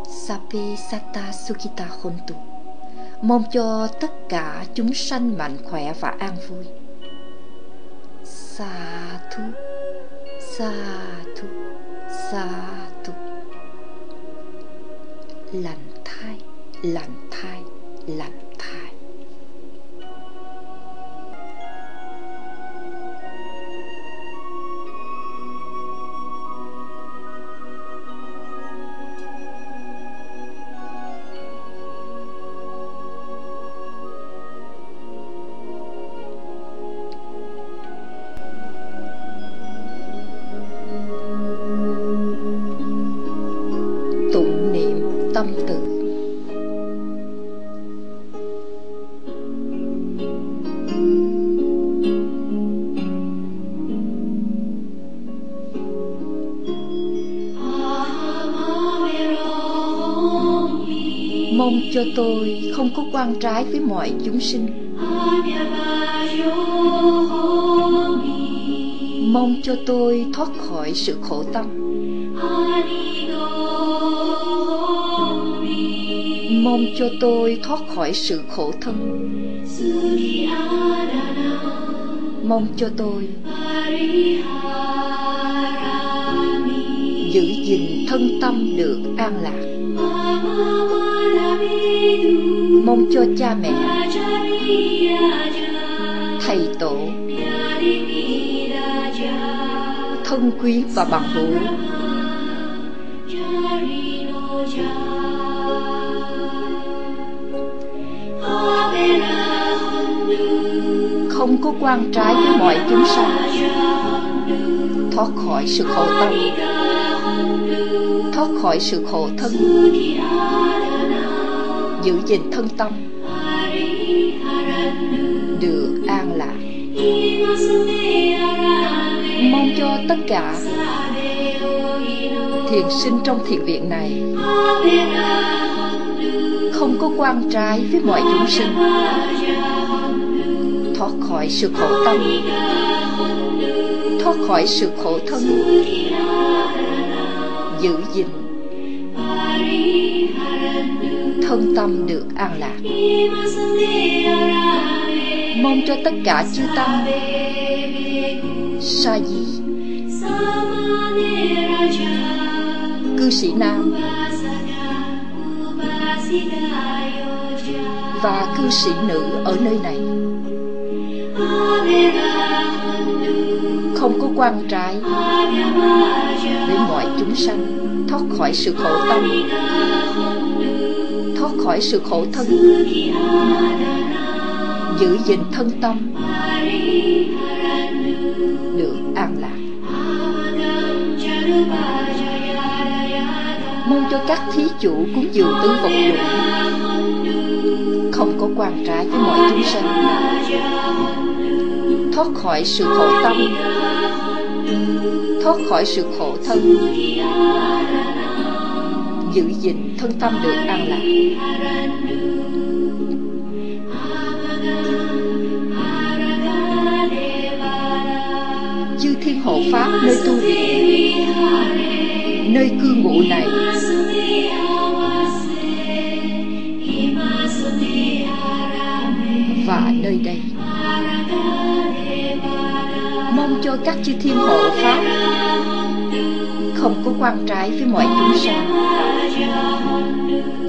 Sape Sata Sukita Hontu Mong cho tất cả chúng sanh mạnh khỏe và an vui. Sa thu Sa thu Sa thu. Lành thai Lành thai, Lành cho tôi không có quan trái với mọi chúng sinh. Mong cho tôi thoát khỏi sự khổ tâm. Mong cho tôi thoát khỏi sự khổ thân. Mong cho tôi giữ gìn thân tâm được an lạc mong cho cha mẹ. Thầy tổ, thân quý và bằng hữu. Không có quan trái với mọi chúng sanh. Thoát khỏi sự khổ tâm. Thoát khỏi sự khổ thân giữ gìn thân tâm. Được an lạc. Mong cho tất cả thiền sinh trong thiền viện này không có quan trái với mọi chúng sinh, thoát khỏi sự khổ tâm, thoát khỏi sự khổ thân, giữ gìn thân tâm được an lạc. Mong cho tất cả chư tăng, sa di, cư sĩ nam và cư sĩ nữ ở nơi này. Không có quan trái với mọi chúng sanh, thoát khỏi sự khổ tâm khỏi sự khổ thân. Giữ gìn thân tâm. Được an lạc. Mong cho các thí chủ cúng dường tứ vật dụng không có quan trái với mọi chúng sanh. thoát khỏi sự khổ tâm. thoát khỏi sự khổ thân. Giữ gìn thân tâm được an lạc. Chư thiên hộ pháp nơi tu viện, nơi cư ngụ này, và nơi đây, mong cho các chư thiên hộ pháp không có quan trái với mọi chúng sanh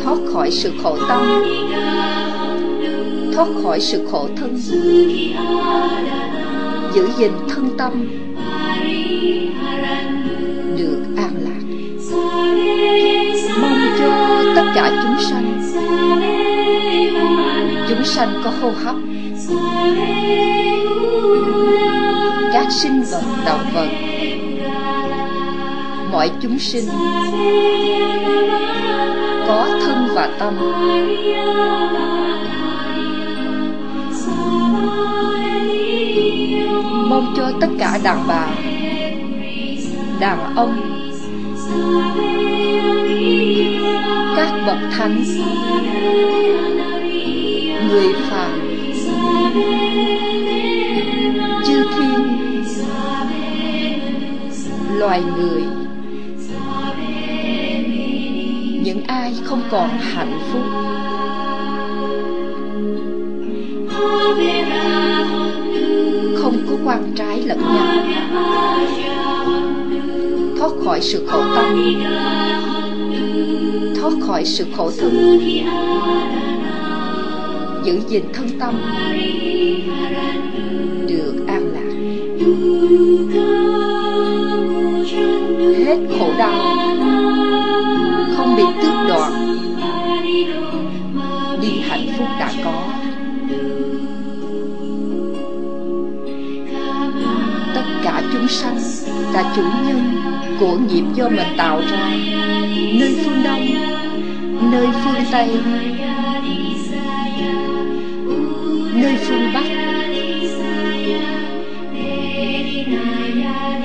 thoát khỏi sự khổ tâm. Thoát khỏi sự khổ thân. Giữ gìn thân tâm. Được an lạc. Mong cho tất cả chúng sanh. Chúng sanh có hô hấp. Các sinh vật, động vật mọi chúng sinh. Có thân và tâm. Mong cho tất cả đàn bà, đàn ông, các bậc thánh, người phàm, chư thiên, loài người. Ai không còn hạnh phúc. Không có quan trái lẫn nhau. Thoát khỏi sự khổ tâm. Thoát khỏi sự khổ thân. Giữ gìn thân tâm. Được an lạc. Hết khổ đau. Không bị tức là chủ nhân của nghiệp do mình tạo ra. Nơi phương đông, nơi phương Tây, nơi phương Bắc,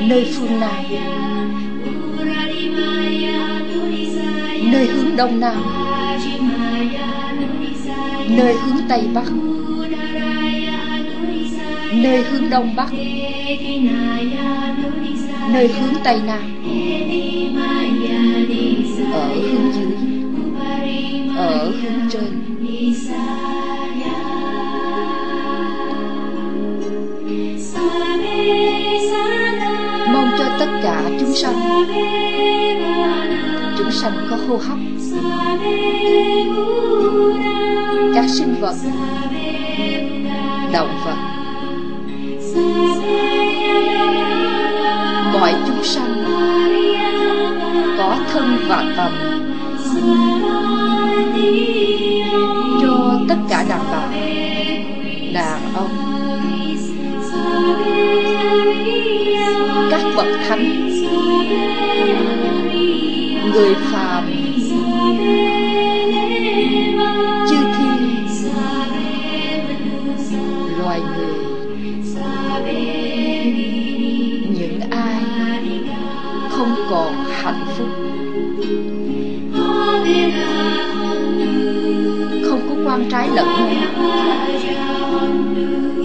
nơi phương Nam, nơi hướng Đông Nam, nơi hướng Tây Bắc, nơi hướng Đông Bắc nơi hướng Tây Nam. Ở hướng dưới. Ở hướng trên. Mong cho tất cả chúng sanh. Chúng sanh có hô hấp. Các sinh vật. Động vật. Có thân và tâm cho tất cả đàn bà đàn ông. Các bậc thánh. Người phàm. Chư thiên. Loài người. Còn hạnh phúc không có quan trái lẫn nhau.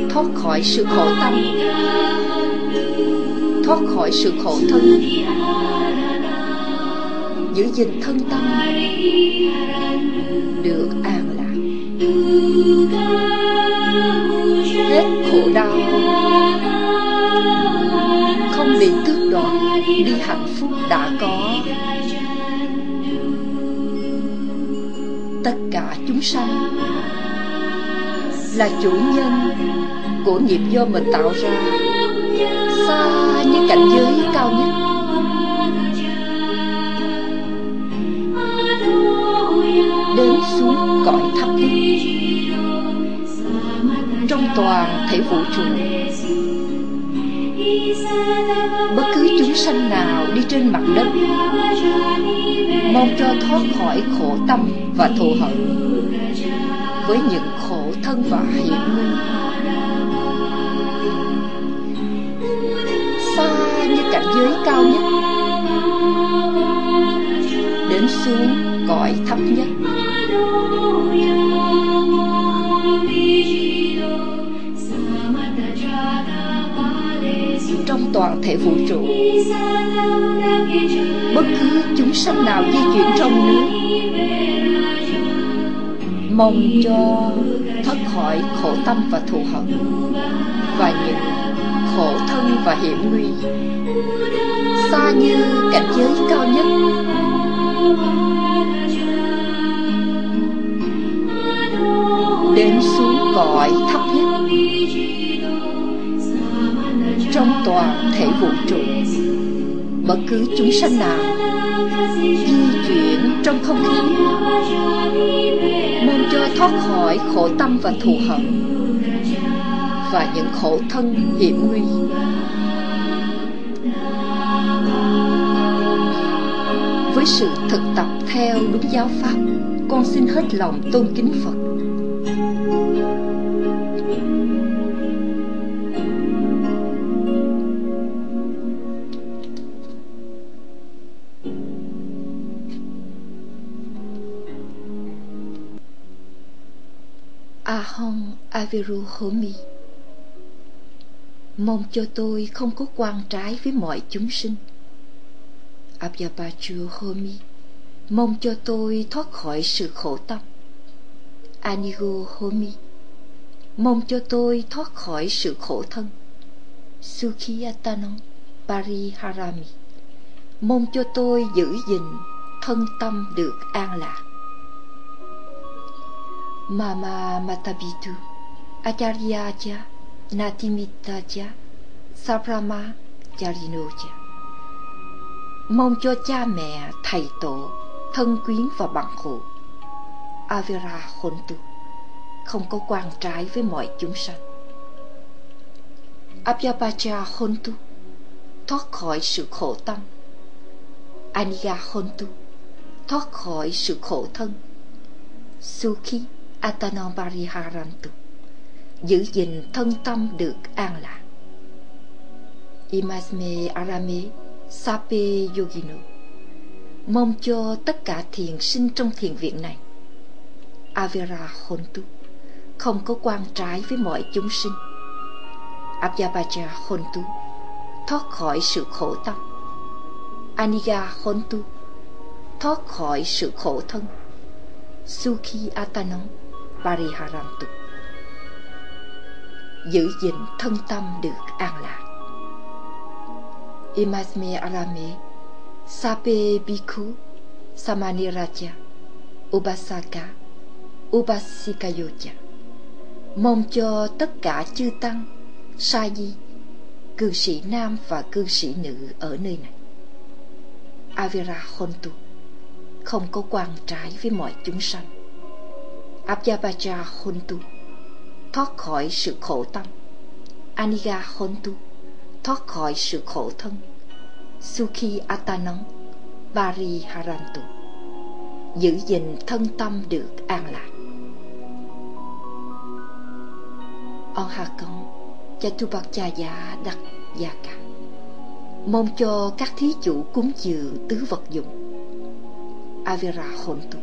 Thoát khỏi sự khổ tâm. Thoát khỏi sự khổ thân. Giữ gìn thân tâm. Được an lạc. Hết khổ đau. Bị đi hạnh phúc đã có. Tất cả chúng sanh là chủ nhân của nghiệp do mình tạo ra. Xa như cảnh giới cao nhất. Đến xuống cõi thấp nhất trong toàn thể vũ trụ bất cứ chúng sanh nào đi trên mặt đất, mong cho thoát khỏi khổ tâm và thù hận với những khổ thân và hiểm nguy xa như cảnh giới cao nhất, đến xuống cõi thấp nhất. Trong toàn thể vũ trụ. Bất cứ chúng sanh nào di chuyển trong nước, mong cho thoát khỏi khổ tâm và thù hận, và những khổ thân và hiểm nguy xa như cảnh giới cao nhất. Đến xuống cõi thấp nhất trong toàn thể vũ trụ. Bất cứ chúng sanh nào di chuyển trong không khí, mong cho thoát khỏi khổ tâm và thù hận và những khổ thân hiểm nguy. Với sự thực tập theo đúng giáo pháp, con xin hết lòng tôn kính phật. Ahon Homi Mong cho tôi không có quan trái với mọi chúng sinh. Abhyabhachu Homi Mong cho tôi thoát khỏi sự khổ tâm. Anigo Homi Mong cho tôi thoát khỏi sự khổ thân. Sukhiyatanam Pariharami, Mong cho tôi giữ gìn thân tâm được an lạc. Mama Matabitu. Acharyaja Natimitaja Sabrama Charinoja Mong cho cha mẹ, thầy tổ, thân quyến và bạn hữu. Avira Hontu không có quan trái với mọi chúng sanh. Abhyapacha Hontu thoát khỏi sự khổ tâm. Aniga Hontu thoát khỏi sự khổ thân. Sukhi Atanobariharantu. Giữ gìn thân tâm được an lạc. Imasme Arame Sape yogino Mong cho tất cả thiền sinh trong thiền viện này. Avera Hontu, Không có quan trái với mọi chúng sinh. Abhyabhaja Hontu, Thoát khỏi sự khổ tâm. Aniga Hontu, Thoát khỏi sự khổ thân. Sukhi Atanam Pariharantu. Giữ gìn thân tâm được an lạc. Imasme Arame, Sape Bhikkhu, Samaniraja Ubasaka Ubasikayoja Mong cho tất cả chư tăng, Sa di, Cư sĩ nam và cư sĩ nữ ở nơi này. Avira khontu, Không có quan trái với mọi chúng sanh. Abjabaja khontu Thoát khỏi sự khổ tâm. Aniga Hontu Thoát khỏi sự khổ thân. Sukhi Atanang Bari Harantu Giữ gìn thân tâm được an lạc. On Hà Công giả đặt Gia Cả Mong cho các thí chủ cúng dường tứ vật dụng. Avira Hontu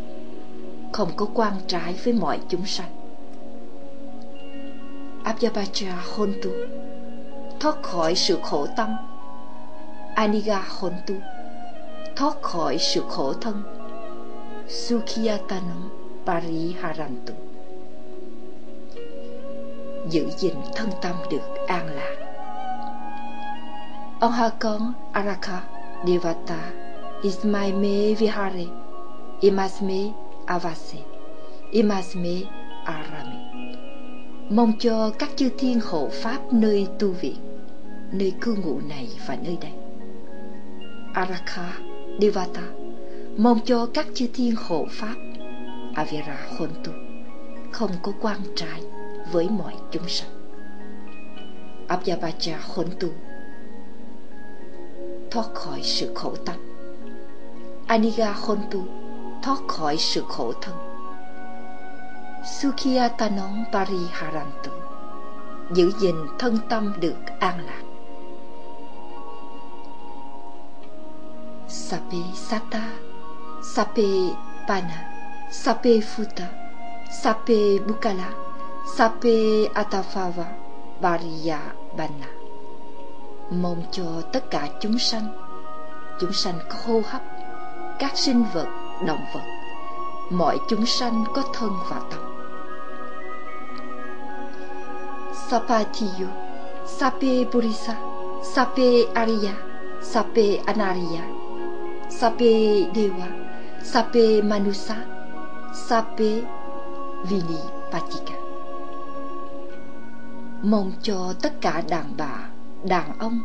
Không có quan trái với mọi chúng sanh. Abhyabhaja Hontu Thoát khỏi sự khổ tâm. Aniga Hontu Thoát khỏi sự khổ thân. Sukhiyatanam Pariharantu, Giữ gìn thân tâm được an lạc. Ông ha con Araka Devata Ismaime Vihare Imasme Avase Imasme Arame. Mong cho các chư thiên hộ pháp nơi tu viện, Nơi cư ngụ này và nơi đây. Araka, Devata, Mong cho các chư thiên hộ pháp, Avira Hontu, Không có quan trái với mọi chúng sanh. Abhyabhaja Hontu, Thoát khỏi sự khổ tâm. Aniga Hontu, Thoát khỏi sự khổ thân. Sukhiyatanam Pariharantu. Giữ gìn thân tâm được an lạc. Sape Sata Sape Pana Sape Futa Sape Bukala Sape Atafava Bariya Bana Mong cho tất cả chúng sanh Chúng sanh có hô hấp Các sinh vật, động vật Mọi chúng sanh có thân và tâm. Sapatiyo Sape Burisa. Sape Arya Sape Anarya, Sape Dewa. Sape Manusa. Sape Vinipatika Mong cho tất cả đàn bà, đàn ông,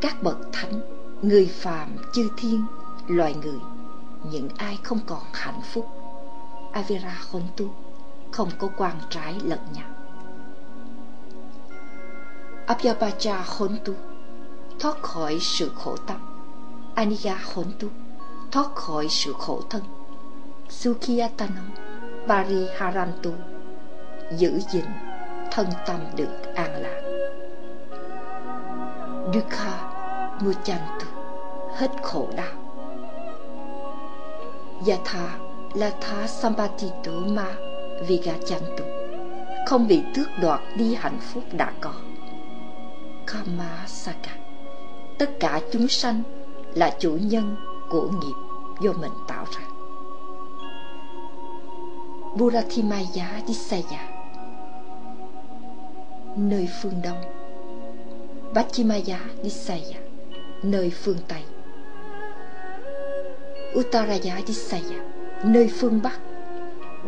các bậc thánh, người phàm, chư thiên, loài người, những ai không còn hạnh phúc, Avira Khontu, không có quan trái lẫn nhau. Abhyabhaja Hontu, thoát khỏi sự khổ tâm. Aniga Hontu, thoát khỏi sự khổ thân. Sukhiyatanam, Pariharantu, giữ gìn thân tâm được an lạc. Dukha Muchantu, hết khổ đau. Yatha Latha Sambatitu Ma Vigachantu, không bị tước đoạt đi hạnh phúc đã có. Kama Saka, tất cả chúng sanh là chủ nhân của nghiệp do mình tạo ra. Burathimaya Disaya. Nơi phương Đông. Bachimaya Disaya. Nơi phương Tây. Uttaraya Disaya. Nơi phương Bắc.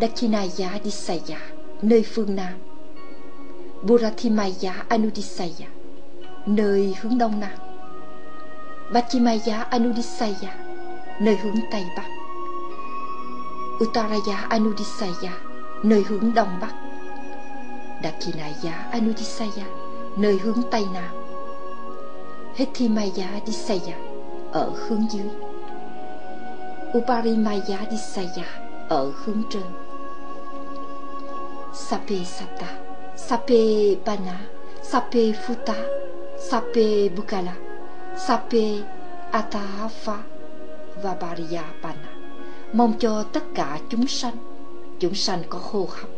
Dakshinaya Disaya. Nơi phương Nam. Burathimaya Anudisaya nơi hướng Đông Nam. Pachimaya Anudisaya nơi hướng Tây Bắc. Uttaraya Anudisaya nơi hướng Đông Bắc. Dakinaya Anudisaya nơi hướng Tây Nam. Hethimaya Disaya ở hướng dưới. Uparimaya Disaya ở hướng trên. Sape Sata, Sape Bana, Sape Futa, Sape Bukala, Sape Atahafa và Pariyapana. Mong cho tất cả chúng sanh, chúng sanh có hô hấp,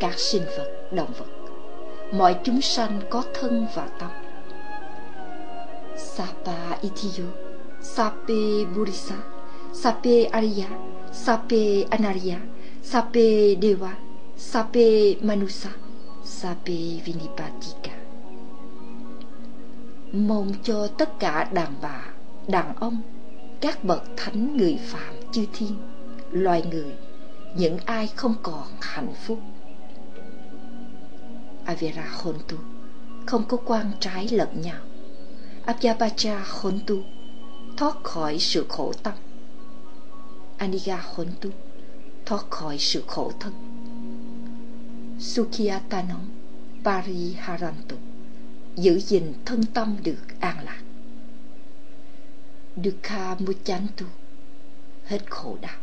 các sinh vật, động vật, mọi chúng sanh có thân và tâm. Sapa Itiyo, Sape Burisa, Sape Arya, Sape Anarya, Sape Deva, Sape Manusa, Sape Vinipatika. Mong cho tất cả đàn bà, đàn ông, các bậc thánh người phạm chư thiên, loài người, những ai không còn hạnh phúc. Avera Hontu không có quan trái lẫn nhau. abhyapacha khôn tu thoát khỏi sự khổ tâm. Aniga Hontu thoát khỏi sự khổ thân. Sukhiyatanam Pariharantu giữ gìn thân tâm được an lạc. Dukha Muchantu hết khổ đau.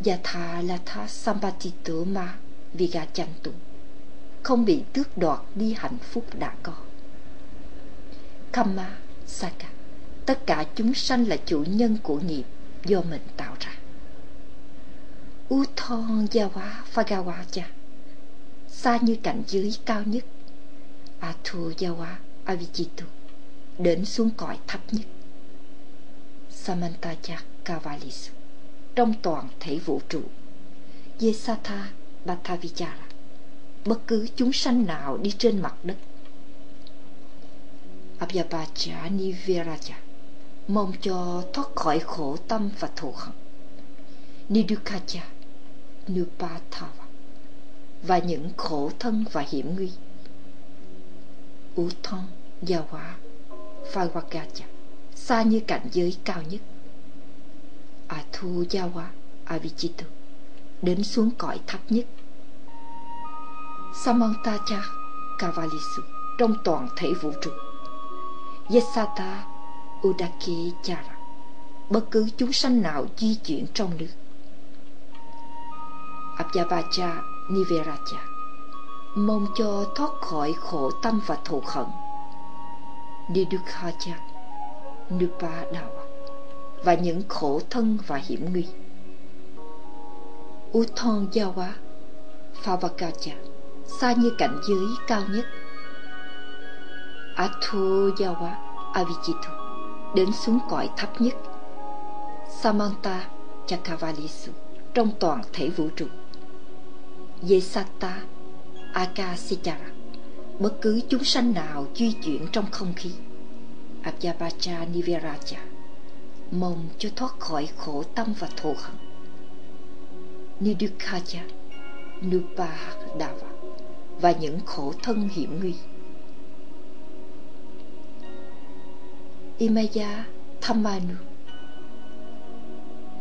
Dạ Yatha Latha Sampatito Ma Vigachantu không bị tước đoạt đi hạnh phúc đã có. Kama Saka tất cả chúng sanh là chủ nhân của nghiệp do mình tạo ra. Uthon Yawa cha, xa như cảnh giới cao nhất Athu Yawa Avijitu đến xuống cõi thấp nhất. Samantaja kavalis trong toàn thể vũ trụ. Yesatha Bhattavichara bất cứ chúng sanh nào đi trên mặt đất. Abhyabhaja Niviraja mong cho thoát khỏi khổ tâm và thù hận. Nidukaja Nupatava và những khổ thân và hiểm nguy. Uthon Yawa Phawakaja xa như cảnh giới cao nhất. À Athu Yawa Avichitu đến xuống cõi thấp nhất. Samantacha Kavalisu trong toàn thể vũ trụ. Yesata Udake Chara, bất cứ chúng sanh nào di chuyển trong nước. Abhyavacha Niveracha mong cho thoát khỏi khổ tâm và thù hận. Nidukhaja Nupadawa và những khổ thân và hiểm nguy. Uthon Yawa Favakaja xa như cảnh giới cao nhất. Athu Yawa Avijitu đến xuống cõi thấp nhất. Samanta Chakavalisu, trong toàn thể vũ trụ. Yesata Akasichara bất cứ chúng sanh nào di chuyển trong không khí. Abhyabhaja Niviraja, mong cho thoát khỏi khổ tâm và thù hận. Nidukhaja Nupadava và những khổ thân hiểm nguy. Imaya Thamanu,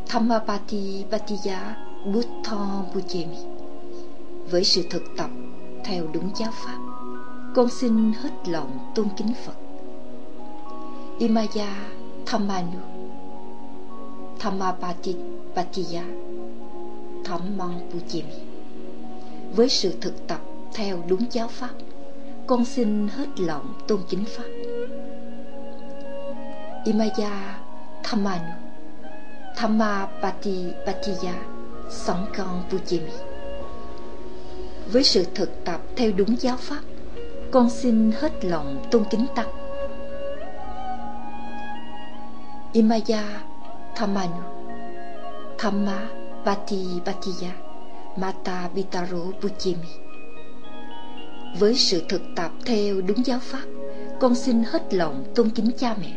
Thamapati Patiya Buddha Bujemi Với sự thực tập theo đúng giáo pháp. Con xin hết lòng tôn kính Phật. Imaya Thamanu. Thamapati Patiya Thammang Bujemi Với sự thực tập theo đúng giáo pháp, Con xin hết lòng tôn kính Pháp. Imaya Thamanu. Thamapati Patiya Sankang Pujimi. Với sự thực tập theo đúng giáo pháp. Con xin hết lòng tôn kính Tăng. Imaya Thamanu, Thamma Pati Patiya Mata Vitaro Pujimi Với sự thực tập theo đúng giáo pháp, Con xin hết lòng tôn kính cha mẹ.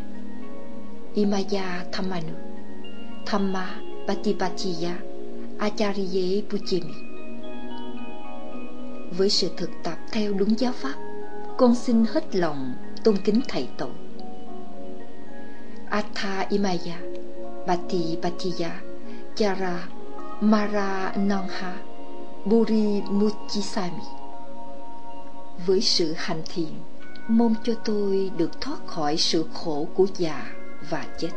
Imaya Thamanu, Thamma Patipatiya Acharye Puchimi với sự thực tập theo đúng giáo pháp. Con xin hết lòng tôn kính thầy tổ. Atha Imaya Patipatiya Chara Mara Nonha Buri Muchisami Với sự hành thiện Mong cho tôi được thoát khỏi sự khổ của già và chết.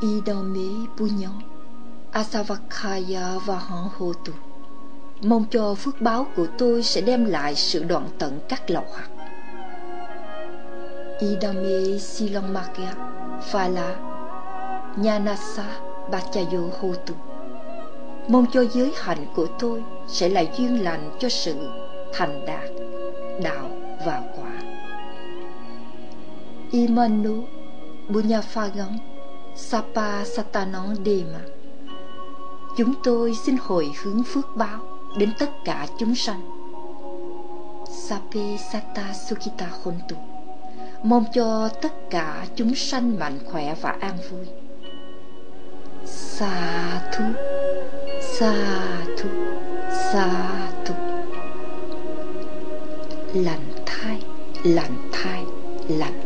Idome punyo Asavakaya Vahan Hotu Mong cho phước báo của tôi sẽ đem lại sự đoạn tận các lậu hoặc. Idame Silomakia, Phala Nyanasa Bachayo Hotu. Mong cho giới hạnh của tôi sẽ là duyên lành cho sự thành đạt, đạo và quả. Imanu Bunyafagan Sapa Satanon Dema Chúng tôi xin hồi hướng phước báo đến tất cả chúng sanh. Sape Sata Sukita Hontu Mong cho tất cả chúng sanh mạnh khỏe và an vui. Sa thu, sa thu, sa thu. Lành thai, lành thai, lành